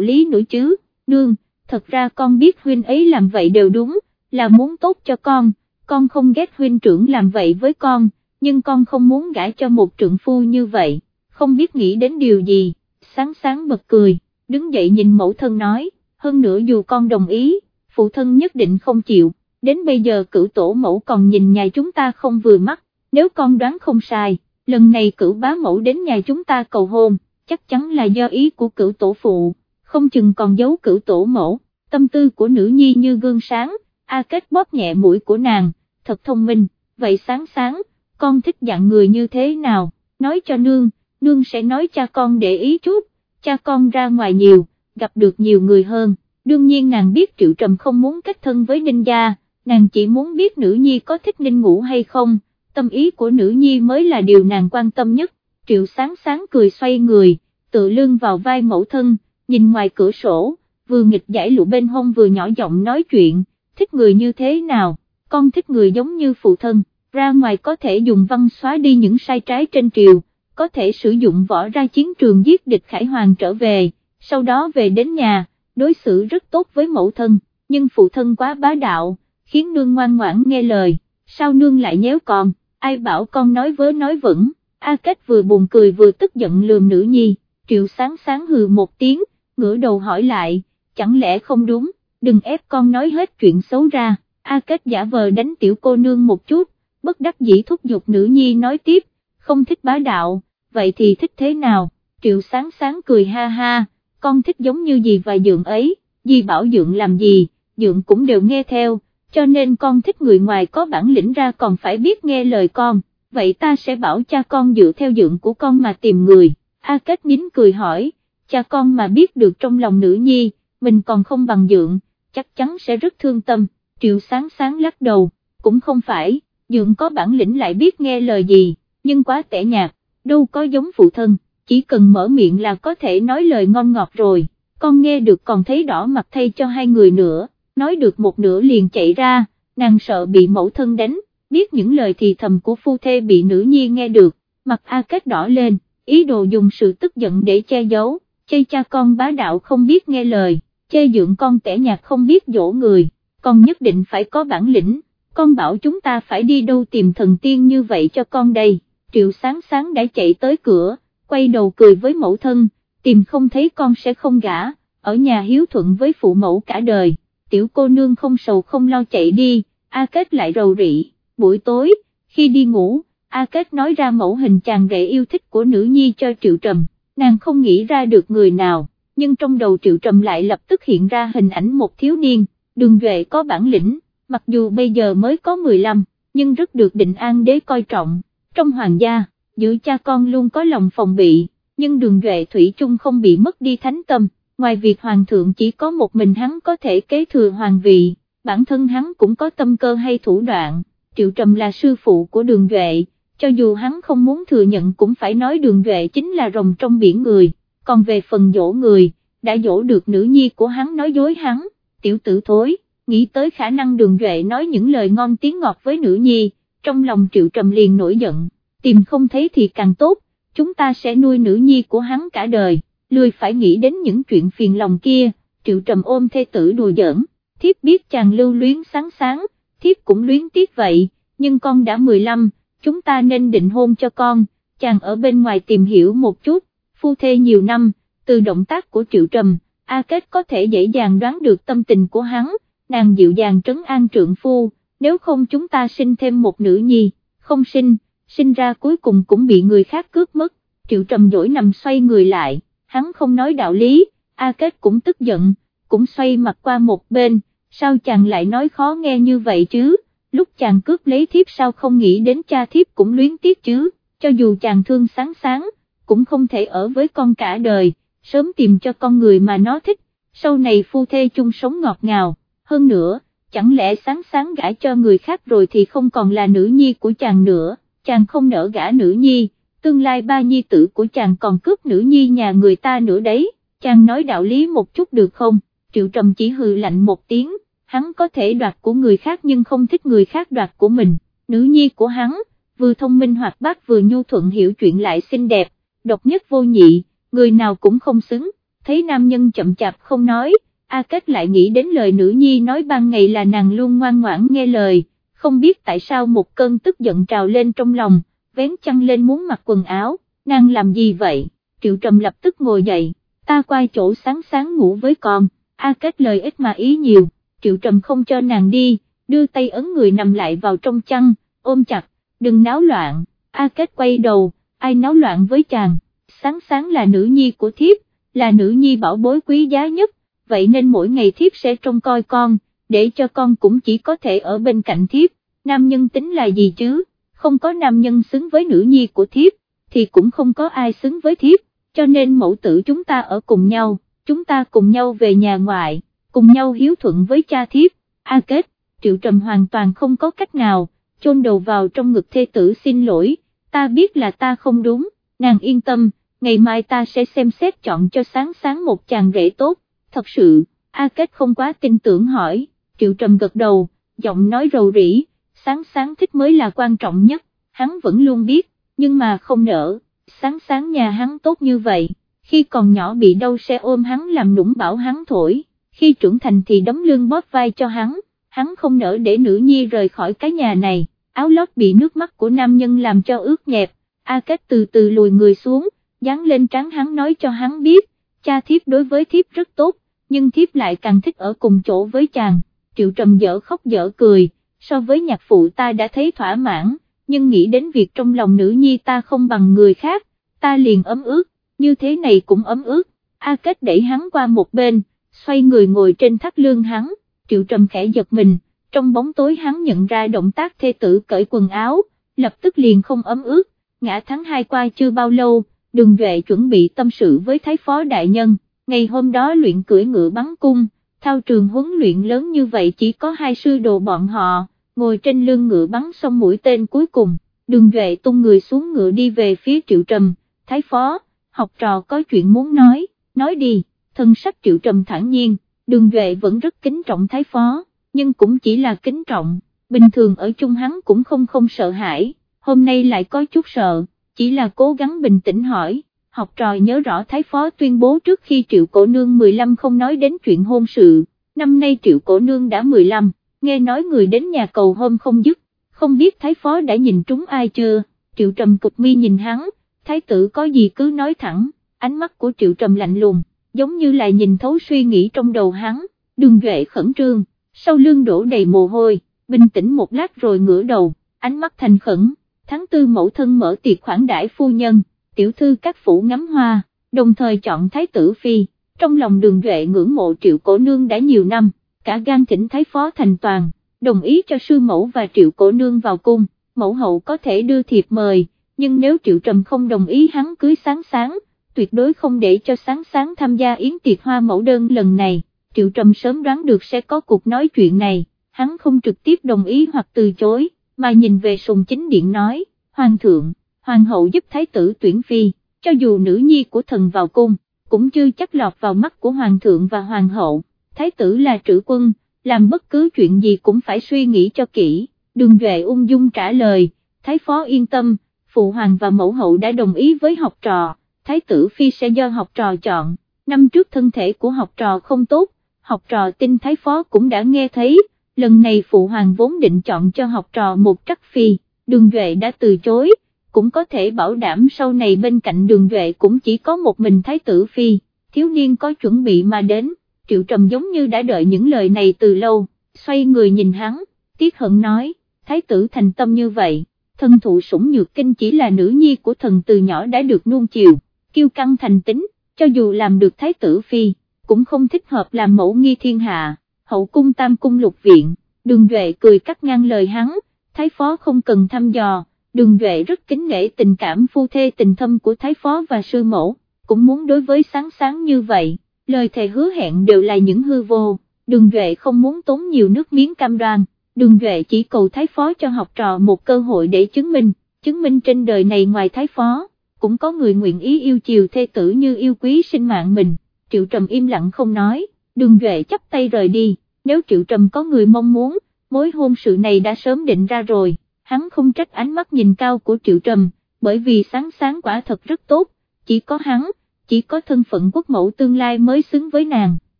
A: lý nữa chứ, nương, thật ra con biết huynh ấy làm vậy đều đúng, là muốn tốt cho con, con không ghét huynh trưởng làm vậy với con, nhưng con không muốn gả cho một trượng phu như vậy, không biết nghĩ đến điều gì, sáng sáng bật cười, đứng dậy nhìn mẫu thân nói, hơn nữa dù con đồng ý, phụ thân nhất định không chịu, đến bây giờ cửu tổ mẫu còn nhìn nhà chúng ta không vừa mắt, nếu con đoán không sai, lần này cửu bá mẫu đến nhà chúng ta cầu hôn, chắc chắn là do ý của cửu tổ phụ, không chừng còn giấu cửu tổ mẫu, tâm tư của nữ nhi như gương sáng, A Kết bóp nhẹ mũi của nàng, thật thông minh, vậy sáng sáng, con thích dạng người như thế nào, nói cho nương, nương sẽ nói cha con để ý chút, cha con ra ngoài nhiều, gặp được nhiều người hơn, đương nhiên nàng biết Triệu Trầm không muốn kết thân với Ninh Gia, nàng chỉ muốn biết nữ nhi có thích Ninh Ngũ hay không, tâm ý của nữ nhi mới là điều nàng quan tâm nhất, Triệu sáng sáng cười xoay người, tự lưng vào vai mẫu thân, nhìn ngoài cửa sổ, vừa nghịch giải lụ bên hông vừa nhỏ giọng nói chuyện, thích người như thế nào, con thích người giống như phụ thân, ra ngoài có thể dùng văn xóa đi những sai trái trên triều, có thể sử dụng võ ra chiến trường giết địch khải hoàng trở về, sau đó về đến nhà, đối xử rất tốt với mẫu thân, nhưng phụ thân quá bá đạo, khiến nương ngoan ngoãn nghe lời, sao nương lại nhéo con, ai bảo con nói vớ nói vững, A Kết vừa buồn cười vừa tức giận lườm nữ nhi, triệu sáng sáng hừ một tiếng, ngửa đầu hỏi lại, chẳng lẽ không đúng, đừng ép con nói hết chuyện xấu ra, A Kết giả vờ đánh tiểu cô nương một chút, bất đắc dĩ thúc giục nữ nhi nói tiếp, không thích bá đạo, vậy thì thích thế nào, triệu sáng sáng cười ha ha, con thích giống như gì và dượng ấy, gì bảo dượng làm gì, dượng cũng đều nghe theo, cho nên con thích người ngoài có bản lĩnh ra còn phải biết nghe lời con, vậy ta sẽ bảo cha con dựa theo dượng của con mà tìm người, A Kết nín cười hỏi, cha con mà biết được trong lòng nữ nhi, mình còn không bằng dượng, chắc chắn sẽ rất thương tâm, triệu sáng sáng lắc đầu, cũng không phải, dượng có bản lĩnh lại biết nghe lời gì, nhưng quá tẻ nhạt, đâu có giống phụ thân, chỉ cần mở miệng là có thể nói lời ngon ngọt rồi, con nghe được còn thấy đỏ mặt thay cho hai người nữa, nói được một nửa liền chạy ra, nàng sợ bị mẫu thân đánh, biết những lời thì thầm của phu thê bị nữ nhi nghe được, mặt A Kết đỏ lên, ý đồ dùng sự tức giận để che giấu, chê cha con bá đạo không biết nghe lời, chê dưỡng con tẻ nhạt không biết dỗ người, con nhất định phải có bản lĩnh, con bảo chúng ta phải đi đâu tìm thần tiên như vậy cho con đây, triệu sáng sáng đã chạy tới cửa, quay đầu cười với mẫu thân, tìm không thấy con sẽ không gả, ở nhà hiếu thuận với phụ mẫu cả đời, tiểu cô nương không sầu không lo chạy đi, A Kết lại rầu rị, buổi tối, khi đi ngủ, A Kết nói ra mẫu hình chàng rể yêu thích của nữ nhi cho Triệu Trầm, nàng không nghĩ ra được người nào, nhưng trong đầu Triệu Trầm lại lập tức hiện ra hình ảnh một thiếu niên, đường duệ có bản lĩnh, mặc dù bây giờ mới có 15, nhưng rất được định an đế coi trọng, trong hoàng gia, giữa cha con luôn có lòng phòng bị, nhưng đường duệ thủy chung không bị mất đi thánh tâm, ngoài việc hoàng thượng chỉ có một mình hắn có thể kế thừa hoàng vị, bản thân hắn cũng có tâm cơ hay thủ đoạn, Triệu Trầm là sư phụ của đường duệ cho dù hắn không muốn thừa nhận cũng phải nói đường duệ chính là rồng trong biển người, còn về phần dỗ người, đã dỗ được nữ nhi của hắn nói dối hắn, tiểu tử thối, nghĩ tới khả năng đường duệ nói những lời ngon tiếng ngọt với nữ nhi, trong lòng triệu trầm liền nổi giận, tìm không thấy thì càng tốt, chúng ta sẽ nuôi nữ nhi của hắn cả đời, lười phải nghĩ đến những chuyện phiền lòng kia, triệu trầm ôm thê tử đùa giỡn, thiếp biết chàng lưu luyến sáng sáng, thiếp cũng luyến tiếc vậy, nhưng con đã 15, chúng ta nên định hôn cho con, chàng ở bên ngoài tìm hiểu một chút, phu thê nhiều năm, từ động tác của Triệu Trầm, A Kết có thể dễ dàng đoán được tâm tình của hắn, nàng dịu dàng trấn an trượng phu, nếu không chúng ta sinh thêm một nữ nhi, không sinh, sinh ra cuối cùng cũng bị người khác cướp mất, Triệu Trầm dỗi nằm xoay người lại, hắn không nói đạo lý, A Kết cũng tức giận, cũng xoay mặt qua một bên, sao chàng lại nói khó nghe như vậy chứ? Lúc chàng cướp lấy thiếp sao không nghĩ đến cha thiếp cũng luyến tiếc chứ, cho dù chàng thương sáng sáng, cũng không thể ở với con cả đời, sớm tìm cho con người mà nó thích, sau này phu thê chung sống ngọt ngào, hơn nữa, chẳng lẽ sáng sáng gả cho người khác rồi thì không còn là nữ nhi của chàng nữa, chàng không nỡ gả nữ nhi, tương lai ba nhi tử của chàng còn cướp nữ nhi nhà người ta nữa đấy, chàng nói đạo lý một chút được không, Triệu Trầm chỉ hừ lạnh một tiếng, hắn có thể đoạt của người khác nhưng không thích người khác đoạt của mình, nữ nhi của hắn, vừa thông minh hoạt bát vừa nhu thuận hiểu chuyện lại xinh đẹp, độc nhất vô nhị, người nào cũng không xứng, thấy nam nhân chậm chạp không nói, A Kết lại nghĩ đến lời nữ nhi nói ban ngày là nàng luôn ngoan ngoãn nghe lời, không biết tại sao một cơn tức giận trào lên trong lòng, vén chăn lên muốn mặc quần áo, nàng làm gì vậy, Triệu Trầm lập tức ngồi dậy, ta qua chỗ sáng sáng ngủ với con, A Kết lời ít mà ý nhiều, Triệu Trầm không cho nàng đi, đưa tay ấn người nằm lại vào trong chăn, ôm chặt, đừng náo loạn, A Kết quay đầu, ai náo loạn với chàng, sáng sáng là nữ nhi của thiếp, là nữ nhi bảo bối quý giá nhất, vậy nên mỗi ngày thiếp sẽ trông coi con, để cho con cũng chỉ có thể ở bên cạnh thiếp, nam nhân tính là gì chứ, không có nam nhân xứng với nữ nhi của thiếp, thì cũng không có ai xứng với thiếp, cho nên mẫu tử chúng ta ở cùng nhau, chúng ta cùng nhau về nhà ngoại, cùng nhau hiếu thuận với cha thiếp, A kết, triệu trầm hoàn toàn không có cách nào, chôn đầu vào trong ngực thê tử xin lỗi, ta biết là ta không đúng, nàng yên tâm, ngày mai ta sẽ xem xét chọn cho sáng sáng một chàng rể tốt, thật sự, A Kết không quá tin tưởng hỏi, Triệu Trầm gật đầu, giọng nói rầu rĩ, sáng sáng thích mới là quan trọng nhất, hắn vẫn luôn biết, nhưng mà không nỡ, sáng sáng nhà hắn tốt như vậy, khi còn nhỏ bị đau xe ôm hắn làm nũng bảo hắn thổi, khi trưởng thành thì đấm lưng bóp vai cho hắn, hắn không nỡ để nữ nhi rời khỏi cái nhà này, áo lót bị nước mắt của nam nhân làm cho ướt nhẹp, A Kết từ từ lùi người xuống, dán lên trán hắn nói cho hắn biết, cha thiếp đối với thiếp rất tốt, nhưng thiếp lại càng thích ở cùng chỗ với chàng, triệu trầm dở khóc dở cười, so với nhạc phụ ta đã thấy thỏa mãn, nhưng nghĩ đến việc trong lòng nữ nhi ta không bằng người khác, ta liền ấm ướt, như thế này cũng ấm ướt, A Kết đẩy hắn qua một bên, xoay người ngồi trên thắt lương hắn, triệu trầm khẽ giật mình, trong bóng tối hắn nhận ra động tác thê tử cởi quần áo, lập tức liền không ấm ướt, ngã tháng hai qua chưa bao lâu, đường duệ chuẩn bị tâm sự với thái phó đại nhân, ngày hôm đó luyện cưỡi ngựa bắn cung, thao trường huấn luyện lớn như vậy chỉ có hai sư đồ bọn họ, ngồi trên lưng ngựa bắn xong mũi tên cuối cùng, đường duệ tung người xuống ngựa đi về phía triệu trầm, thái phó, học trò có chuyện muốn nói, nói đi, thân sắc triệu trầm thản nhiên, đường duệ vẫn rất kính trọng thái phó, nhưng cũng chỉ là kính trọng, bình thường ở chung hắn cũng không không sợ hãi, hôm nay lại có chút sợ chỉ là cố gắng bình tĩnh hỏi, học trò nhớ rõ Thái Phó tuyên bố trước khi Triệu Cổ Nương 15 không nói đến chuyện hôn sự, năm nay Triệu Cổ Nương đã 15, nghe nói người đến nhà cầu hôm không dứt, không biết Thái Phó đã nhìn trúng ai chưa, Triệu Trầm cục mi nhìn hắn, Thái tử có gì cứ nói thẳng, ánh mắt của Triệu Trầm lạnh lùng, giống như là nhìn thấu suy nghĩ trong đầu hắn, đường duệ khẩn trương, sau lưng đổ đầy mồ hôi, bình tĩnh một lát rồi ngửa đầu, ánh mắt thành khẩn, tháng tư mẫu thân mở tiệc khoản đãi phu nhân, tiểu thư các phủ ngắm hoa, đồng thời chọn thái tử phi, trong lòng đường duệ ngưỡng mộ triệu cổ nương đã nhiều năm, cả gan thỉnh thái phó thành toàn, đồng ý cho sư mẫu và triệu cổ nương vào cung, mẫu hậu có thể đưa thiệp mời, nhưng nếu triệu trầm không đồng ý hắn cưới sáng sáng, tuyệt đối không để cho sáng sáng tham gia yến tiệc hoa mẫu đơn lần này, triệu trầm sớm đoán được sẽ có cuộc nói chuyện này, hắn không trực tiếp đồng ý hoặc từ chối mà nhìn về sùng chính điện nói, Hoàng thượng, Hoàng hậu giúp thái tử tuyển phi, cho dù nữ nhi của thần vào cung, cũng chưa chắc lọt vào mắt của Hoàng thượng và Hoàng hậu, thái tử là trữ quân, làm bất cứ chuyện gì cũng phải suy nghĩ cho kỹ, đường duệ ung dung trả lời, thái phó yên tâm, phụ hoàng và mẫu hậu đã đồng ý với học trò, thái tử phi sẽ do học trò chọn, năm trước thân thể của học trò không tốt, học trò tin thái phó cũng đã nghe thấy, lần này phụ hoàng vốn định chọn cho học trò một trắc phi, đường duệ đã từ chối, cũng có thể bảo đảm sau này bên cạnh đường duệ cũng chỉ có một mình thái tử phi, thiếu niên có chuẩn bị mà đến, triệu trầm giống như đã đợi những lời này từ lâu, xoay người nhìn hắn, tiếc hận nói, thái tử thành tâm như vậy, thân thụ sủng nhược kinh chỉ là nữ nhi của thần từ nhỏ đã được nuông chiều, kiêu căng thành tính, cho dù làm được thái tử phi, cũng không thích hợp làm mẫu nghi thiên hạ hậu cung tam cung lục viện, đường duệ cười cắt ngang lời hắn, thái phó không cần thăm dò, đường duệ rất kính nể tình cảm phu thê tình thâm của thái phó và sư mẫu, cũng muốn đối với sáng sáng như vậy, lời thề hứa hẹn đều là những hư vô, đường duệ không muốn tốn nhiều nước miếng cam đoan, đường duệ chỉ cầu thái phó cho học trò một cơ hội để chứng minh, chứng minh trên đời này ngoài thái phó, cũng có người nguyện ý yêu chiều thê tử như yêu quý sinh mạng mình, triệu trầm im lặng không nói đường Duệ chấp tay rời đi, nếu Triệu Trầm có người mong muốn, mối hôn sự này đã sớm định ra rồi, hắn không trách ánh mắt nhìn cao của Triệu Trầm, bởi vì sáng sáng quả thật rất tốt, chỉ có hắn, chỉ có thân phận quốc mẫu tương lai mới xứng với nàng,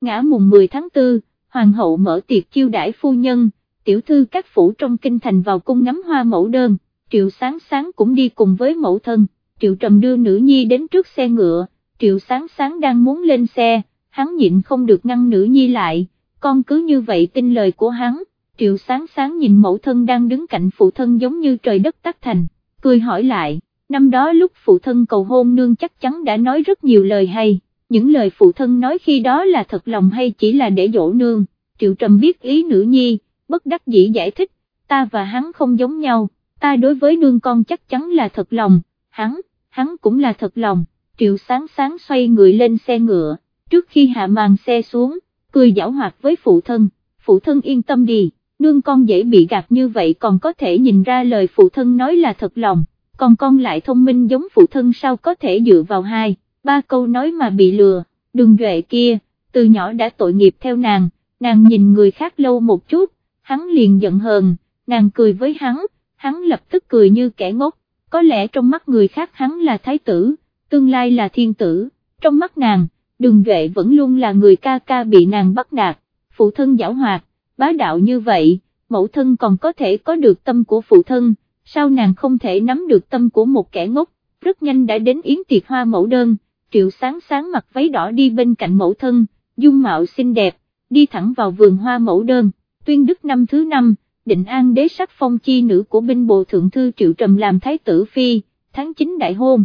A: ngã mùng 10 tháng 4, hoàng hậu mở tiệc chiêu đãi phu nhân, tiểu thư các phủ trong kinh thành vào cung ngắm hoa mẫu đơn, Triệu sáng sáng cũng đi cùng với mẫu thân, Triệu Trầm đưa nữ nhi đến trước xe ngựa, Triệu sáng sáng đang muốn lên xe, hắn nhịn không được ngăn nữ nhi lại, con cứ như vậy tin lời của hắn, Triệu sáng sáng nhìn mẫu thân đang đứng cạnh phụ thân giống như trời đất tắt thành, cười hỏi lại, năm đó lúc phụ thân cầu hôn nương chắc chắn đã nói rất nhiều lời hay, những lời phụ thân nói khi đó là thật lòng hay chỉ là để dỗ nương, Triệu Trầm biết ý nữ nhi, bất đắc dĩ giải thích, ta và hắn không giống nhau, ta đối với nương con chắc chắn là thật lòng, hắn, hắn cũng là thật lòng, Triệu sáng sáng xoay người lên xe ngựa, trước khi hạ màn xe xuống, cười giảo hoạt với phụ thân, phụ thân yên tâm đi, nương con dễ bị gạt như vậy còn có thể nhìn ra lời phụ thân nói là thật lòng, còn con lại thông minh giống phụ thân sao có thể dựa vào hai, ba câu nói mà bị lừa, đừng duệ kia, từ nhỏ đã tội nghiệp theo nàng, nàng nhìn người khác lâu một chút, hắn liền giận hờn, nàng cười với hắn, hắn lập tức cười như kẻ ngốc, có lẽ trong mắt người khác hắn là thái tử, tương lai là thiên tử, trong mắt nàng, đường duệ vẫn luôn là người ca ca bị nàng bắt nạt, phụ thân giảo hoạt, bá đạo như vậy, mẫu thân còn có thể có được tâm của phụ thân, sao nàng không thể nắm được tâm của một kẻ ngốc, rất nhanh đã đến yến tiệc hoa mẫu đơn, triệu sáng sáng mặc váy đỏ đi bên cạnh mẫu thân, dung mạo xinh đẹp, đi thẳng vào vườn hoa mẫu đơn, tuyên đức năm thứ năm, định an đế sắc phong chi nữ của binh bộ thượng thư triệu trầm làm thái tử phi, tháng 9 đại hôn,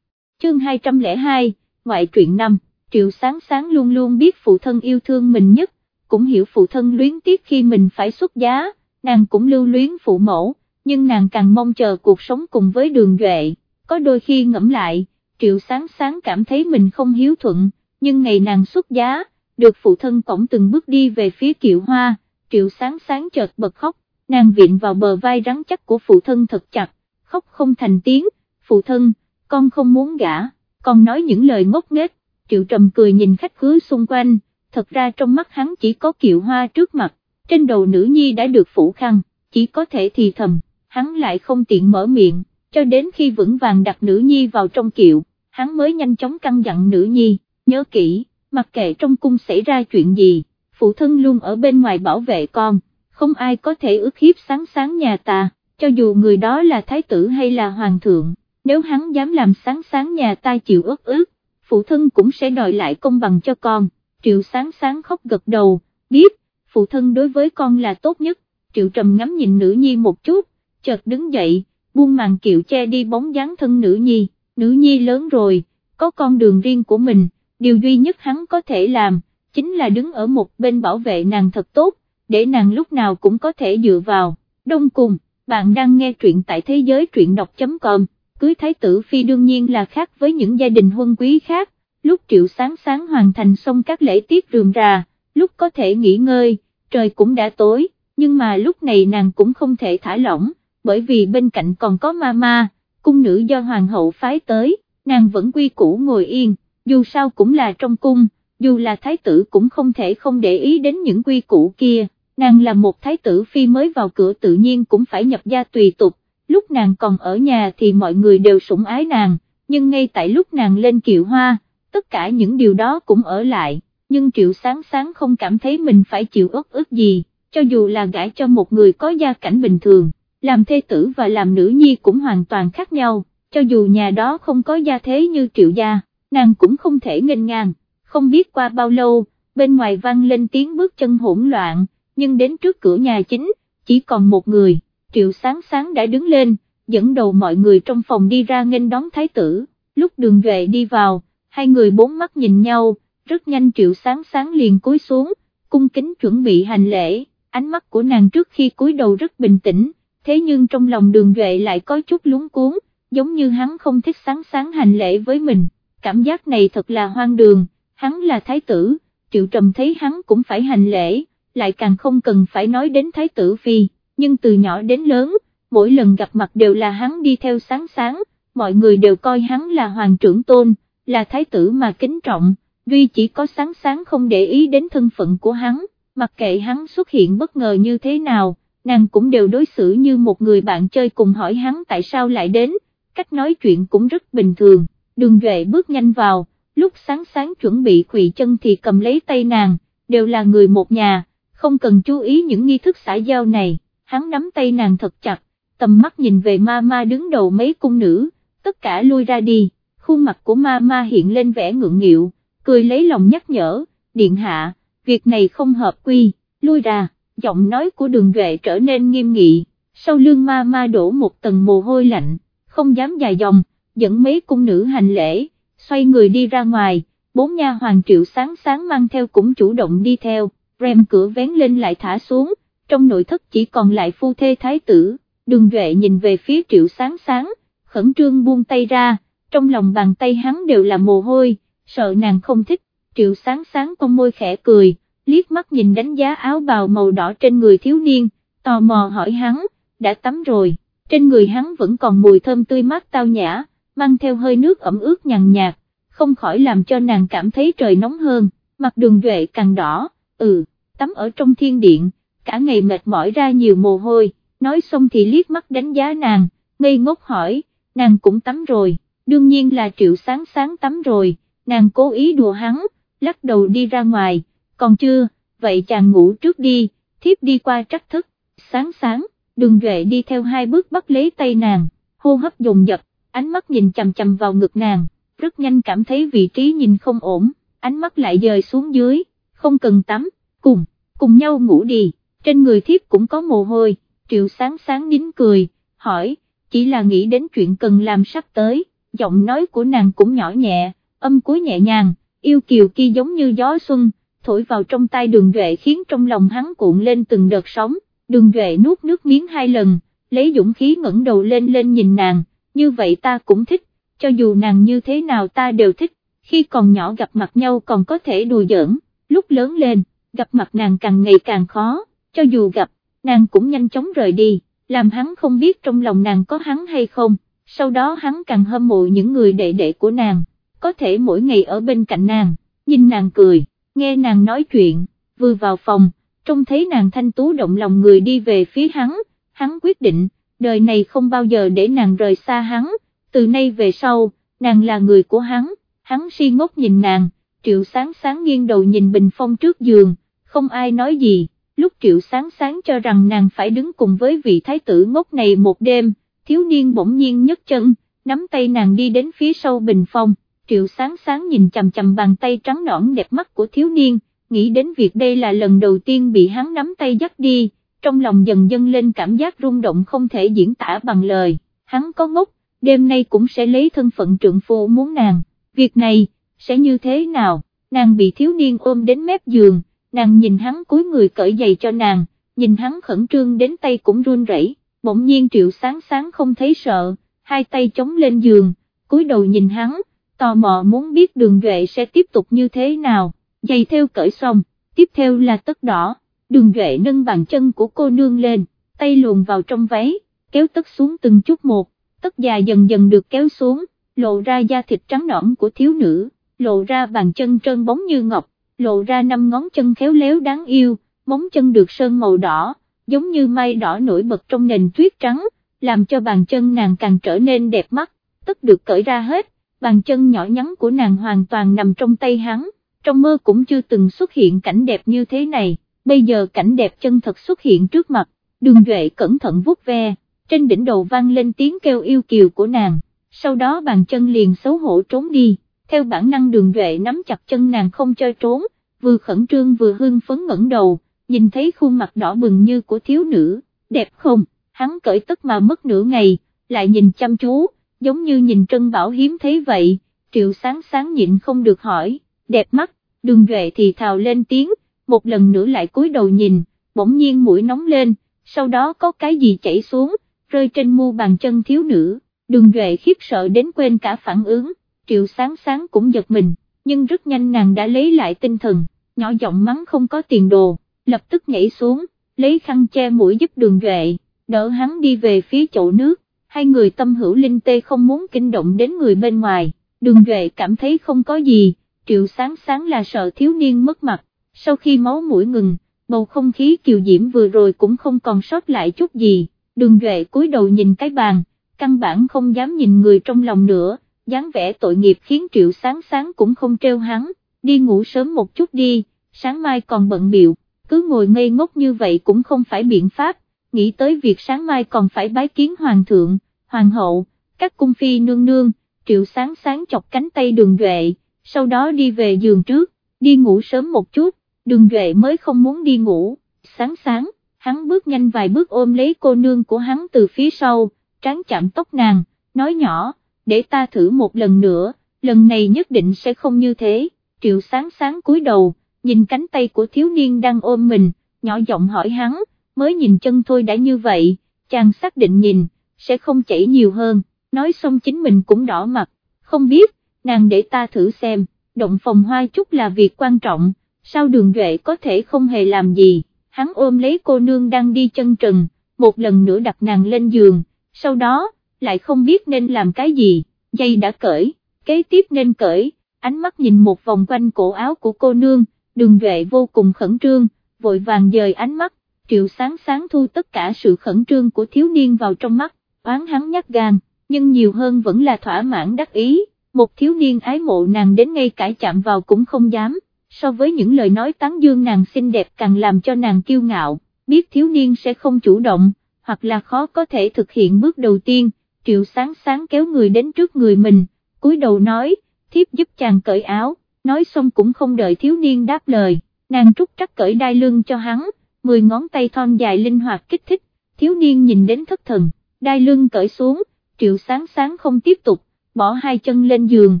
A: chương 202, ngoại truyện năm, triệu sáng sáng luôn luôn biết phụ thân yêu thương mình nhất, cũng hiểu phụ thân luyến tiếc khi mình phải xuất giá, nàng cũng lưu luyến phụ mẫu, nhưng nàng càng mong chờ cuộc sống cùng với đường duệ, có đôi khi ngẫm lại, triệu sáng sáng cảm thấy mình không hiếu thuận, nhưng ngày nàng xuất giá, được phụ thân cổng từng bước đi về phía kiệu hoa, triệu sáng sáng chợt bật khóc, nàng viện vào bờ vai rắn chắc của phụ thân thật chặt, khóc không thành tiếng, phụ thân, con không muốn gả, con nói những lời ngốc nghếch, triệu trầm cười nhìn khách khứa xung quanh, thật ra trong mắt hắn chỉ có kiệu hoa trước mặt, trên đầu nữ nhi đã được phủ khăn, chỉ có thể thì thầm, hắn lại không tiện mở miệng, cho đến khi vững vàng đặt nữ nhi vào trong kiệu, hắn mới nhanh chóng căn dặn nữ nhi, nhớ kỹ, mặc kệ trong cung xảy ra chuyện gì, phụ thân luôn ở bên ngoài bảo vệ con, không ai có thể ức hiếp sáng sáng nhà ta, cho dù người đó là thái tử hay là hoàng thượng, nếu hắn dám làm sáng sáng nhà ta chịu ức ức, phụ thân cũng sẽ đòi lại công bằng cho con, triệu sáng sáng khóc gật đầu, biết, phụ thân đối với con là tốt nhất, triệu trầm ngắm nhìn nữ nhi một chút, chợt đứng dậy, buông màn kiệu che đi bóng dáng thân nữ nhi, nữ nhi lớn rồi, có con đường riêng của mình, điều duy nhất hắn có thể làm, chính là đứng ở một bên bảo vệ nàng thật tốt, để nàng lúc nào cũng có thể dựa vào, đông cùng, bạn đang nghe truyện tại thế giới truyện đọc.com, cưới thái tử phi đương nhiên là khác với những gia đình huân quý khác, lúc triệu sáng sáng hoàn thành xong các lễ tiết rườm rà, lúc có thể nghỉ ngơi, trời cũng đã tối, nhưng mà lúc này nàng cũng không thể thả lỏng, bởi vì bên cạnh còn có mama, cung nữ do hoàng hậu phái tới, nàng vẫn quy củ ngồi yên, dù sao cũng là trong cung, dù là thái tử cũng không thể không để ý đến những quy củ kia, nàng là một thái tử phi mới vào cửa tự nhiên cũng phải nhập gia tùy tục, lúc nàng còn ở nhà thì mọi người đều sủng ái nàng, nhưng ngay tại lúc nàng lên kiệu hoa, tất cả những điều đó cũng ở lại, nhưng triệu sáng sáng không cảm thấy mình phải chịu ớt ức gì, cho dù là gãi cho một người có gia cảnh bình thường, làm thê tử và làm nữ nhi cũng hoàn toàn khác nhau, cho dù nhà đó không có gia thế như triệu gia, nàng cũng không thể nghênh ngang, không biết qua bao lâu, bên ngoài vang lên tiếng bước chân hỗn loạn, nhưng đến trước cửa nhà chính, chỉ còn một người, triệu sáng sáng đã đứng lên, dẫn đầu mọi người trong phòng đi ra nghênh đón thái tử, lúc đường duệ đi vào, hai người bốn mắt nhìn nhau, rất nhanh triệu sáng sáng liền cúi xuống, cung kính chuẩn bị hành lễ, ánh mắt của nàng trước khi cúi đầu rất bình tĩnh, thế nhưng trong lòng đường duệ lại có chút lúng cuốn, giống như hắn không thích sáng sáng hành lễ với mình, cảm giác này thật là hoang đường, hắn là thái tử, triệu trầm thấy hắn cũng phải hành lễ, lại càng không cần phải nói đến thái tử phi, nhưng từ nhỏ đến lớn, mỗi lần gặp mặt đều là hắn đi theo sáng sáng, mọi người đều coi hắn là hoàng trưởng tôn, là thái tử mà kính trọng, duy chỉ có sáng sáng không để ý đến thân phận của hắn, mặc kệ hắn xuất hiện bất ngờ như thế nào, nàng cũng đều đối xử như một người bạn chơi cùng hỏi hắn tại sao lại đến, cách nói chuyện cũng rất bình thường, đường duệ bước nhanh vào, lúc sáng sáng chuẩn bị quỳ chân thì cầm lấy tay nàng, đều là người một nhà, không cần chú ý những nghi thức xã giao này, hắn nắm tay nàng thật chặt, tầm mắt nhìn về ma ma đứng đầu mấy cung nữ, tất cả lui ra đi, khuôn mặt của ma ma hiện lên vẻ ngượng nghịu, cười lấy lòng nhắc nhở, điện hạ, việc này không hợp quy, lui ra, giọng nói của đường duệ trở nên nghiêm nghị, sau lưng ma ma đổ một tầng mồ hôi lạnh, không dám dài dòng, dẫn mấy cung nữ hành lễ, xoay người đi ra ngoài, bốn nha hoàng triệu sáng sáng mang theo cũng chủ động đi theo, rèm cửa vén lên lại thả xuống, trong nội thất chỉ còn lại phu thê thái tử, đường duệ nhìn về phía triệu sáng sáng, khẩn trương buông tay ra, trong lòng bàn tay hắn đều là mồ hôi, sợ nàng không thích, triệu sáng sáng con môi khẽ cười, liếc mắt nhìn đánh giá áo bào màu đỏ trên người thiếu niên, tò mò hỏi hắn, đã tắm rồi, trên người hắn vẫn còn mùi thơm tươi mát tao nhã, mang theo hơi nước ẩm ướt nhàn nhạt, không khỏi làm cho nàng cảm thấy trời nóng hơn, mặt đường duệ càng đỏ, ừ, tắm ở trong thiên điện, cả ngày mệt mỏi ra nhiều mồ hôi, nói xong thì liếc mắt đánh giá nàng, ngây ngốc hỏi, nàng cũng tắm rồi, đương nhiên là triệu sáng sáng tắm rồi, nàng cố ý đùa hắn, lắc đầu đi ra ngoài, còn chưa, vậy chàng ngủ trước đi, thiếp đi qua trắc thức, sáng sáng, đường duệ đi theo hai bước bắt lấy tay nàng, hô hấp dồn dập, ánh mắt nhìn chầm chầm vào ngực nàng, rất nhanh cảm thấy vị trí nhìn không ổn, ánh mắt lại dời xuống dưới, không cần tắm, cùng, cùng nhau ngủ đi, trên người thiếp cũng có mồ hôi, triệu sáng sáng nín cười, hỏi, chỉ là nghĩ đến chuyện cần làm sắp tới, giọng nói của nàng cũng nhỏ nhẹ, âm cuối nhẹ nhàng, yêu kiều kia giống như gió xuân, thổi vào trong tai đường duệ khiến trong lòng hắn cuộn lên từng đợt sóng, đường duệ nuốt nước miếng hai lần, lấy dũng khí ngẩng đầu lên lên nhìn nàng, như vậy ta cũng thích, cho dù nàng như thế nào ta đều thích, khi còn nhỏ gặp mặt nhau còn có thể đùa giỡn, lúc lớn lên, gặp mặt nàng càng ngày càng khó, cho dù gặp, nàng cũng nhanh chóng rời đi, làm hắn không biết trong lòng nàng có hắn hay không, sau đó hắn càng hâm mộ những người đệ đệ của nàng, có thể mỗi ngày ở bên cạnh nàng, nhìn nàng cười, nghe nàng nói chuyện, vừa vào phòng, trông thấy nàng thanh tú động lòng người đi về phía hắn, hắn quyết định, đời này không bao giờ để nàng rời xa hắn, từ nay về sau, nàng là người của hắn, hắn si ngốc nhìn nàng, triệu sáng sáng nghiêng đầu nhìn bình phong trước giường, không ai nói gì, lúc triệu sáng sáng cho rằng nàng phải đứng cùng với vị thái tử ngốc này một đêm, thiếu niên bỗng nhiên nhấc chân, nắm tay nàng đi đến phía sau bình phong, triệu sáng sáng nhìn chầm chầm bàn tay trắng nõn đẹp mắt của thiếu niên, nghĩ đến việc đây là lần đầu tiên bị hắn nắm tay dắt đi, trong lòng dần dâng lên cảm giác rung động không thể diễn tả bằng lời, hắn có ngốc, đêm nay cũng sẽ lấy thân phận trượng phu muốn nàng, việc này, sẽ như thế nào, nàng bị thiếu niên ôm đến mép giường, nàng nhìn hắn cúi người cởi giày cho nàng, nhìn hắn khẩn trương đến tay cũng run rẩy. bỗng nhiên triệu sáng sáng không thấy sợ, hai tay chống lên giường, cúi đầu nhìn hắn, tò mò muốn biết đường duệ sẽ tiếp tục như thế nào, giày theo cởi xong, tiếp theo là tất đỏ, đường duệ nâng bàn chân của cô nương lên, tay luồn vào trong váy, kéo tất xuống từng chút một, tất dài dần dần được kéo xuống, lộ ra da thịt trắng nõn của thiếu nữ, lộ ra bàn chân trơn bóng như ngọc, lộ ra năm ngón chân khéo léo đáng yêu, móng chân được sơn màu đỏ, giống như mây đỏ nổi bật trong nền tuyết trắng, làm cho bàn chân nàng càng trở nên đẹp mắt, tất được cởi ra hết, bàn chân nhỏ nhắn của nàng hoàn toàn nằm trong tay hắn, trong mơ cũng chưa từng xuất hiện cảnh đẹp như thế này, bây giờ cảnh đẹp chân thật xuất hiện trước mặt, đường duệ cẩn thận vuốt ve, trên đỉnh đầu vang lên tiếng kêu yêu kiều của nàng, sau đó bàn chân liền xấu hổ trốn đi, theo bản năng đường duệ nắm chặt chân nàng không cho trốn, vừa khẩn trương vừa hưng phấn ngẩng đầu, nhìn thấy khuôn mặt đỏ bừng như của thiếu nữ, đẹp không, hắn cởi tất mà mất nửa ngày, lại nhìn chăm chú, giống như nhìn Trân Bảo hiếm thấy vậy, triệu sáng sáng nhịn không được hỏi, đẹp mắt, đường duệ thì thào lên tiếng, một lần nữa lại cúi đầu nhìn, bỗng nhiên mũi nóng lên, sau đó có cái gì chảy xuống, rơi trên mu bàn chân thiếu nữ, đường duệ khiếp sợ đến quên cả phản ứng, triệu sáng sáng cũng giật mình, nhưng rất nhanh nàng đã lấy lại tinh thần, nhỏ giọng mắng không có tiền đồ, lập tức nhảy xuống, lấy khăn che mũi giúp đường duệ, đỡ hắn đi về phía chậu nước, hai người tâm hữu linh tê không muốn kinh động đến người bên ngoài, đường duệ cảm thấy không có gì, triệu sáng sáng là sợ thiếu niên mất mặt, sau khi máu mũi ngừng, bầu không khí kiều diễm vừa rồi cũng không còn sót lại chút gì, đường duệ cúi đầu nhìn cái bàn, căn bản không dám nhìn người trong lòng nữa, dáng vẻ tội nghiệp khiến triệu sáng sáng cũng không treo hắn, đi ngủ sớm một chút đi, sáng mai còn bận biệu, cứ ngồi ngây ngốc như vậy cũng không phải biện pháp, nghĩ tới việc sáng mai còn phải bái kiến hoàng thượng, hoàng hậu, các cung phi nương nương, triệu sáng sáng chọc cánh tay đường duệ, sau đó đi về giường trước, đi ngủ sớm một chút, đường duệ mới không muốn đi ngủ, sáng sáng, hắn bước nhanh vài bước ôm lấy cô nương của hắn từ phía sau, tráng chạm tóc nàng, nói nhỏ, để ta thử một lần nữa, lần này nhất định sẽ không như thế, triệu sáng sáng cúi đầu, nhìn cánh tay của thiếu niên đang ôm mình, nhỏ giọng hỏi hắn, mới nhìn chân thôi đã như vậy, chàng xác định nhìn, sẽ không chảy nhiều hơn, nói xong chính mình cũng đỏ mặt, không biết, nàng để ta thử xem, động phòng hoa chút là việc quan trọng, sao đường duệ có thể không hề làm gì, hắn ôm lấy cô nương đang đi chân trần, một lần nữa đặt nàng lên giường, sau đó, lại không biết nên làm cái gì, dây đã cởi, kế tiếp nên cởi, ánh mắt nhìn một vòng quanh cổ áo của cô nương, đường duệ vô cùng khẩn trương, vội vàng dời ánh mắt, triệu sáng sáng thu tất cả sự khẩn trương của thiếu niên vào trong mắt, oán hắn nhắc gan, nhưng nhiều hơn vẫn là thỏa mãn đắc ý, một thiếu niên ái mộ nàng đến ngay cả chạm vào cũng không dám, so với những lời nói tán dương nàng xinh đẹp càng làm cho nàng kiêu ngạo, biết thiếu niên sẽ không chủ động, hoặc là khó có thể thực hiện bước đầu tiên, triệu sáng sáng kéo người đến trước người mình, cúi đầu nói, thiếp giúp chàng cởi áo, nói xong cũng không đợi thiếu niên đáp lời, nàng trúc trắc cởi đai lưng cho hắn, mười ngón tay thon dài linh hoạt kích thích, thiếu niên nhìn đến thất thần, đai lưng cởi xuống, triệu sáng sáng không tiếp tục, bỏ hai chân lên giường,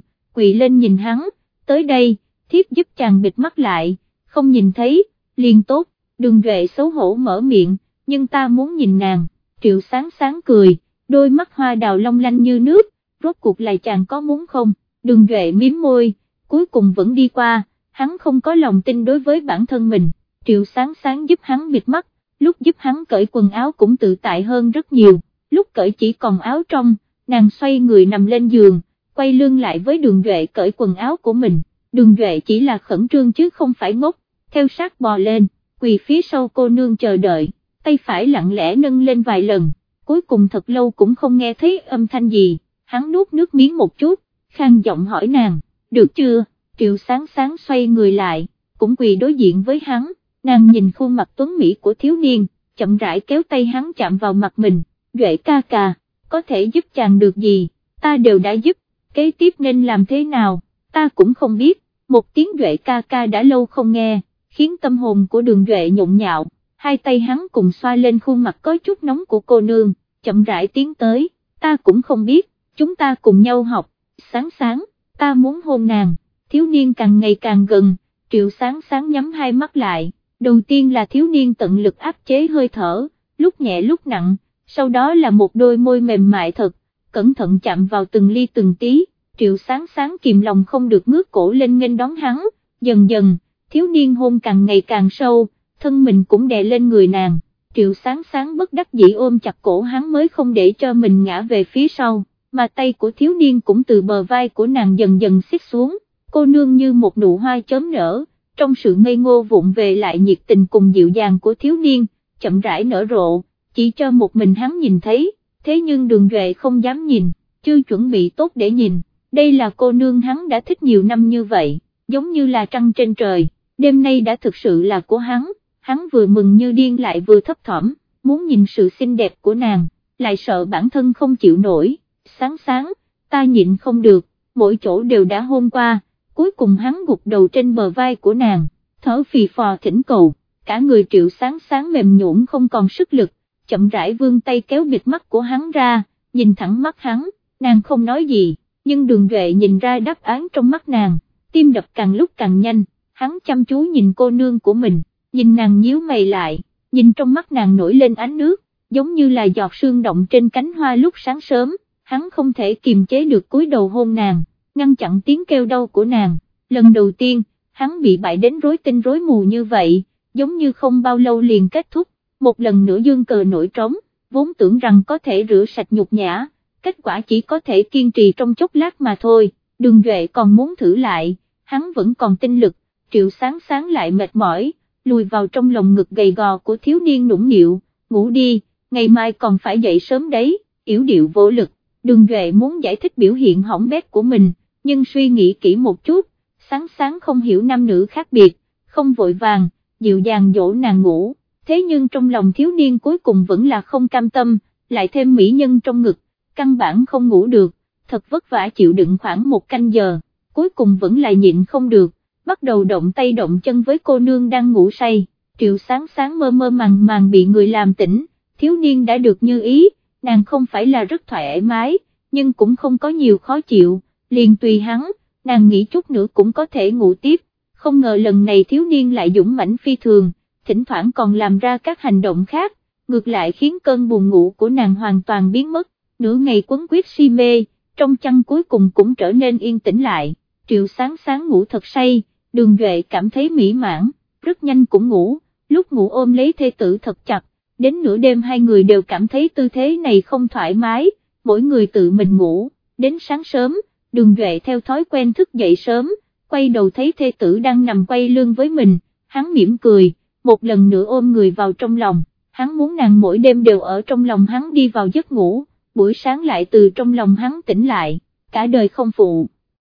A: quỳ lên nhìn hắn, tới đây, thiếp giúp chàng bịt mắt lại, không nhìn thấy, liền tốt, đường duệ xấu hổ mở miệng, nhưng ta muốn nhìn nàng, triệu sáng sáng cười, đôi mắt hoa đào long lanh như nước, rốt cuộc lại chàng có muốn không, đường duệ miếm môi, cuối cùng vẫn đi qua, hắn không có lòng tin đối với bản thân mình, triệu sáng sáng giúp hắn bịt mắt, lúc giúp hắn cởi quần áo cũng tự tại hơn rất nhiều, lúc cởi chỉ còn áo trong, nàng xoay người nằm lên giường, quay lưng lại với đường duệ cởi quần áo của mình, đường duệ chỉ là khẩn trương chứ không phải ngốc, theo sát bò lên, quỳ phía sau cô nương chờ đợi, tay phải lặng lẽ nâng lên vài lần, cuối cùng thật lâu cũng không nghe thấy âm thanh gì, hắn nuốt nước miếng một chút, khang giọng hỏi nàng, được chưa, triệu sáng sáng xoay người lại, cũng quỳ đối diện với hắn, nàng nhìn khuôn mặt tuấn Mỹ của thiếu niên, chậm rãi kéo tay hắn chạm vào mặt mình, duệ ca ca, có thể giúp chàng được gì, ta đều đã giúp, kế tiếp nên làm thế nào, ta cũng không biết, một tiếng duệ ca ca đã lâu không nghe, khiến tâm hồn của đường duệ nhộn nhạo, hai tay hắn cùng xoa lên khuôn mặt có chút nóng của cô nương, chậm rãi tiến tới, ta cũng không biết, chúng ta cùng nhau học, sáng sáng, ta muốn hôn nàng, thiếu niên càng ngày càng gần, triệu sáng sáng nhắm hai mắt lại, đầu tiên là thiếu niên tận lực áp chế hơi thở, lúc nhẹ lúc nặng, sau đó là một đôi môi mềm mại thật, cẩn thận chạm vào từng ly từng tí, triệu sáng sáng kìm lòng không được ngước cổ lên nghênh đón hắn, dần dần, thiếu niên hôn càng ngày càng sâu, thân mình cũng đè lên người nàng, triệu sáng sáng bất đắc dĩ ôm chặt cổ hắn mới không để cho mình ngã về phía sau, mà tay của thiếu niên cũng từ bờ vai của nàng dần dần xích xuống, cô nương như một nụ hoa chớm nở, trong sự ngây ngô vụng về lại nhiệt tình cùng dịu dàng của thiếu niên, chậm rãi nở rộ, chỉ cho một mình hắn nhìn thấy, thế nhưng đường duệ không dám nhìn, chưa chuẩn bị tốt để nhìn, đây là cô nương hắn đã thích nhiều năm như vậy, giống như là trăng trên trời, đêm nay đã thực sự là của hắn, hắn vừa mừng như điên lại vừa thấp thỏm, muốn nhìn sự xinh đẹp của nàng, lại sợ bản thân không chịu nổi, sáng sáng, ta nhịn không được, mỗi chỗ đều đã hôn qua, cuối cùng hắn gục đầu trên bờ vai của nàng, thở phì phò thỉnh cầu, cả người triệu sáng sáng mềm nhũn không còn sức lực, chậm rãi vươn tay kéo bịt mắt của hắn ra, nhìn thẳng mắt hắn, nàng không nói gì, nhưng đường duệ nhìn ra đáp án trong mắt nàng, tim đập càng lúc càng nhanh, hắn chăm chú nhìn cô nương của mình, nhìn nàng nhíu mày lại, nhìn trong mắt nàng nổi lên ánh nước, giống như là giọt sương động trên cánh hoa lúc sáng sớm, hắn không thể kiềm chế được cúi đầu hôn nàng, ngăn chặn tiếng kêu đau của nàng, lần đầu tiên, hắn bị bại đến rối tinh rối mù như vậy, giống như không bao lâu liền kết thúc, một lần nữa dương cờ nổi trống, vốn tưởng rằng có thể rửa sạch nhục nhã, kết quả chỉ có thể kiên trì trong chốc lát mà thôi, đường duệ còn muốn thử lại, hắn vẫn còn tinh lực, triệu sáng sáng lại mệt mỏi, lùi vào trong lồng ngực gầy gò của thiếu niên nũng nịu, ngủ đi, ngày mai còn phải dậy sớm đấy, yếu điệu vô lực, đường duệ muốn giải thích biểu hiện hỏng bét của mình, nhưng suy nghĩ kỹ một chút, sáng sáng không hiểu nam nữ khác biệt, không vội vàng, dịu dàng dỗ nàng ngủ, thế nhưng trong lòng thiếu niên cuối cùng vẫn là không cam tâm, lại thêm mỹ nhân trong ngực, căn bản không ngủ được, thật vất vả chịu đựng khoảng một canh giờ, cuối cùng vẫn là nhịn không được, bắt đầu động tay động chân với cô nương đang ngủ say, triệu sáng sáng mơ mơ màng màng bị người làm tỉnh, thiếu niên đã được như ý, nàng không phải là rất thoải mái, nhưng cũng không có nhiều khó chịu, liền tùy hắn, nàng nghĩ chút nữa cũng có thể ngủ tiếp, không ngờ lần này thiếu niên lại dũng mãnh phi thường, thỉnh thoảng còn làm ra các hành động khác, ngược lại khiến cơn buồn ngủ của nàng hoàn toàn biến mất, nửa ngày quấn quyết si mê, trong chăn cuối cùng cũng trở nên yên tĩnh lại, triệu sáng sáng ngủ thật say, đường duệ cảm thấy mỹ mãn, rất nhanh cũng ngủ, lúc ngủ ôm lấy thê tử thật chặt, đến nửa đêm hai người đều cảm thấy tư thế này không thoải mái, mỗi người tự mình ngủ, đến sáng sớm, đường duệ theo thói quen thức dậy sớm, quay đầu thấy thê tử đang nằm quay lưng với mình, hắn mỉm cười, một lần nữa ôm người vào trong lòng, hắn muốn nàng mỗi đêm đều ở trong lòng hắn đi vào giấc ngủ, buổi sáng lại từ trong lòng hắn tỉnh lại, cả đời không phụ.